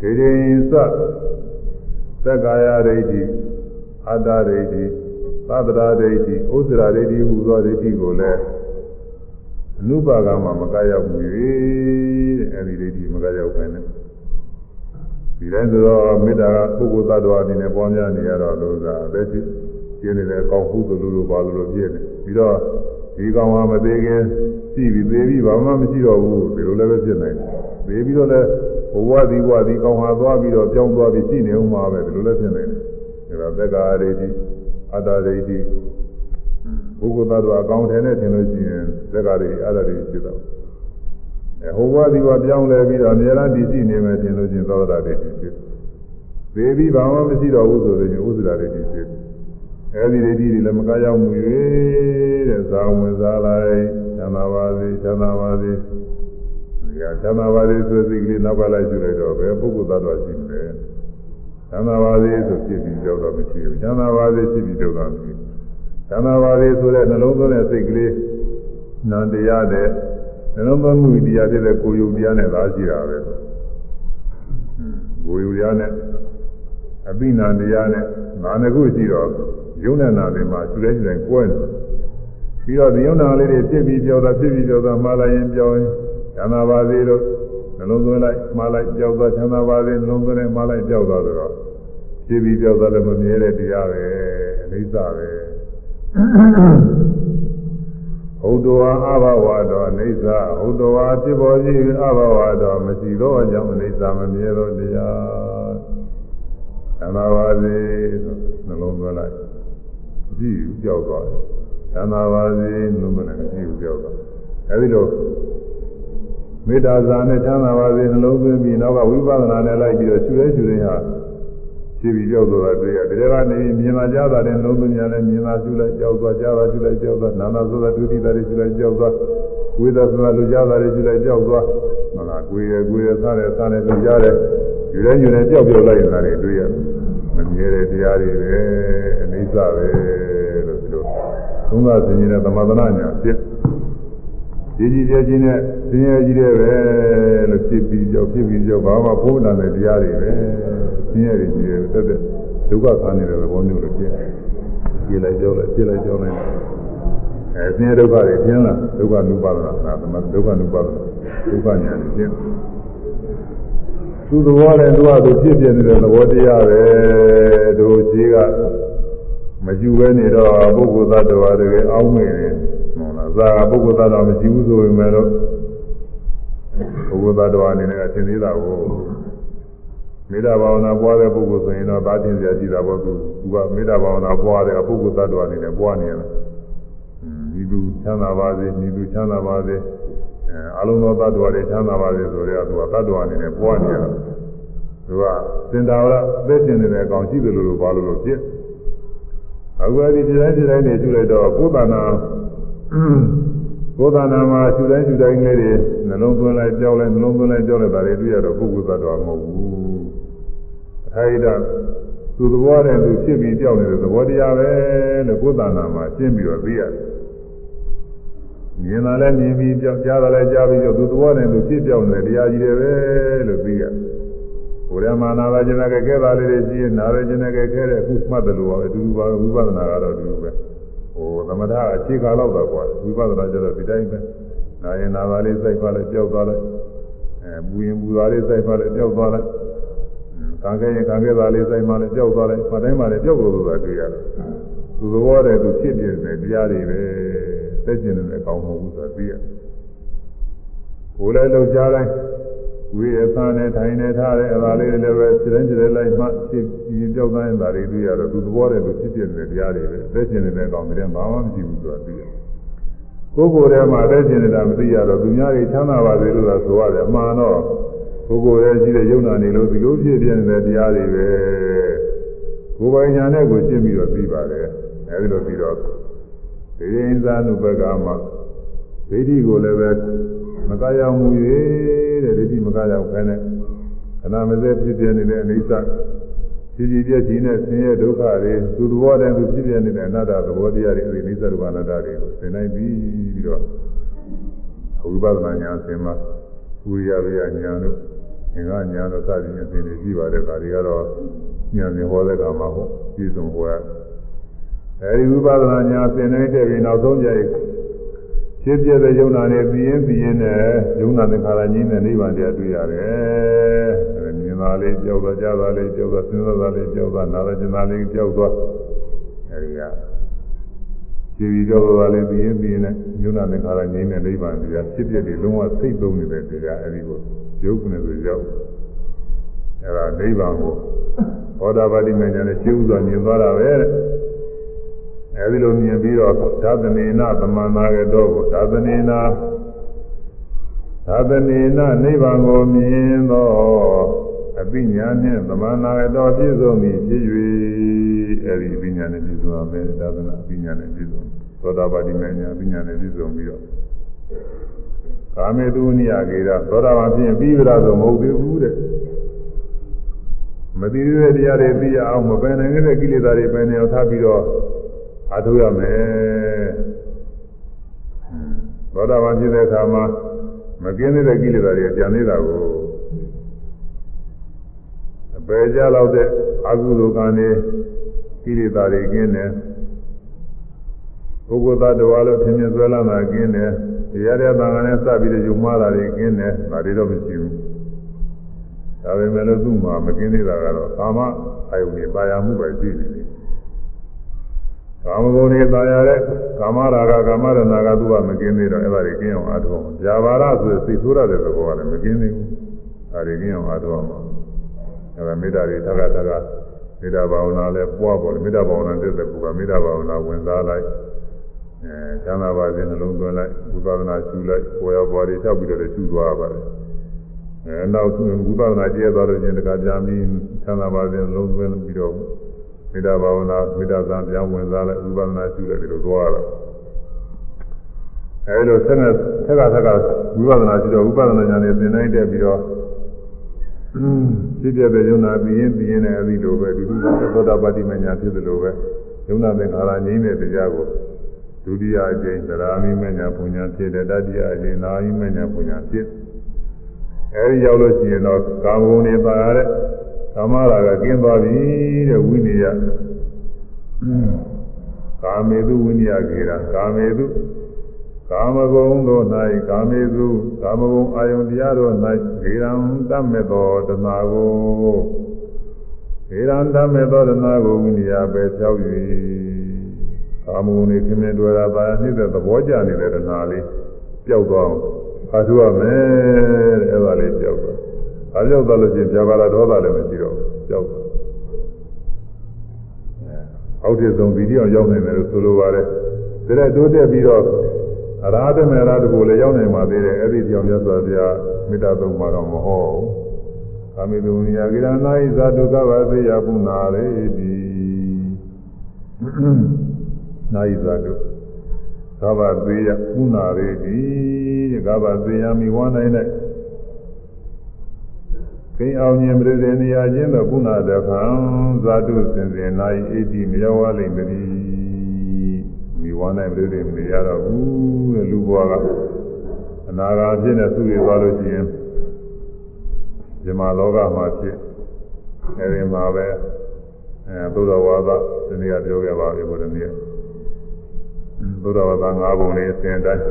ဒေဒိဉ္စသက္ကာယဒိဋ္ဌိအတ္တဒိဋ္ဌိသတ္တရာဒိဋ္ဌိဥစ္စရာဒိဋ္ဌိဟူသောဒိဋ္ဌိကိုလည်း အနုပါကမှာမကရောက်ဘူးတဲ့အဲဒီဒိဋ္ဌိမကရောက်ခိုင်းတယ်ဒီတိုင်းဆိုတော့မေတ္တာကပုဂ္ဂိုလ်သတ္တဝါအနေနဲ့ပွားများနေရတော့လို့သာအသက်ကြီးကျင်းနေတဲ့အကောင်ဟုသလိုလိုပါလိုလိုပြည့်နေပြီးတော့ဒီကောင်ဟာမသေးခင်ရှိပြီသေးပြီဘာမှမရှိတော့ဘူးဒီလိုလည်းပဲဖြစ်နိုင်တယ်သေးပြီးတော့လည်းဘဝဒီဘဝဒီကောင်ဟာသွားပြီးတော့ကြောင်းသွားပြီးရှိနေဦးမှာပဲဒီလိုလည်းဖြစ်နိုင်တယ်ဒါတော့သက္ကာရိတိအတ္တရိတိ ပုဂ္ဂိုလ်သတ္တဝါအကောင်ထဲနဲ့ထင်လို့ရှိရင်သက္ကာရိအတ္တရိဖြစ်တော့အဲဟိုဘဝဒီဘဝပြောင်းလဲပြီးတော့အများအားဒီရှိနေမယ်ထင်လို့ရှိရင်သောတာရိဖြစ်သေးပြီးဘာမှမရှိတော့ဘူးဆိုရင်ဥစ္စရာရိဖြစ်အဲဒီဒိဋ္ဌိတွေလည်းမကရောက်မှု၍တဲ့ဇာဝင်စားလိုက်သံသာပါစေသံသာပါစေဒီကသံသာပါစေဆိုစိတ်ကလေးနောက်ကလိုက်ယူလိုက်တော့ဘယ်ပုဂ္ဂိုလ်သတ္တဝါရှိမလဲသံသာပါစေဆိုဖြစ်ပြီးကြောက်တော့မရှိဘူးသံသာပါစေဖြစ်ပြီးကြောက်တော့မရှိ ဘူးသံသာပါစေဆိုတဲ့နှလုံးသွင်းတဲ့စိတ်ကလေးနန္တရားတဲ့နှလုံးသွင်းမှုတရားဖြစ်တဲ့ကိုယ်ယုံတရားနဲ့သာရှိတာပဲကိုယ်ယုံတရားနဲ့အပိနာတရားနဲ့ငါးခုရှိတော့ယုံနဲ့နာတွေမှာသူလဲသူတိုင်းကွဲနေပြီးတော့ဒီယုံနာလေးတွေဖြစ်ပြီးကြောက်တာဖြစ်ပြီးကြောက်တာမှားလိုက်ရင်ကြောက်ရင်ချမ်းသာပါစေလို့နှလုံးသွင်းလိုက်မှားလိုက်ကြောက်သွားချမ်းသာပါစေနှလုံးသွင်းလိုက်မှားလိုက်ကြောက်သွားဆိုတော့ဖြစ်ပြီးကြောက်သွားလည်းမမြဲတဲ့တရားပဲအနိစ္စပဲ ဟုတ်တဝါအဘဝတော်အိဋ္ဌဟုတ်တဝါဖြစ်ပေါ်ရှိအဘဝတော်မရှိသောကြောင့်အိဋ္ဌမမြဲသောတရားသမာပါစေဆိုနှလုံးသွင်းလိုက်ကြည့်ကြောက်သွားတယ်သမာပါစေနှလုံးသွင်းလိုက်ကြည့်ကြောက်သွားအဲဒီလိုမေတ္တာဇာနဲ့ချမ်းသာပါစေနှလုံးသွင်းပြီးနောက်ကဝိပဿနာနဲ့လိုက်ပြီးတော့ရှုရဲရှုရဲဟာ ရှိပြီးကြောက်သွားတွေ့ရတယ်ဒါကနေမြင်လာကြတာတဲ့နှလုံးသွင်းရတယ်မြင်လာရှုလိုက်ကြောက်သွားကြားလာရှုလိုက်ကြောက်သွားနာနာဆိုတာဒုတိယတွေရှုလိုက်ကြောက်သွားဝိသဆိုတာလူကြားတာတွေရှုလိုက်ကြောက်သွားမလားကိုယ်ရကိုယ်ရစားတယ်စားတယ်လူကြားတယ်ယူရဲယူရဲကြောက်ပြောက်လိုက်နေတာတွေတွေ့ရတယ်မမြဲတဲ့တရားတွေပဲအနိစ္စပဲလို့ဒီလိုသုံးသစဉ်ကြီးတဲ့သမထနာညာဖြစ် ကြီးကြီးကျယ်ကြီးနဲ့ဆင်းရဲကြီးတဲ့ပဲလို့ဖြစ်ပြီးကြောက်ဖြစ်ပြီးကြောက်ဘာမှဖိုးနာတဲ့တရားတွေပဲဆင်းရဲတွေကြီးတယ်တက်တဲ့ဒုက္ခခံနေတဲ့သဘောမျိုးလို့ဖြစ်ကြည့်လိုက်ကြောက်လိုက်ဖြစ်လိုက်ကြောက်လိုက်အဲဆင်းရဲဒုက္ခတွေပြင်းလာဒုက္ခနုပါဒနာသမဒုက္ခနုပါဒနာဒုက္ခညာတွေပြင်းသူသဘောနဲ့သူကသူဖြစ်ပြနေတဲ့သဘောတရားပဲတို့ကြီးကမယူပဲနေတော့ပုဂ္ဂိုလ်သတ္တဝါတွေအောင်းနေတယ် ဟုတ်လားဇာကပုဂ္ဂိုလ်သတ္တဝါမရှိဘူးဆိုပေမဲ့လို့ပုဂ္ဂိုလ်သတ္တဝါအနေနဲ့အသင်သေးတာကိုမေတ္တာဘာဝနာပွားတဲ့ပုဂ္ဂိုလ်ဆိုရင်တော့သာတင်စရာကြည့်တာပေါ့သူကမေတ္တာဘာဝနာပွားတဲ့ပုဂ္ဂိုလ်သတ္တဝါအနေနဲ့ပွားနေရတာဒီလူချမ်းသာပါစေဒီလူချမ်းသာပါစေအဲအလုံးစုံသတ္တဝါတွေချမ်းသာပါစေဆိုတော့သူကသတ္တဝါအနေနဲ့ပွားနေရတာသူကစင်တာဝရအသက်ရှင်နေတဲ့အကောင်ရှိတယ်လို့လို့ဘာလို့လို့ဖြစ်အခုအဲဒီဒီတိုင်းဒီတိုင်းနေကျူလိုက်တော့ကိုယ်တဏ္ဍာ ကိုယ်တဏ္ဍာမှာကျူတိုင်းကျူတိုင်းလေးတွေနှလုံးသွင်းလိုက်ကြောက်လိုက်နှလုံးသွင်းလိုက်ကြောက်လိုက်ဒါတွေတွေ့ရတော့ပုဂ္ဂိုလ်သတ္တဝါမဟုတ်ဘူးအထာဣဒသူသဘောနဲ့သူဖြစ်ပြီးကြောက်နေတဲ့သဘောတရားပဲလို့ကိုယ်တဏ္ဍာမှာရှင်းပြီးတော့သိရတယ်မြင်တာလည်းမြင်ပြီးကြောက်ကြားတာလည်းကြားပြီးကြောက်သူသဘောနဲ့သူဖြစ်ကြောက်နေတဲ့တရားကြီးတွေပဲလို့သိရတယ်ဘုရားမာနာပါခြင်းနဲ့ကဲတာလေးတွေရှိရင်နာရခြင်းနဲ့ကဲခဲတဲ့အခုမှတ်တယ်လို့ပါပဲအတူတူပါဝိပဿနာကတော့အတူတူပဲ ဟိုသမထအခြေခံတော့တော့ကွာဝိပဿနာကျတော့ဒီတိုင်းပဲနာရင်နာပါလေးစိုက်ပါလိုက်ကြောက်သွားလိုက်အဲပူရင်ပူသွားလေးစိုက်ပါလိုက်ကြောက်သွားလိုက်ခံခဲ့ရင်ခံခဲ့တာလေးစိုက်မှလည်းကြောက်သွားလိုက်မှတိုင်းမှလည်းကြောက်လို့ဆိုတာတွေ့ရတယ်သူသဘောတည်းသူဖြစ်နေတဲ့တရားတွေပဲသက်ကျင်နေတဲ့အကောင်းမဟုတ်ဘူးဆိုတာသိရတယ်ကိုယ်လည်းလှုပ်ရှားတိုင်း ဝိရသနဲ့ထိုင်နေထားတဲ့အသာလေးလည်းပဲခြေတိုင်းခြေတိုင်းလိုက်မှဖြစ်ပြီးကြောက်တိုင်းတာတွေတွေ့ရတော့သူသဘောတည်းသူဖြစ်ဖြစ်နေတဲ့တရားတွေပဲသက်ကျင်နေတဲ့အကောင်းတွေဘာမှမရှိဘူးဆိုတာသိရတယ်ကိုယ်ကိုယ်ထဲမှာသက်ကျင်နေတာမသိရတော့သူများတွေချမ်းသာပါစေလို့သာဆိုရတယ်အမှန်တော့ကိုယ်ကိုယ်ရဲ့ရှိတဲ့ယုံနာနေလို့ဒီလိုဖြစ်ပြနေတဲ့တရားတွေပဲကိုယ်ပိုင်ညာနဲ့ကိုရှင်းပြီးတော့သိပါတယ်အဲဒီလိုပြီးတော့ဒီရင်သာနုပကမှာဒိဋ္ဌိကိုလည်းပဲမကရောက်မှု၍ တဲ့ဒိဋ္ဌိမကရောက်ခဲနဲ့ခဏမစဲဖြစ်ပြနေတဲ့အိဋ္ဌကြီးကြီးပြည့်ကြီးနဲ့ဆင်းရဲဒုက္ခတွေသူသဘောတည်းသူဖြစ်ပြနေတဲ့အနတ္တသဘောတရားတွေအဲဒီအိဋ္ဌရူပအနတ္တတွေကိုသင်နိုင်ပြီးပြီးတော့ဝိပဿနာဉာဏ်ဆင်မှာဝိရိယဝိယဉာဏ်တို့သင်္ကညာတို့စသည်ဖြင့်သင်တွေကြည့်ပါတယ်ဒါတွေကတော့ဉာဏ်သင်ဟောတဲ့ကမှာပေါ့ပြည့်စုံဟောရအဲဒီဝိပဿနာဉာဏ်သင်နိုင်တဲ့ပြီးနောက်ဆုံးကြိုက် ဖြစ်ပြတဲ့ယုံနာနဲ့ပြီးရင်ပြီးရင်နဲ့ယုံနာသင်္ခါရကြီးနဲ့နိဗ္ဗာန်တရားတွေ့ရတယ်အဲမြင်သာလေးကြောက်သွားကြားသာလေးကြောက်သွားစဉ်းစားသာလေးကြောက်သွားနားလည်းကျင်သာလေးကြောက်သွားအဲဒီကကြည်ပြီးကြောက်သွားလေးပြီးရင်ပြီးရင်နဲ့ယုံနာသင်္ခါရကြီးနဲ့နိဗ္ဗာန်တရားဖြစ်ပြတဲ့လုံးဝစိတ်သုံးနေတဲ့တရားအဲဒီကိုရုပ်ကနေဆိုရောက်အဲဒါနိဗ္ဗာန်ကိုဘောဓဘာတိမဉ္ဇဉ်နဲ့ရှင်းဥစွာမြင်သွားတာပဲတဲ့ အဲဒီလိုမြင်ပြီးတော့သာသနေနသမန္နာကတော်ကိုသာသနေနသာသနေနနိဗ္ဗာန်ကိုမြင်သောအပိညာနှင့်သမန္နာကတော်ပြည့်စုံပြီဖြစ်၍အဲဒီအပိညာနဲ့ပြည့်စုံရမယ်သာသနာအပိညာနဲ့ပြည့်စုံသောတာပတိမဉ္ဇဉ်အပိညာနဲ့ပြည့်စုံပြီးတော့ကာမေတုနိယကေရသောတာပန်ဖြစ်ပြီးကြတော့မဟုတ်သေးဘူးတဲ့မသိသေးတဲ့တရားတွေသိရအောင်မပယ်နိုင်တဲ့ကိလေသာတွေပယ်နေအောင်ထားပြီးတော့ အားထုတ်ရမယ်သောတာပန်ဖြစ်တဲ့အခါမှာမကင်းတဲ့ကိလေသာတွေကြံနေတာကိုအပယ်ကြလောက်တဲ့အကုသိုလ်ကံတွေကိလေသာတွေကင်းတယ်ပုဂ္ဂိုလ်သတ္တဝါလို့ထင်မြင်ဆွဲလာတာကင်းတယ်တရားတဲ့သံဃာနဲ့စပြီးတော့ယုံမှားတာတွေကင်းတယ်ဒါတွေတော့မရှိဘူးဒါပေမဲ့လို့သူ့မှာမကင်းသေးတာကတော့ကာမအာယုန်နဲ့ပါရမှုပဲရှိနေတယ် ကာကာမဂုဏ်တွေတာယာတဲ့ကာမရာဂကာမရဏကသူကမကင်းသေးတော့အဲ့ဒါတွေကင်းအောင်အားထုတ်အောင်ဇာဘာရဆိုစိတ်ဆိုးရတဲ့သဘောကလည်းမကင်းသေးဘူးဒါတွေကင်းအောင်အားထုတ်အောင်အဲ့ဒါမေတ္တာတွေထပ်ထပ်ထပ်မေတ္တာဘာဝနာလည်းပွားပေါ်တယ်မေတ္တာဘာဝနာတက်တဲ့ကူကမေတ္တာဘာဝနာဝင်စားလိုက်အဲချမ်းသာပါစေနှလုံးသွင်းလိုက်ဝိပဿနာရှုလိုက်ပေါ်ရပေါ်တွေလျှောက်ပြီးတော့ရှုသွားပါတယ်အဲနောက်ဝိပဿနာကျဲသွားလို့ချင်းတခါကြာပြီးချမ်းသာပါစေနှလုံးသွင်းပြီးတော့ မေတ္တာဘာဝနာမေတ္တာသံပြန်ဝင်စားလိုက်ဝိပဿနာရှုလိုက်ဒီလိုသွားတော့အဲလိုဆက်နဲ့ဆက်ကဆက်ကဝိပဿနာရှုတော့ဝိပဿနာဉာဏ်နဲ့သင်နိုင်တဲ့ပြီးတော့ဖြစ်ပြတဲ့ယုံနာပြီးရင်ပြီးရင်လည်းအဲဒီလိုပဲဒီလိုသောတာပတိမညာဖြစ်တယ်လို့ပဲယုံနာသင်္ခါရငြိမ်းတဲ့တရားကိုဒုတိယအကျင့်သရာမိမညာပူညာဖြစ်တယ်တတိယအကျင့်နာမိမညာပူညာဖြစ်အဲဒီရောက်လို့ရှိရင်တော့ကာမဂုဏ်တွေပါရတဲ့ ကာမရာကကင်းသွားပြီတဲ့ဝိနည်းကာမေတုဝိနည်းကေတာကာမေတုကာမဂုဏ်တို့၌ကာမေတုကာမဂုဏ်အာယုန်တရားတို့၌ဂေရံတတ်မဲ့သောတဏှာကိုဂေရံတတ်မဲ့သောတဏှာကိုဝိနည်းပဲဖြောက်၍ကာမဂုဏ်တွေခင်မင်တွေ့တာပါနှိမ့်တဲ့သဘောကျနေတဲ့တဏှာလေးပျောက်သွားအောင်အားထုတ်ရမယ်တဲ့အဲ့ဒါလေးပျောက်သွား အားပျောက်သွားလို့ရှိရင်ပြပါလာဒေါသလည်းမရှိတော့ဘူးပျောက်သွားအောက်ထစ်ဆုံးဗီဒီယိုရောက်နေတယ်လို့ဆိုလိုပါတယ်ဒါနဲ့တိုးတက်ပြီးတော့အရာဓမေရာတကိုလည်းရောက်နိုင်ပါသေးတယ်အဲ့ဒီကြောင့်မြတ်စွာဘုရားမေတ္တာသုံးပါတော့မဟုတ်ဘူး။ကာမိတုန်ယာကိရဏာဣဇာတုကဝသေယပုဏ္ဏရေတိနာဣဇာတုကဝသေယပုဏ္ဏရေတိကဝသေယမိဝါနိုင်တဲ့ ကိန်းအောင်ခြင်းပြည့်နေရခြင်းသောပုဏ္ဏတခံဇာတုစင်စင်နာဣဣတိမယောဝလိမ့်မည်ဒီဝါနိုင်ပြည်တွေမနေရတော့ဘူးတဲ့လူဘဝကအနာဂါဖြစ်နေသူတွေသွားလို့ရှိရင်ဒီမှာလောကမှာဖြစ်အဲဒီမှာပဲအဲသုဒ္ဓဝါဒဒီနေ့ကပြောခဲ့ပါပြီဘုရားမြတ်သုဒ္ဓဝါဒ၅ပုံလေးအစဉ်တိုင်း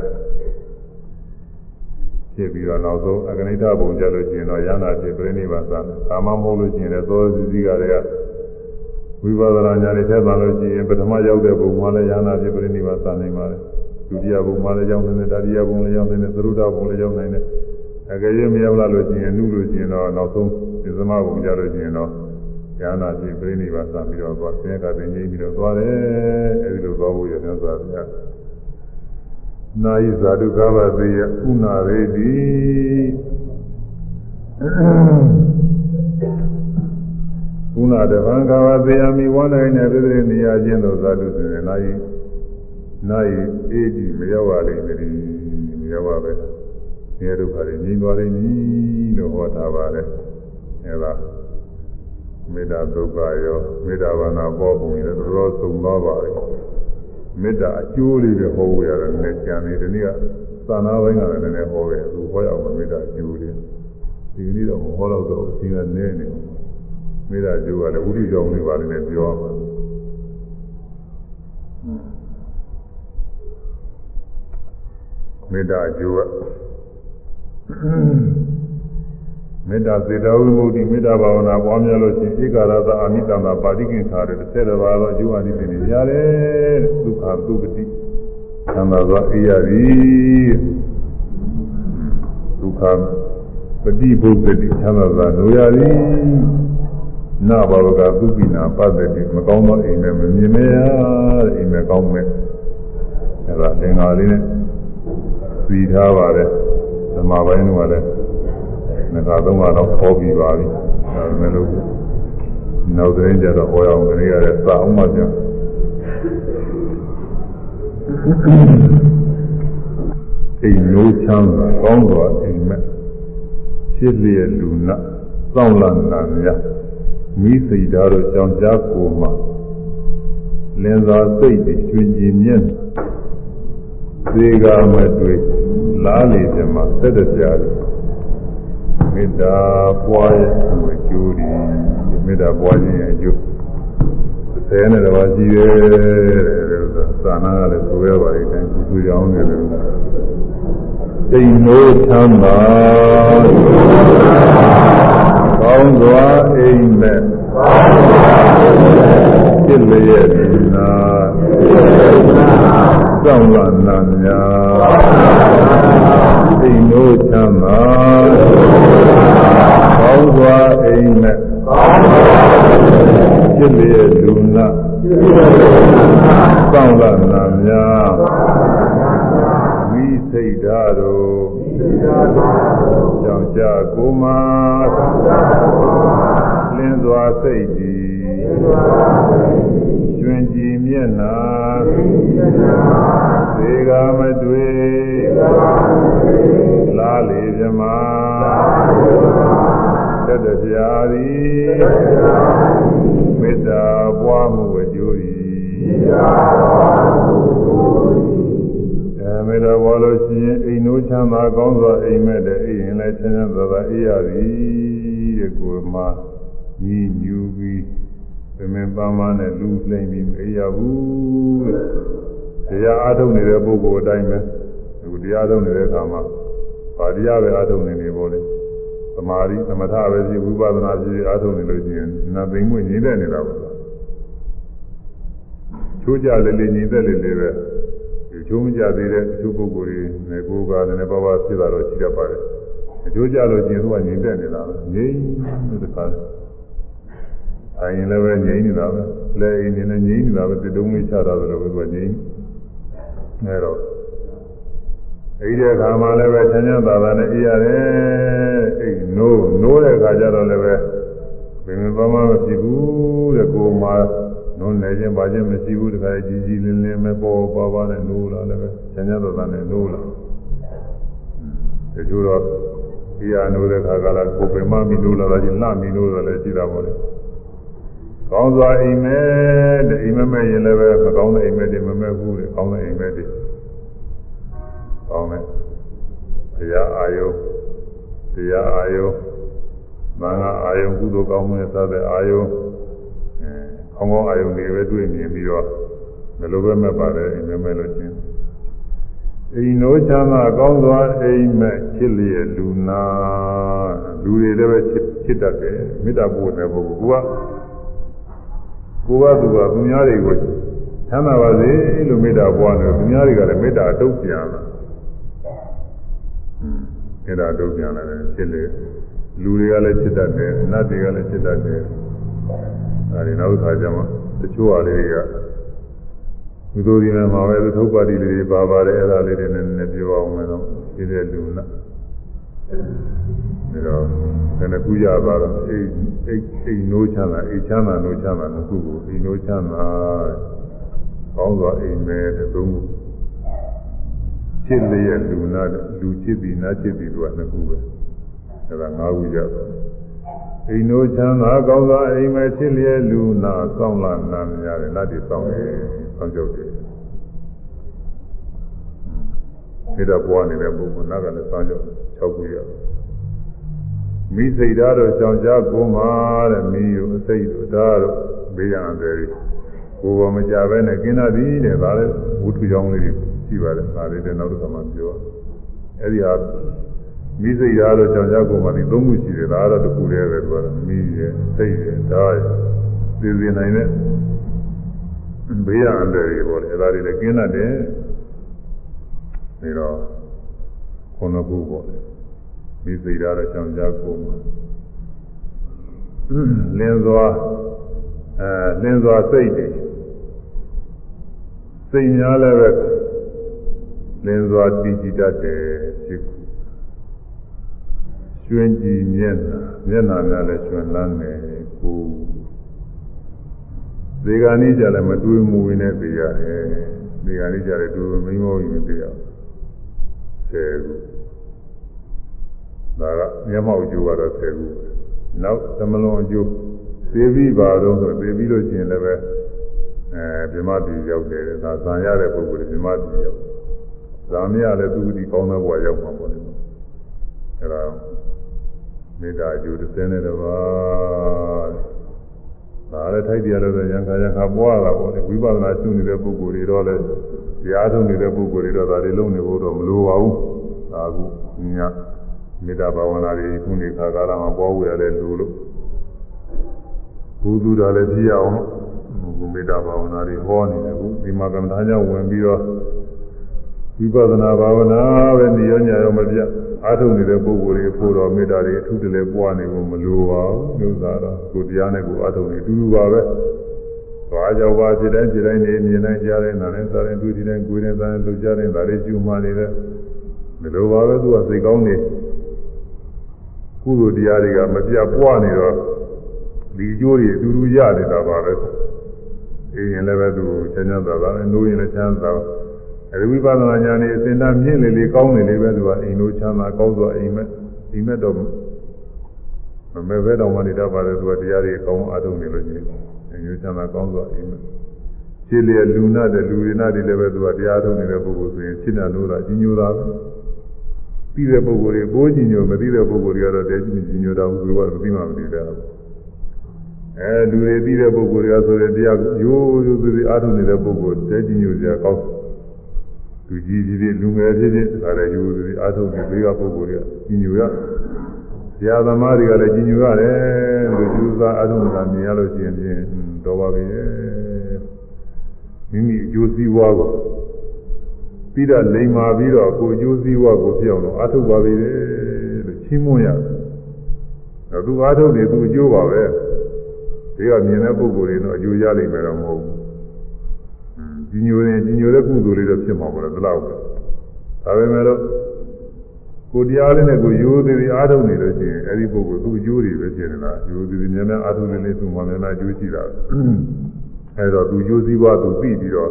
ဖြစ်ပြီးတော့နောက်ဆုံးအကနိဋ္ဌဘုံကြလို့ရှိရင်တော့ယန္တာဖြစ်ပြိဋိဘာသာကာမမဟုတ်လို့ရှိရင်လည်းသောစီစီကတွေကဝိပဿနာဉာဏ်နဲ့ထက်ပါလို့ရှိရင်ပထမရောက်တဲ့ဘုံမှာလည်းဉာဏ်ဖြစ်ပြိဋိဘာသာနိုင်ပါတယ်ဒုတိယဘုံမှာလည်းရောက်နေတယ်တတိယဘုံလည်းရောက်နေတယ်သရုဒ္ဓဘုံလည်းရောက်နေတယ်အကယ်၍မရောက်လာလို့ရှိရင်နှုလို့ရှိရင်တော့နောက်ဆုံးဒီသမဘုံကြလို့ရှိရင်တော့ဉာဏ်ဖြစ်ပြိဋိဘာသာပြီးတော့သွားဆင်းရဲကတင်ကြီးပြီးတော့သွားတယ်အဲဒီလိုသွားဖို့ရမြတ်စွာဘုရား နာယိဇာတုကဗသေယဥနာရေတိကုဏတဗံကာဝသေယမိဝန္ဒိနေပြည်နေရခြင်းသောဇာတုစေနာယိနာယိအေဒီမရောက်ပါလိမ့်မယ်မရောက်ပါပဲဒီဒုက္ခတွေငြိမ်းသွားလိမ့်မည်လို့ဟောထားပါတယ်အဲဒါမေတ္တာဒုက္ခရောမေတ္တာဘာနာပေါ်ပုံရတော်တော်သုံးသွားပါလိ မ့်မေတ္တာအကျိုးလေးတွေဟောဖို့ရတယ်နည်းကြံနေဒီနေ့ကသာနာပိုင်းကလည်းနည်းနည်းဟောခဲ့သူဟောရအောင်မေတ္တာအကျိုးလေးဒီနေ့တော့မဟောတော့တော့အချင်းကနည်းနေမေတ္တာအကျိုးကလည်းဝိရိယကြောင့်လေးပါလိမ့်မယ်ပြောရမှာမေတ္တာအကျိုးက မေတ္တာစေတဝိမု ക്തി မေတ္တာဘာဝနာပွားများလို့ရှိရင်ဧကရသအာမိတံသာပါတိကင်္ခါတဲ့ဆက်တော်ပါတော့အကျိုးအနိသင်တွေရတယ်ဒုက္ခဒုက္ခတိသံသာသောအေးရသည်ဒုက္ခပฏิဘုဒ္ဓတိသံသာသောနိုးရသည်နဘာဝကသုပိနာပတ္တိမကောင်းသောအိမ်နဲ့မမြင်မရအိမ်နဲ့ကောင်းမဲ့အဲဒါသင်္ဃာလေးနဲ့ပြီးထားပါတယ်ဓမ္မပိုင်းကလည်း နှစ်ခါသုံးခါတော့ဟောပြီးပါပြီဒါပေမဲ့လို့နောက်တဲ့ကြတော့ဟောရအောင်ခရီးရတဲ့စာအောင်မှပြန်အိမ်နိုးချမ်းသာကောင်းစွာအိမ်မက်ဖြစ်လျက်လူနာစောင့်လန့်နာများမိစိတ်ဓာတ်တို့ကြောင့်ကြားကိုမှလင်းသာစိတ်တွေကျွင်ကြည်မြင့်သေကမတွေ့လားလေပြမှာသက်တပြားတယ် မေတ္တာပွားရဲ့အကျိုးဒီမေတ္တာပွားခြင်းရဲ့အကျိုးဆယ်နဲ့တော့ရှိတယ်တဲ့သာနာကလည်းဆိုရပါလိမ့်တယ်သူကြောင်းနေတယ်တိမ်နိုးချမ်းသာကောင်းစွာအိမ်မဲ့ဖြစ်လျက်ဒီနာစောင့်လာနာများ အိမ်တို့ချမ်းသာကောင်းစွာအိမ်နဲ့ပြည့်လျက်လူနာစောင့်လာနာများမိစိတ်ဓာတ်တို့ကြောင့်ကြကိုမှာလင်းစွာစိတ်ကြည်ကျွင်ကြည်မျက်နာသေကမတွေ့ လားလေမြမသက်တပြာသည်မေတ္တာပွားမှုအကျိုး၏အဲမေတ္တာပွားလို့ရှိရင်အိမ်တို့ချမ်းသာကောင်းစွာအိမ်မဲ့တဲ့အိမ်ရင်လည်းချမ်းချမ်းသာသာအေးရသည်တဲ့ကိုယ်မှာညီညူပြီးသမင်ပန်းပန်းနဲ့လူလိမ့်ပြီးမအေးရဘူးတဲ့တရားအားထုတ်နေတဲ့ပုဂ္ဂိုလ်အတိုင်းပဲ ဒီတရားထုတ်နေတဲ့အခါမှာဗာတရားပဲအားထုတ်နေနေပေါ့လေသမာဓိသမထပဲရှိဝိပဿနာရှိအားထုတ်နေလို့ရှိရင်နာသိမ့်မွေ့ညီတဲ့နေတာပေါ့ချိုးကြလေလေညီတဲ့လေလေပဲဒီချိုးမကြသေးတဲ့ချိုးပုဂ္ဂိုလ်တွေငယ်ကိုယ်ကလည်းပါပါဖြစ်တာတော့ရှိတတ်ပါတယ်အချိုးကြလို့ကျင်သူကညီတဲ့နေတာပဲငြိမ်းတဲ့ခါအရင်လည်းပဲငြိမ်းနေတာပဲလဲအင်းနေနဲ့ငြိမ်းနေတာပဲတတုံးလေးချတာဆိုတော့သူကငြိမ်းအဲတော့ အဲ့ဒီအခါမှလည်းပဲချမ်းချမ်းသာသာနဲ့အေးရတယ်အဲ့နိုးနိုးတဲ့အခါကျတော့လည်းပဲဘယ်မှမမဖြစ်ဘူးတဲ့ကိုယ်မှာနိုးနေခြင်းပါခြင်းမရှိဘူးတခါကြီးကြီးလင်းလင်းပဲပေါ်ပါပါနဲ့နိုးလာလည်းပဲချမ်းချမ်းသာသာနဲ့နိုးလာတချို့တော့အေးရနိုးတဲ့အခါကလည်းကိုယ်ပင်မမီနိုးလာတာကြီးလှမီနိုးလာလည်းရှိတာပေါ့လေကောင်းစွာအိမ်မဲတဲ့အိမ်မမဲ့ရင်လည်းပဲမကောင်းတဲ့အိမ်မဲတွေမမဲ့ဘူးတဲ့ကောင်းတဲ့အိမ်မဲတွေ ကောင်းတဲ့တရားအာယုတရားအာယုမင်္ဂအာယုကုသိုလ်ကောင်းမှုနဲ့စတဲ့အာယုအဲကောင်းကောင်းအာယုတွေပဲတွေ့မြင်ပြီးတော့ဘယ်လိုပဲမဲ့ပါတယ်အိမ်မဲမဲ့လို့ချင်းအိမ်နိုးချမ်းသာကောင်းစွာအိမ်မဲ့ချစ်လျက်လူနာလူတွေလည်းပဲချစ်ချစ်တတ်တယ်မေတ္တာပို့တဲ့ပုဂ္ဂိုလ်ကကိုကသူကသူများတွေကိုချမ်းသာပါစေလို့မေတ္တာပွားတယ်သူများတွေကလည်းမေတ္တာအတုပ်ပြန်လာ မေတ္တာအတုပ်ပြန်လာတယ်ဖြစ်လေလူတွေကလည်းချစ်တတ်တယ်နတ်တွေကလည်းချစ်တတ်တယ်အဲဒီနောက်ခါကျမှတချို့ဟာလေးတွေကသူတို့ဒီမှာပဲသုတ်ပါတိလေးတွေပါပါတယ်အဲ့ဒါလေးတွေနဲ့နည်းပြောအောင်မယ်တော့ဒီတဲ့လူနာဒါတော့ခဏကူရပါတော့အိတ်အိတ်အိတ်နိုးချမ်းသာအိတ်ချမ်းသာနိုးချမ်းသာနှစ်ခုကိုအိတ်နိုးချမ်းသာကောင်းစွာအိမ်မဲတဲ့သုံးခု ချစ်လျက်လူနာလူချစ်ပြီးနာချစ်ပြီးသူကနှစ်ခုပဲအဲ့ဒါငါးခုရပါအိမ်နိုးချမ်းသာကောင်းစွာအိမ်မဲချစ်လျက်လူနာစောင့်လာနာများတယ်နတ်တွေစောင့်တယ်စောင့်ကြောက်တယ်ဒီတော့ပွားနေတဲ့ပုဂ္ဂိုလ်နာကလည်းစောင့်ကြောက်6ခုရတယ်မိစိတ်ဓာတ်တို့ရှောင်ရှားကိုမှာတဲ့မိယုအစိတ်တို့ဓာတ်တို့ဘေးရန်တယ်ကိုယ်ပေါ်မကြပဲနဲ့กินတတ်သည်တဲ့ဒါလည်းဝုထုကြောင်းလေးတွေ ရှိပါတယ်ဒါလေးတဲ့နောက်တစ်ခါမှပြောအဲ့ဒီဟာမိစိတ်ဓာတ်တို့ရှောင်ရှားကိုမှာဒီသုံးခုရှိတယ်ဒါကတော့တစ်ခုတည်းပဲသူကမိရဲ့စိတ်ရဲ့ဓာတ်ရဲ့သိသိနိုင်တဲ့ဘေးရန်တယ်တွေပေါ့လေအဲ့ဒါတွေလည်းกินတတ်တယ်ပြီးတော့ခုနှစ်ခုပေါ့လေဒီစိတ်ဓာတ်တော့ကြောင်ကြကိုမှာလင်းစွာအဲလင်းစွာစိတ်တွေစိတ်များလည်းပဲ လင်းစွာတည်ကြည်တတ်တယ်ရှိခုရွှင်ကြည်မျက်နှာမျက်နှာများလည်းရွှင်လန်းတယ်ကိုဒီကနေ့ကြလည်းမတွေးမူဝင်နဲ့သိရတယ်ဒီကနေ့ကြလည်းတွေးမင်းမောရင်သိရဆယ်ခုဒါကမျက်မှောက်အကျိုးကတော့ဆယ်ခုနောက်သမလွန်အကျိုးသေပြီးပါတော့ဆိုသေပြီးလို့ရှိရင်လည်းပဲအဲမြမတိရောက်တယ်ဒါဇံရတဲ့ပုဂ္ဂိုလ်မြမတိရောက် ဇာမရလည်းသူဒီကောင်းတဲ့ဘဝရောက်မှာပေါ့လေအဲဒါမေတ္တာအကျိုးတစ်စင်းနဲ့တပါးဒါလည်းထိုက်တရားလို့ဆိုရံခါရံခါပွားတာပေါ့လေဝိပဿနာရှုနေတဲ့ပုဂ္ဂိုလ်တွေတော့လည်းတရားထုတ်နေတဲ့ပုဂ္ဂိုလ်တွေတော့ဒါတွေလုံးနေဖို့တော့မလိုပါဘူးဒါကူညမေတ္တာဘာဝနာတွေခုနေခါကာလမှာပွားဝရလဲလူလို့ဘုသူတော်လည်းပြည့်အောင်ဘအခုမေတ္တာဘာဝနာတွေဟောနေတယ်အခုဒီမှာကမ္ဘာကြောင့်ဝင်ပြီးတော့ ဝိပဿနာဘာဝနာပဲနေရညာရောမပြအားထုတ်နေတဲ့ပုဂ္ဂိုလ်တွေဖို့တော့မေတ္တာတွေအထူးတလဲပွားနေဖို့မလိုပါဘူးမျိုးသားတော့ကိုတရားနဲ့ကိုအားထုတ်နေအတူတူပါပဲဘာကြောင့်ပါဖြစ်တိုင်းဖြစ်တိုင်းနေမြင်တိုင်းကြားတိုင်းနားတိုင်းစားတိုင်းတွေ့တိုင်းကိုယ်တိုင်းစားတိုင်းလှုပ်ရှားတိုင်းဒါတွေကျူမှနေတယ်မလိုပါပဲသူကစိတ်ကောင်းနေကုသိုလ်တရားတွေကမပြတ်ပွားနေတော့ဒီကျိုးတွေအတူတူရနေတာပါပဲအေးရင်လည်းပဲသူချမ်းချမ်းသာသာနဲ့နိုးရင်လည်းချမ်းသာ အဲဒီဝိပဿနာဉာဏ်နဲ့အစဉ်တမ်းမြင့်လေလေကောင်းနေလေပဲသူကအိမ်တို့ချမ်းသာကောင်းစွာအိမ်မဲ့အိမ်မဲ့တော့မမဲ့ပဲတော့မှနေတတ်ပါတယ်သူကတရားတွေကောင်းအားထုတ်နေလို့ရှိရင်အိမ်တို့ချမ်းသာကောင်းစွာအိမ်မဲ့ခြေလျက်လူနာတဲ့လူရနာတွေလည်းပဲသူကတရားထုတ်နေတဲ့ပုဂ္ဂိုလ်ဆိုရင်ခြေနာလို့တာကြီးညိုတာပဲပြီးတဲ့ပုဂ္ဂိုလ်တွေပိုးကြီးညိုမသိတဲ့ပုဂ္ဂိုလ်တွေကတော့တဲကြီးကြီးညိုတာဘူးသူကမသိမှမသိတာအဲလူတွေသိတဲ့ပုဂ္ဂိုလ်တွေကဆိုရင်တရားရိုးရိုးသေးသေးအားထုတ်နေတဲ့ပုဂ္ဂိုလ်တဲကြီးညိုစရာကောင်း လူကြီးကြီးတွေလူငယ်ဖြစ်ဖြစ်ဒါလည်းရိုးရိုးသေးအားထုတ်နေသေးကပုဂ္ဂိုလ်တွေကကြီးညိုရဆရာသမားတွေကလည်းကြီးညိုရတယ်လို့ယူဆအားထုတ်နေတာမြင်ရလို့ရှိရင်ဖြင့်တော်ပါပြီမိမိအကျိုးစီးပွားကိုပြီးတော့လိမ်မာပြီးတော့ကိုအကျိုးစီးပွားကိုပြောင်းတော့အားထုတ်ပါပြီလို့ချီးမွမ်းရတယ်။သူအားထုတ်နေသူအကျိုးပါပဲ။ဒီကမြင်တဲ့ပုဂ္ဂိုလ်တွေတော့အကျိုးရလိမ့်မယ်တော့မဟုတ်ဘူး။ ကြီးညိုရင်ကြီးညိုတဲ့ကုသိုလ်လေးတော့ဖြစ်မှာပေါ့လေဒီလောက်ပဲ။ဒါပေမဲ့လို့ကိုတရားလေးနဲ့ကိုရိုးသေးသေးအားထုတ်နေလို့ရှိရင်အဲဒီပုဂ္ဂိုလ်သူအကျိုးတွေပဲဖြစ်နေတာ။ရိုးသေးသေးများများအားထုတ်နေလေသူမှများများအကျိုးရှိတာ။အဲတော့သူအကျိုးစည်းပွားသူသိပြီးတော့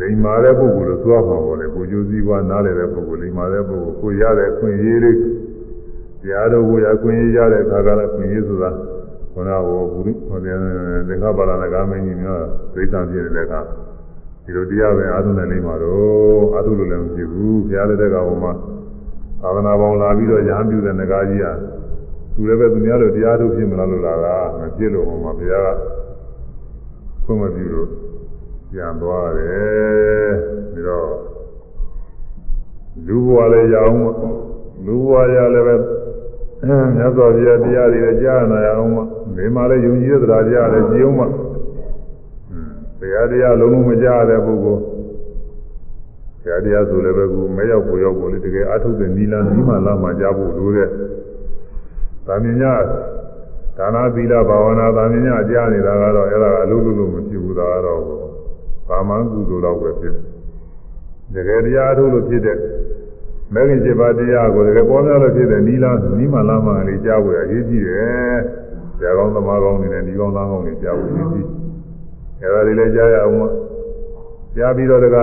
လိမ္မာတဲ့ပုဂ္ဂိုလ်လို့သွားမှာပေါ့လေကိုကျိုးစည်းပွားနားလည်တဲ့ပုဂ္ဂိုလ်လိမ္မာတဲ့ပုဂ္ဂိုလ်ကိုရတဲ့ခွင့်ရေးလေးတရားတော်ကိုရခွင့်ရေးရတဲ့အခါကလည်းခွင့်ရေးဆိုတာ ခန္ဓာဟောဘုရုဟောတဲ့သင်္ခါပါဠနာကမင်းကြီးများဒိဋ္ဌံပြည့်တဲ့အခါဒီလိုတရားပဲအာထုနဲ့လိမ္မာတော့အာထုလို့လည်းမဖြစ်ဘူးဘုရားလက်ထက်ကဟောမှာသာသနာပေါင်းလာပြီးတော့ရဟန်းပြုတဲ့ငကားကြီးကသူလည်းပဲသူများလိုတရားထုတ်ဖြစ်မလားလို့လာတာမဖြစ်လို့ဟောမှာဘုရားကခွင့်မပြုလို့ပြန်သွားတယ်ပြီးတော့လူဘဝလည်းရအောင်လူဘဝရလည်းပဲမြတ်စွာဘုရားတရားတွေလည်းကြားနာရအောင် မိမလည်းယုံကြည်တဲ့တရားကြားလည်းကြည်အောင်မတရားတရားလုံးလုံးမကြားတဲ့ပုဂ္ဂိုလ်တရားတရားဆိုလည်းပဲကူမရောက်ကိုရောက်ကိုလေတကယ်အထုတ်တဲ့နီလာနီးမှလာမှကြားဖို့လိုတဲ့။ဒါမြင်ညာဒါနာသီလဘာဝနာဒါမြင်ညာကြားနေတာကတော့အဲ့ဒါကအလုံးလုံးမဖြစ်ဘူးဒါကတော့ကာမကုသိုလ်တော့ပဲဖြစ်တယ်တကယ်တရားအထုတ်လို့ဖြစ်တဲ့မဂ္ဂင်7ပါးတရားကိုတကယ်ပေါ်များလို့ဖြစ်တဲ့နီလာနီးမှလာမှလေးကြားဖို့အရေးကြီးတယ် ဆရာကောင်းသမားကောင်းတွေနဲ့ဒီကောင်းသားကောင်းတွေကြားဖို့အရေးကြီးအဲဒါတွေလည်းကြားရအောင်ကြားပြီးတော့တက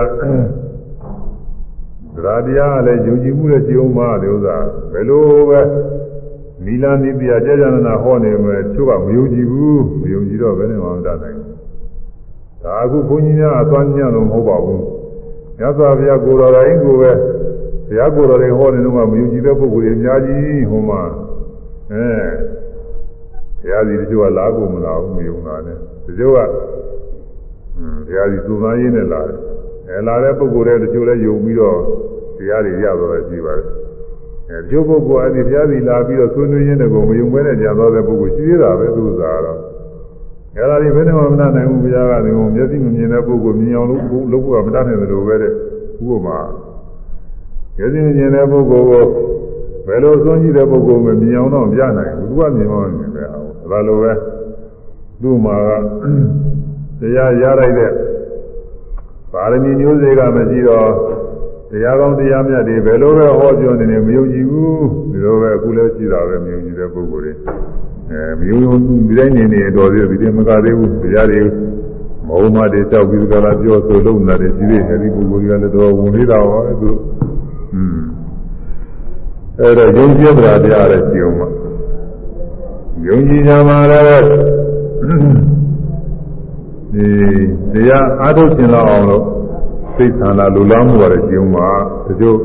သရတရားကလည်းယုံကြည်မှုနဲ့ကြည်အောင်ပါဒီဥစ္စာဘယ်လိုပဲနီလာနီးတရားကြာကြာနာဟောနေမယ်သူကမယုံကြည်ဘူးမယုံကြည်တော့ဘယ်နဲ့မှမတတ်နိုင်ဘူးဒါအခုဘုန်းကြီးများအသွမ်းညံ့လို့မဟုတ်ပါဘူးမြတ်စွာဘုရားကိုယ်တော်တိုင်းကိုပဲဘုရားကိုယ်တော်တွေဟောနေတော့မှမယုံကြည်တဲ့ပုဂ္ဂိုလ်တွေအများကြီးဟိုမှာအဲ ဘုရားစီတချို့ကလာကိုမလာဘူးမယုံတာနဲ့တချို့ကဘုရားစီသူသားရင်းနဲ့လာတယ်အဲလာတဲ့ပုဂ္ဂိုလ်တွေတချို့လည်းယုံပြီးတော့တရားတွေရတော့ရှိပါတယ်အဲတချို့ပုဂ္ဂိုလ်အဲဒီဘုရားစီလာပြီးတော့ဆွေးနွေးရင်းတကောမယုံမဲနဲ့ကြာသွားတဲ့ပုဂ္ဂိုလ်ရှိသေးတာပဲသူစားတော့အဲ့ဒါဒီဘယ်နဲ့မှမတတ်နိုင်ဘူးဘုရားကဒီမျက်စိမမြင်တဲ့ပုဂ္ဂိုလ်မြင်အောင်လုပ်လုပ်ဖို့ကမတတ်နိုင်သလိုပဲတဲ့ဥပမာမျက်စိမမြင်တဲ့ပုဂ္ဂိုလ်ကိုဘယ်လိုဆုံးကြည့်တဲ့ပုဂ္ဂိုလ်ကိုမြင်အောင်တော့ပြနိုင်ဘူးသူကမြင်အောင်မြင်ပဲအောင် ဒါလိုပဲသူ့မှာကတရားရလိုက်တဲ့ပါရမီမျိုးစေ့ကမရှိတော့တရားကောင်းတရားမြတ်တွေဘယ်လိုပဲဟောပြောနေနေမယုံကြည်ဘူးဒီလိုပဲအခုလည်းရှိတာပဲမယုံကြည်တဲ့ပုဂ္ဂိုလ်တွေအဲမျိုးရုံဒီတိုင်းနေနေတော်သေးပြီမကသေးဘူးတရားတွေမဟုတ်မှတွေကြောက်ပြီးကြလားပြောဆိုလုံးလာတယ်ဒီလိုအဲဒီပုဂ္ဂိုလ်တွေကလည်းတော်ဝင်နေတာပါပဲသူอืมအဲတော့ယုံကြည်တရားတရားလည်းရှိအောင်ပါ ယုံကြည်ကြမှာလည်းဒီတရားအားထုတ်ရှင်လောက်အောင်လို့စိတ်ဆန္ဒလူလားမှုရတယ်ရှိအောင်ပါတချို့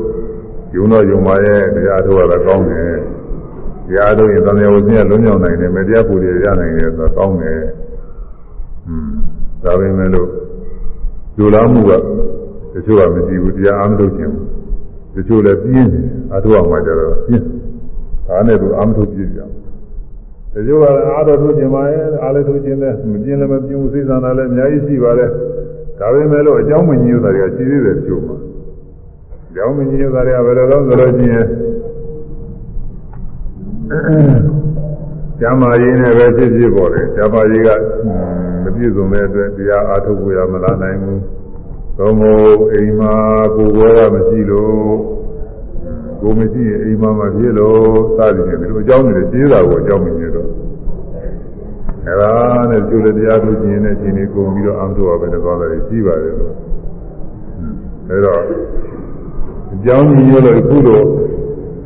ယုံတော့ယုံပါရဲ့တရားထုတ်ရတာကောင်းတယ်တရားထုတ်ရင်သံဃာဝဆင်းကလွန်မြောက်နိုင်တယ်မတရားပူရရနိုင်တယ်ဆိုတော့ကောင်းတယ်อืมဒါပေမဲ့လို့လူလားမှုကတချို့ကမရှိဘူးတရားအားမထုတ်ခြင်းတချို့လည်းပြင်းတယ်အထုအောင်မှကြတော့ပြင်းဒါနဲ့သူအားမထုတ်ပြကြ တချို့ကအားတော်ထုတ်ခြင်းပါရဲ့အားလည်းထုတ်ခြင်းနဲ့မပြင်းလည်းမပြင်းဘူးစိတ်ဆန္ဒလည်းအများကြီးရှိပါတယ်ဒါပေမဲ့လို့အကြောင်းမညို့တာတွေကရှိသေးတယ်တချို့မှာအကြောင်းမညို့တာတွေကဘယ်လိုလဲဆိုလို့ရှိရင်ကျမ်းမာရေးနဲ့ပဲဖြစ်ဖြစ်ပေါ်တယ်ကျမ်းမာရေးကမပြည့်စုံတဲ့အတွက်တရားအားထုတ်ဖို့ရမလာနိုင်ဘူးသို့မဟုတ်အိမ်မှာကိုယ်ဘောကမရှိလို့ ကိုမရှိရင်အိမ်မှာမဖြစ်လို့စသည်ဖြင့်ဒီလိုအကြောင်းတွေကျေးတာကိုအကြောင်းမညို့တော့အဲဒါနဲ့ကျိုးလည်းတရားထုတ်ခြင်းနဲ့ရှင်နေကုန်ပြီးတော့အမှတို့ပဲတော့လည်းရှိပါတယ်လို့အဲတော့အကြောင်းညို့လို့အခုတော့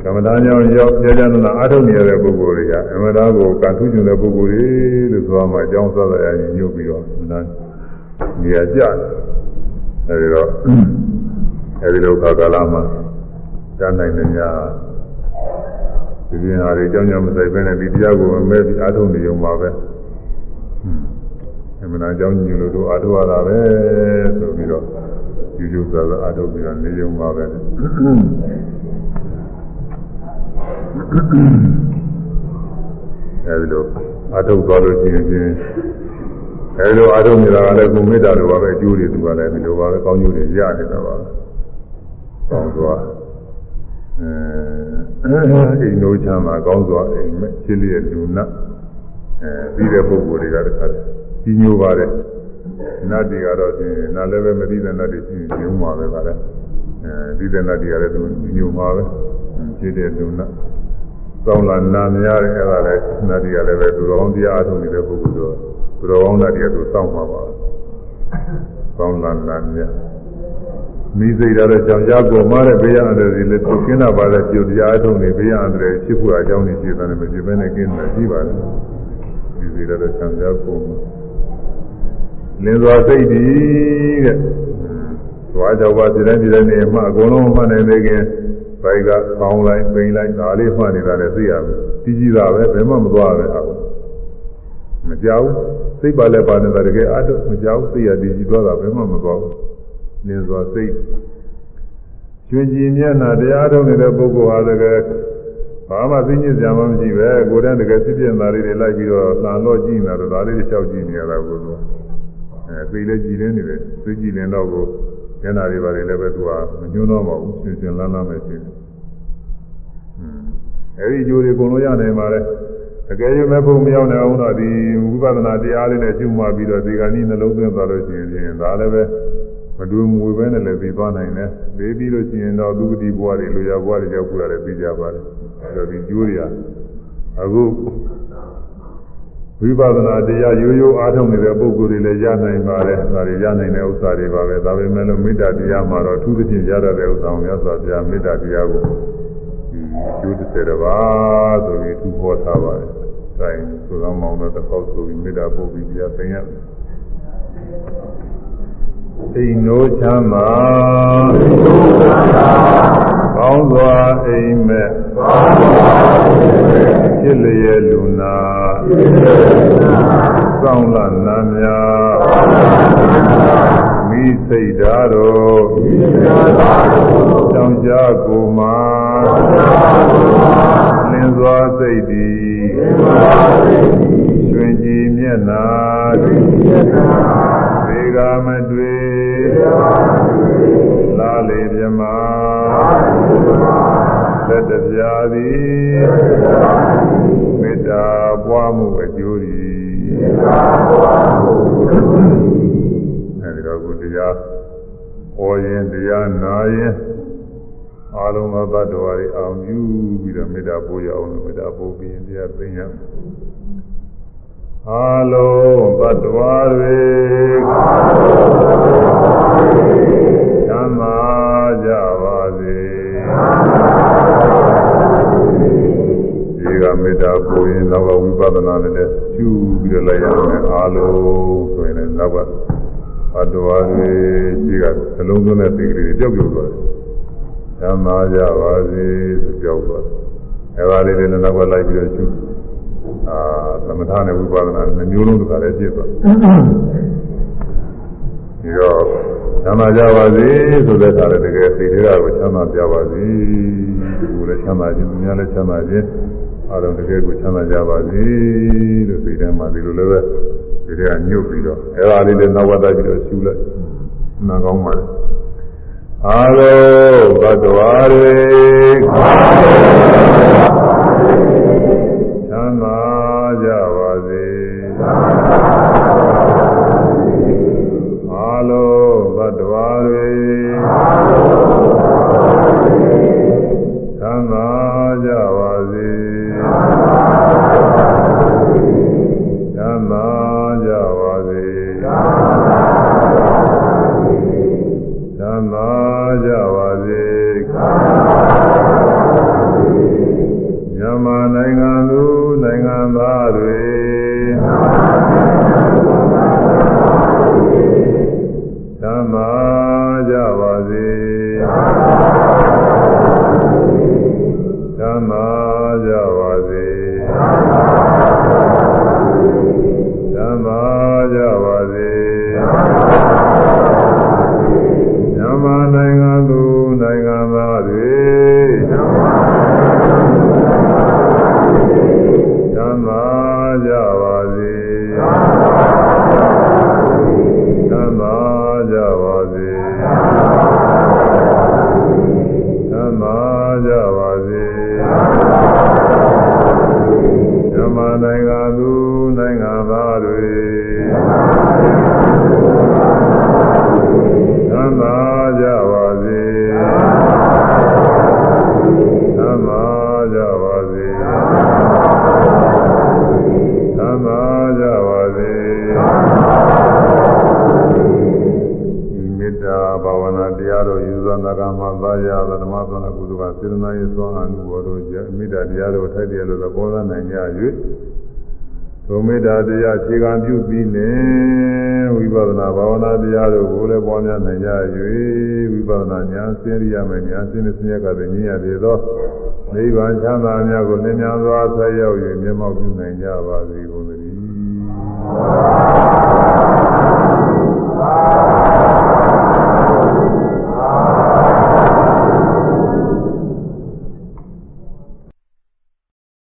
ကမ္မဋ္ဌာန်းကြောင့်ရောက်ကြာကြာနာအားထုတ်နေရတဲ့ပုဂ္ဂိုလ်တွေကအမှန်တရားကိုကံထုကျင်တဲ့ပုဂ္ဂိုလ်တွေလို့ဆိုမှအကြောင်းဆက်ရရင်ညှို့ပြီးတော့နာနေရာကျတယ်အဲဒီတော့အဲဒီလိုခါကာလမှာ တတ်နိုင်တဲ့များဒီပြင်ဟာတွေအကြောင်းကြောင့်မဆိုင်ဘဲနဲ့ဒီတရားကိုမဲပြီးအားထုတ်နေုံပါပဲအမှန်တရားအကြောင်းညှို့လို့တို့အားထုတ်ရတာပဲဆိုပြီးတော့ယူယူဆဆအားထုတ်ပြီးတော့နေုံပါပဲအဲဒီလိုအထုတ်သွားလို့ရှိရင်ချင်းအဲဒီလိုအထုတ်နေတာကလည်းကိုမေတ္တာလိုပါပဲအကျိုးတွေသူကလည်းဒီလိုပါပဲကောင်းကျိုးတွေရနေတာပါပဲကောင်းစွာ အဲအိမ်တို့ချမ်းသာကောင်းစွာအိမ်မဲ့ချစ်လျက်လူနတ်အဲပြီးတဲ့ပုဂ္ဂိုလ်တွေကတခါကြီးညိုပါတယ်နတ်တွေကတော့ရှင်နာလည်းပဲမသိတဲ့နတ်တွေရှိညိုမှာပဲပါလေအဲဒီတဲ့နတ်တွေကလည်းသူညိုမှာပဲချစ်တဲ့လူနတ်ကောင်းလာနာများတယ်အဲ့ဒါလည်းနတ်တွေကလည်းပဲသူတော်ကောင်းတရားအထုံးနေတဲ့ပုဂ္ဂိုလ်တို့သူတော်ကောင်းနတ်တွေကသူစောင့်မှာပါကောင်းလာနာများ မိစိတ်ရတဲ့ကြောင့်ရကိုမားတဲ့ဘေးရအန္တရာယ်တွေလည်းသူကင်းတာပါတဲ့ပြုတရားအထုံးနေဘေးရအန္တရာယ်ဖြစ်ဖို့အကြောင်းတွေရှိတယ်မဖြစ်ဘဲနဲ့ကင်းတယ်ရှိပါတယ်မိစိတ်ရတဲ့ကြောင့်ရကိုလင်းစွာစိတ်တည်တဲ့သွားကြောက်ပါဒီတိုင်းဒီတိုင်းနေမှအကုန်လုံးမှတ်နိုင်သေးခင်ဘိုက်ကကောင်းလိုက်ပိန်လိုက်ဒါလေးမှတ်နေတာလည်းသိရမယ်ကြီးကြီးတာပဲဘယ်မှမသွားပဲဟာမကြောက်စိတ်ပါလဲပါနေတာတကယ်အတုမကြောက်သိရတည်ကြည်သွားတာဘယ်မှမသွားဘူး နင်းစွာစိတ်ကျွင်ကြည်မျက်နှာတရားထုတ်နေတဲ့ပုဂ္ဂိုလ်ဟာတကယ်ဘာမှသိညစ်စရာမှမရှိပဲကိုယ်တည်းတကယ်ဖြစ်ပြနေတာလေးတွေလိုက်ပြီးတော့လှန်တော့ကြည့်နေတာတော့ဒါလေးတွေလျှောက်ကြည့်နေရတာကိုယ်ကအဲသိလဲကြည်နေနေတယ်သိကြည်နေတော့ကိုမျက်နှာတွေပါလေလည်းပဲသူကမညှိုးတော့မဟုတ်ရှင်ရှင်လန်းလန်းပဲရှိတယ်။အဲဒီကြိုးတွေအကုန်လုံးရနိုင်ပါလေ။တကယ်ရွမဲ့ဖို့မရောက်နိုင်အောင်တော့ဒီဝိပဿနာတရားလေးနဲ့ရှုမှတ်ပြီးတော့ဒီကနေ့နှလုံးသွင်းသွားလို့ရှိရင်ဒါလည်းပဲ မတူမဝေပဲနဲ့လည်းပြီးသွားနိုင်တယ်။ပြီးပြီးလို့ရှိရင်တော့သူတိဘဝတွေလူရဘဝတွေရောက်ကြရတယ်ပြီးကြပါလေ။အဲဒီတော့ဒီကြိုးတွေကအခုဝိပဿနာတရားရိုးရိုးအားထုတ်နေတဲ့ပုဂ္ဂိုလ်တွေလည်းရနိုင်ပါတယ်။ဒါတွေရနိုင်တဲ့ဥစ္စာတွေပါပဲ။ဒါပေမဲ့လို့မေတ္တာတရားမှာတော့အထူးသဖြင့်ရတတ်တဲ့ဥစ္စာကိုမြတ်စွာဘုရားမေတ္တာတရားကိုကျိုးတစ်ဆယ်တပါးဆိုပြီးသူဟောထားပါတယ်။ဒါရင်သုသောမောင်တော့တစ်ခေါက်ဆိုပြီးမေတ္တာပို့ပြီးတရားသင်ရမယ်။ အိမ်တို့ချမ်းသာကောင်းစွာအိမ်မဲ့ဖြစ်လျက်လူနာစောင့်လာနာများမိစိတ်ဓာတ်တော်ကြောင့်ကြကိုမှာလင်းစွာစိတ်သည်ရွှင်ကြည်မျက်နာသေကမတွေ့ လာလေမြမသက်တပြာသည်မေတ္တာပွားမှုအကျိုးသည်အဲဒီတော့ကိုတရားဟောရင်တရားနာရင်အလုံးစုံသတ္တဝါတွေအောင်ယူပြီးတော့မေတ္တာပို့ရအောင်လို့မေတ္တာပို့ပြီးရင်တရားသိညာအလုံးသတ္တဝါ တွေသံသာကြပါစေဒီကမေတ္တာပို့ရင်နောက်ကဝိပဿနာနဲ့ကျူးပြီးတော့လိုက်ရမယ်အလုံးဆိုရင်လည်းနောက်ကသတ္တဝါတွေဒီကနှလုံးသွင်းတဲ့စိတ်ကလေးတွေပျောက်ပျောက်သွားတယ်သံသာကြပါစေဆိုပြောက်သွားတယ်အဲဒါလေးတွေလည်းနောက်ကလိုက်ပြီးတော့ကျူးအာသမထနဲ့ဝိပဿနာနဲ့မျိုးလုံးတစ်ခါလည်းပြည့်သွား ဒီတော့ချမ်းသာကြပါစေဆိုတဲ့အခါလည်းတကယ်စိတ်တွေကကိုချမ်းသာကြပါစေကိုယ်လည်းချမ်းသာခြင်းသူများလည်းချမ်းသာခြင်းအအားလုံးတကယ်ကိုချမ်းသာကြပါစေလို့စိတ်ထဲမှာဒီလိုလည်းပဲဒီထဲကညှုပ်ပြီးတော့အဲဒါလေးလည်းနောက်ဝတ်သားပြီးတော့ရှူလိုက်နာကောင်းပါလေအားလုံးသတ္တဝါတွေချမ်းသာကြပါစေအားလုံးသတ္တ တ္တာတရားခြေခံပြုပြီးလင်ဝိပဿနာဘာဝနာတရားတို့ကိုလည်းပွားများနိုင်ကြ၍ဝိပဿနာဉာဏ်စင်ရရမယ်ဉာဏ်စင်တဲ့ဆင်းရဲကတည်းကဉာဏ်ရည်သောနိဗ္ဗာန်ချမ်းသာများကိုလင်းမြန်စွာဆက်ရောက်၍မျက်မှောက်ပြုနိုင်ကြပါစေကုန်သတည်း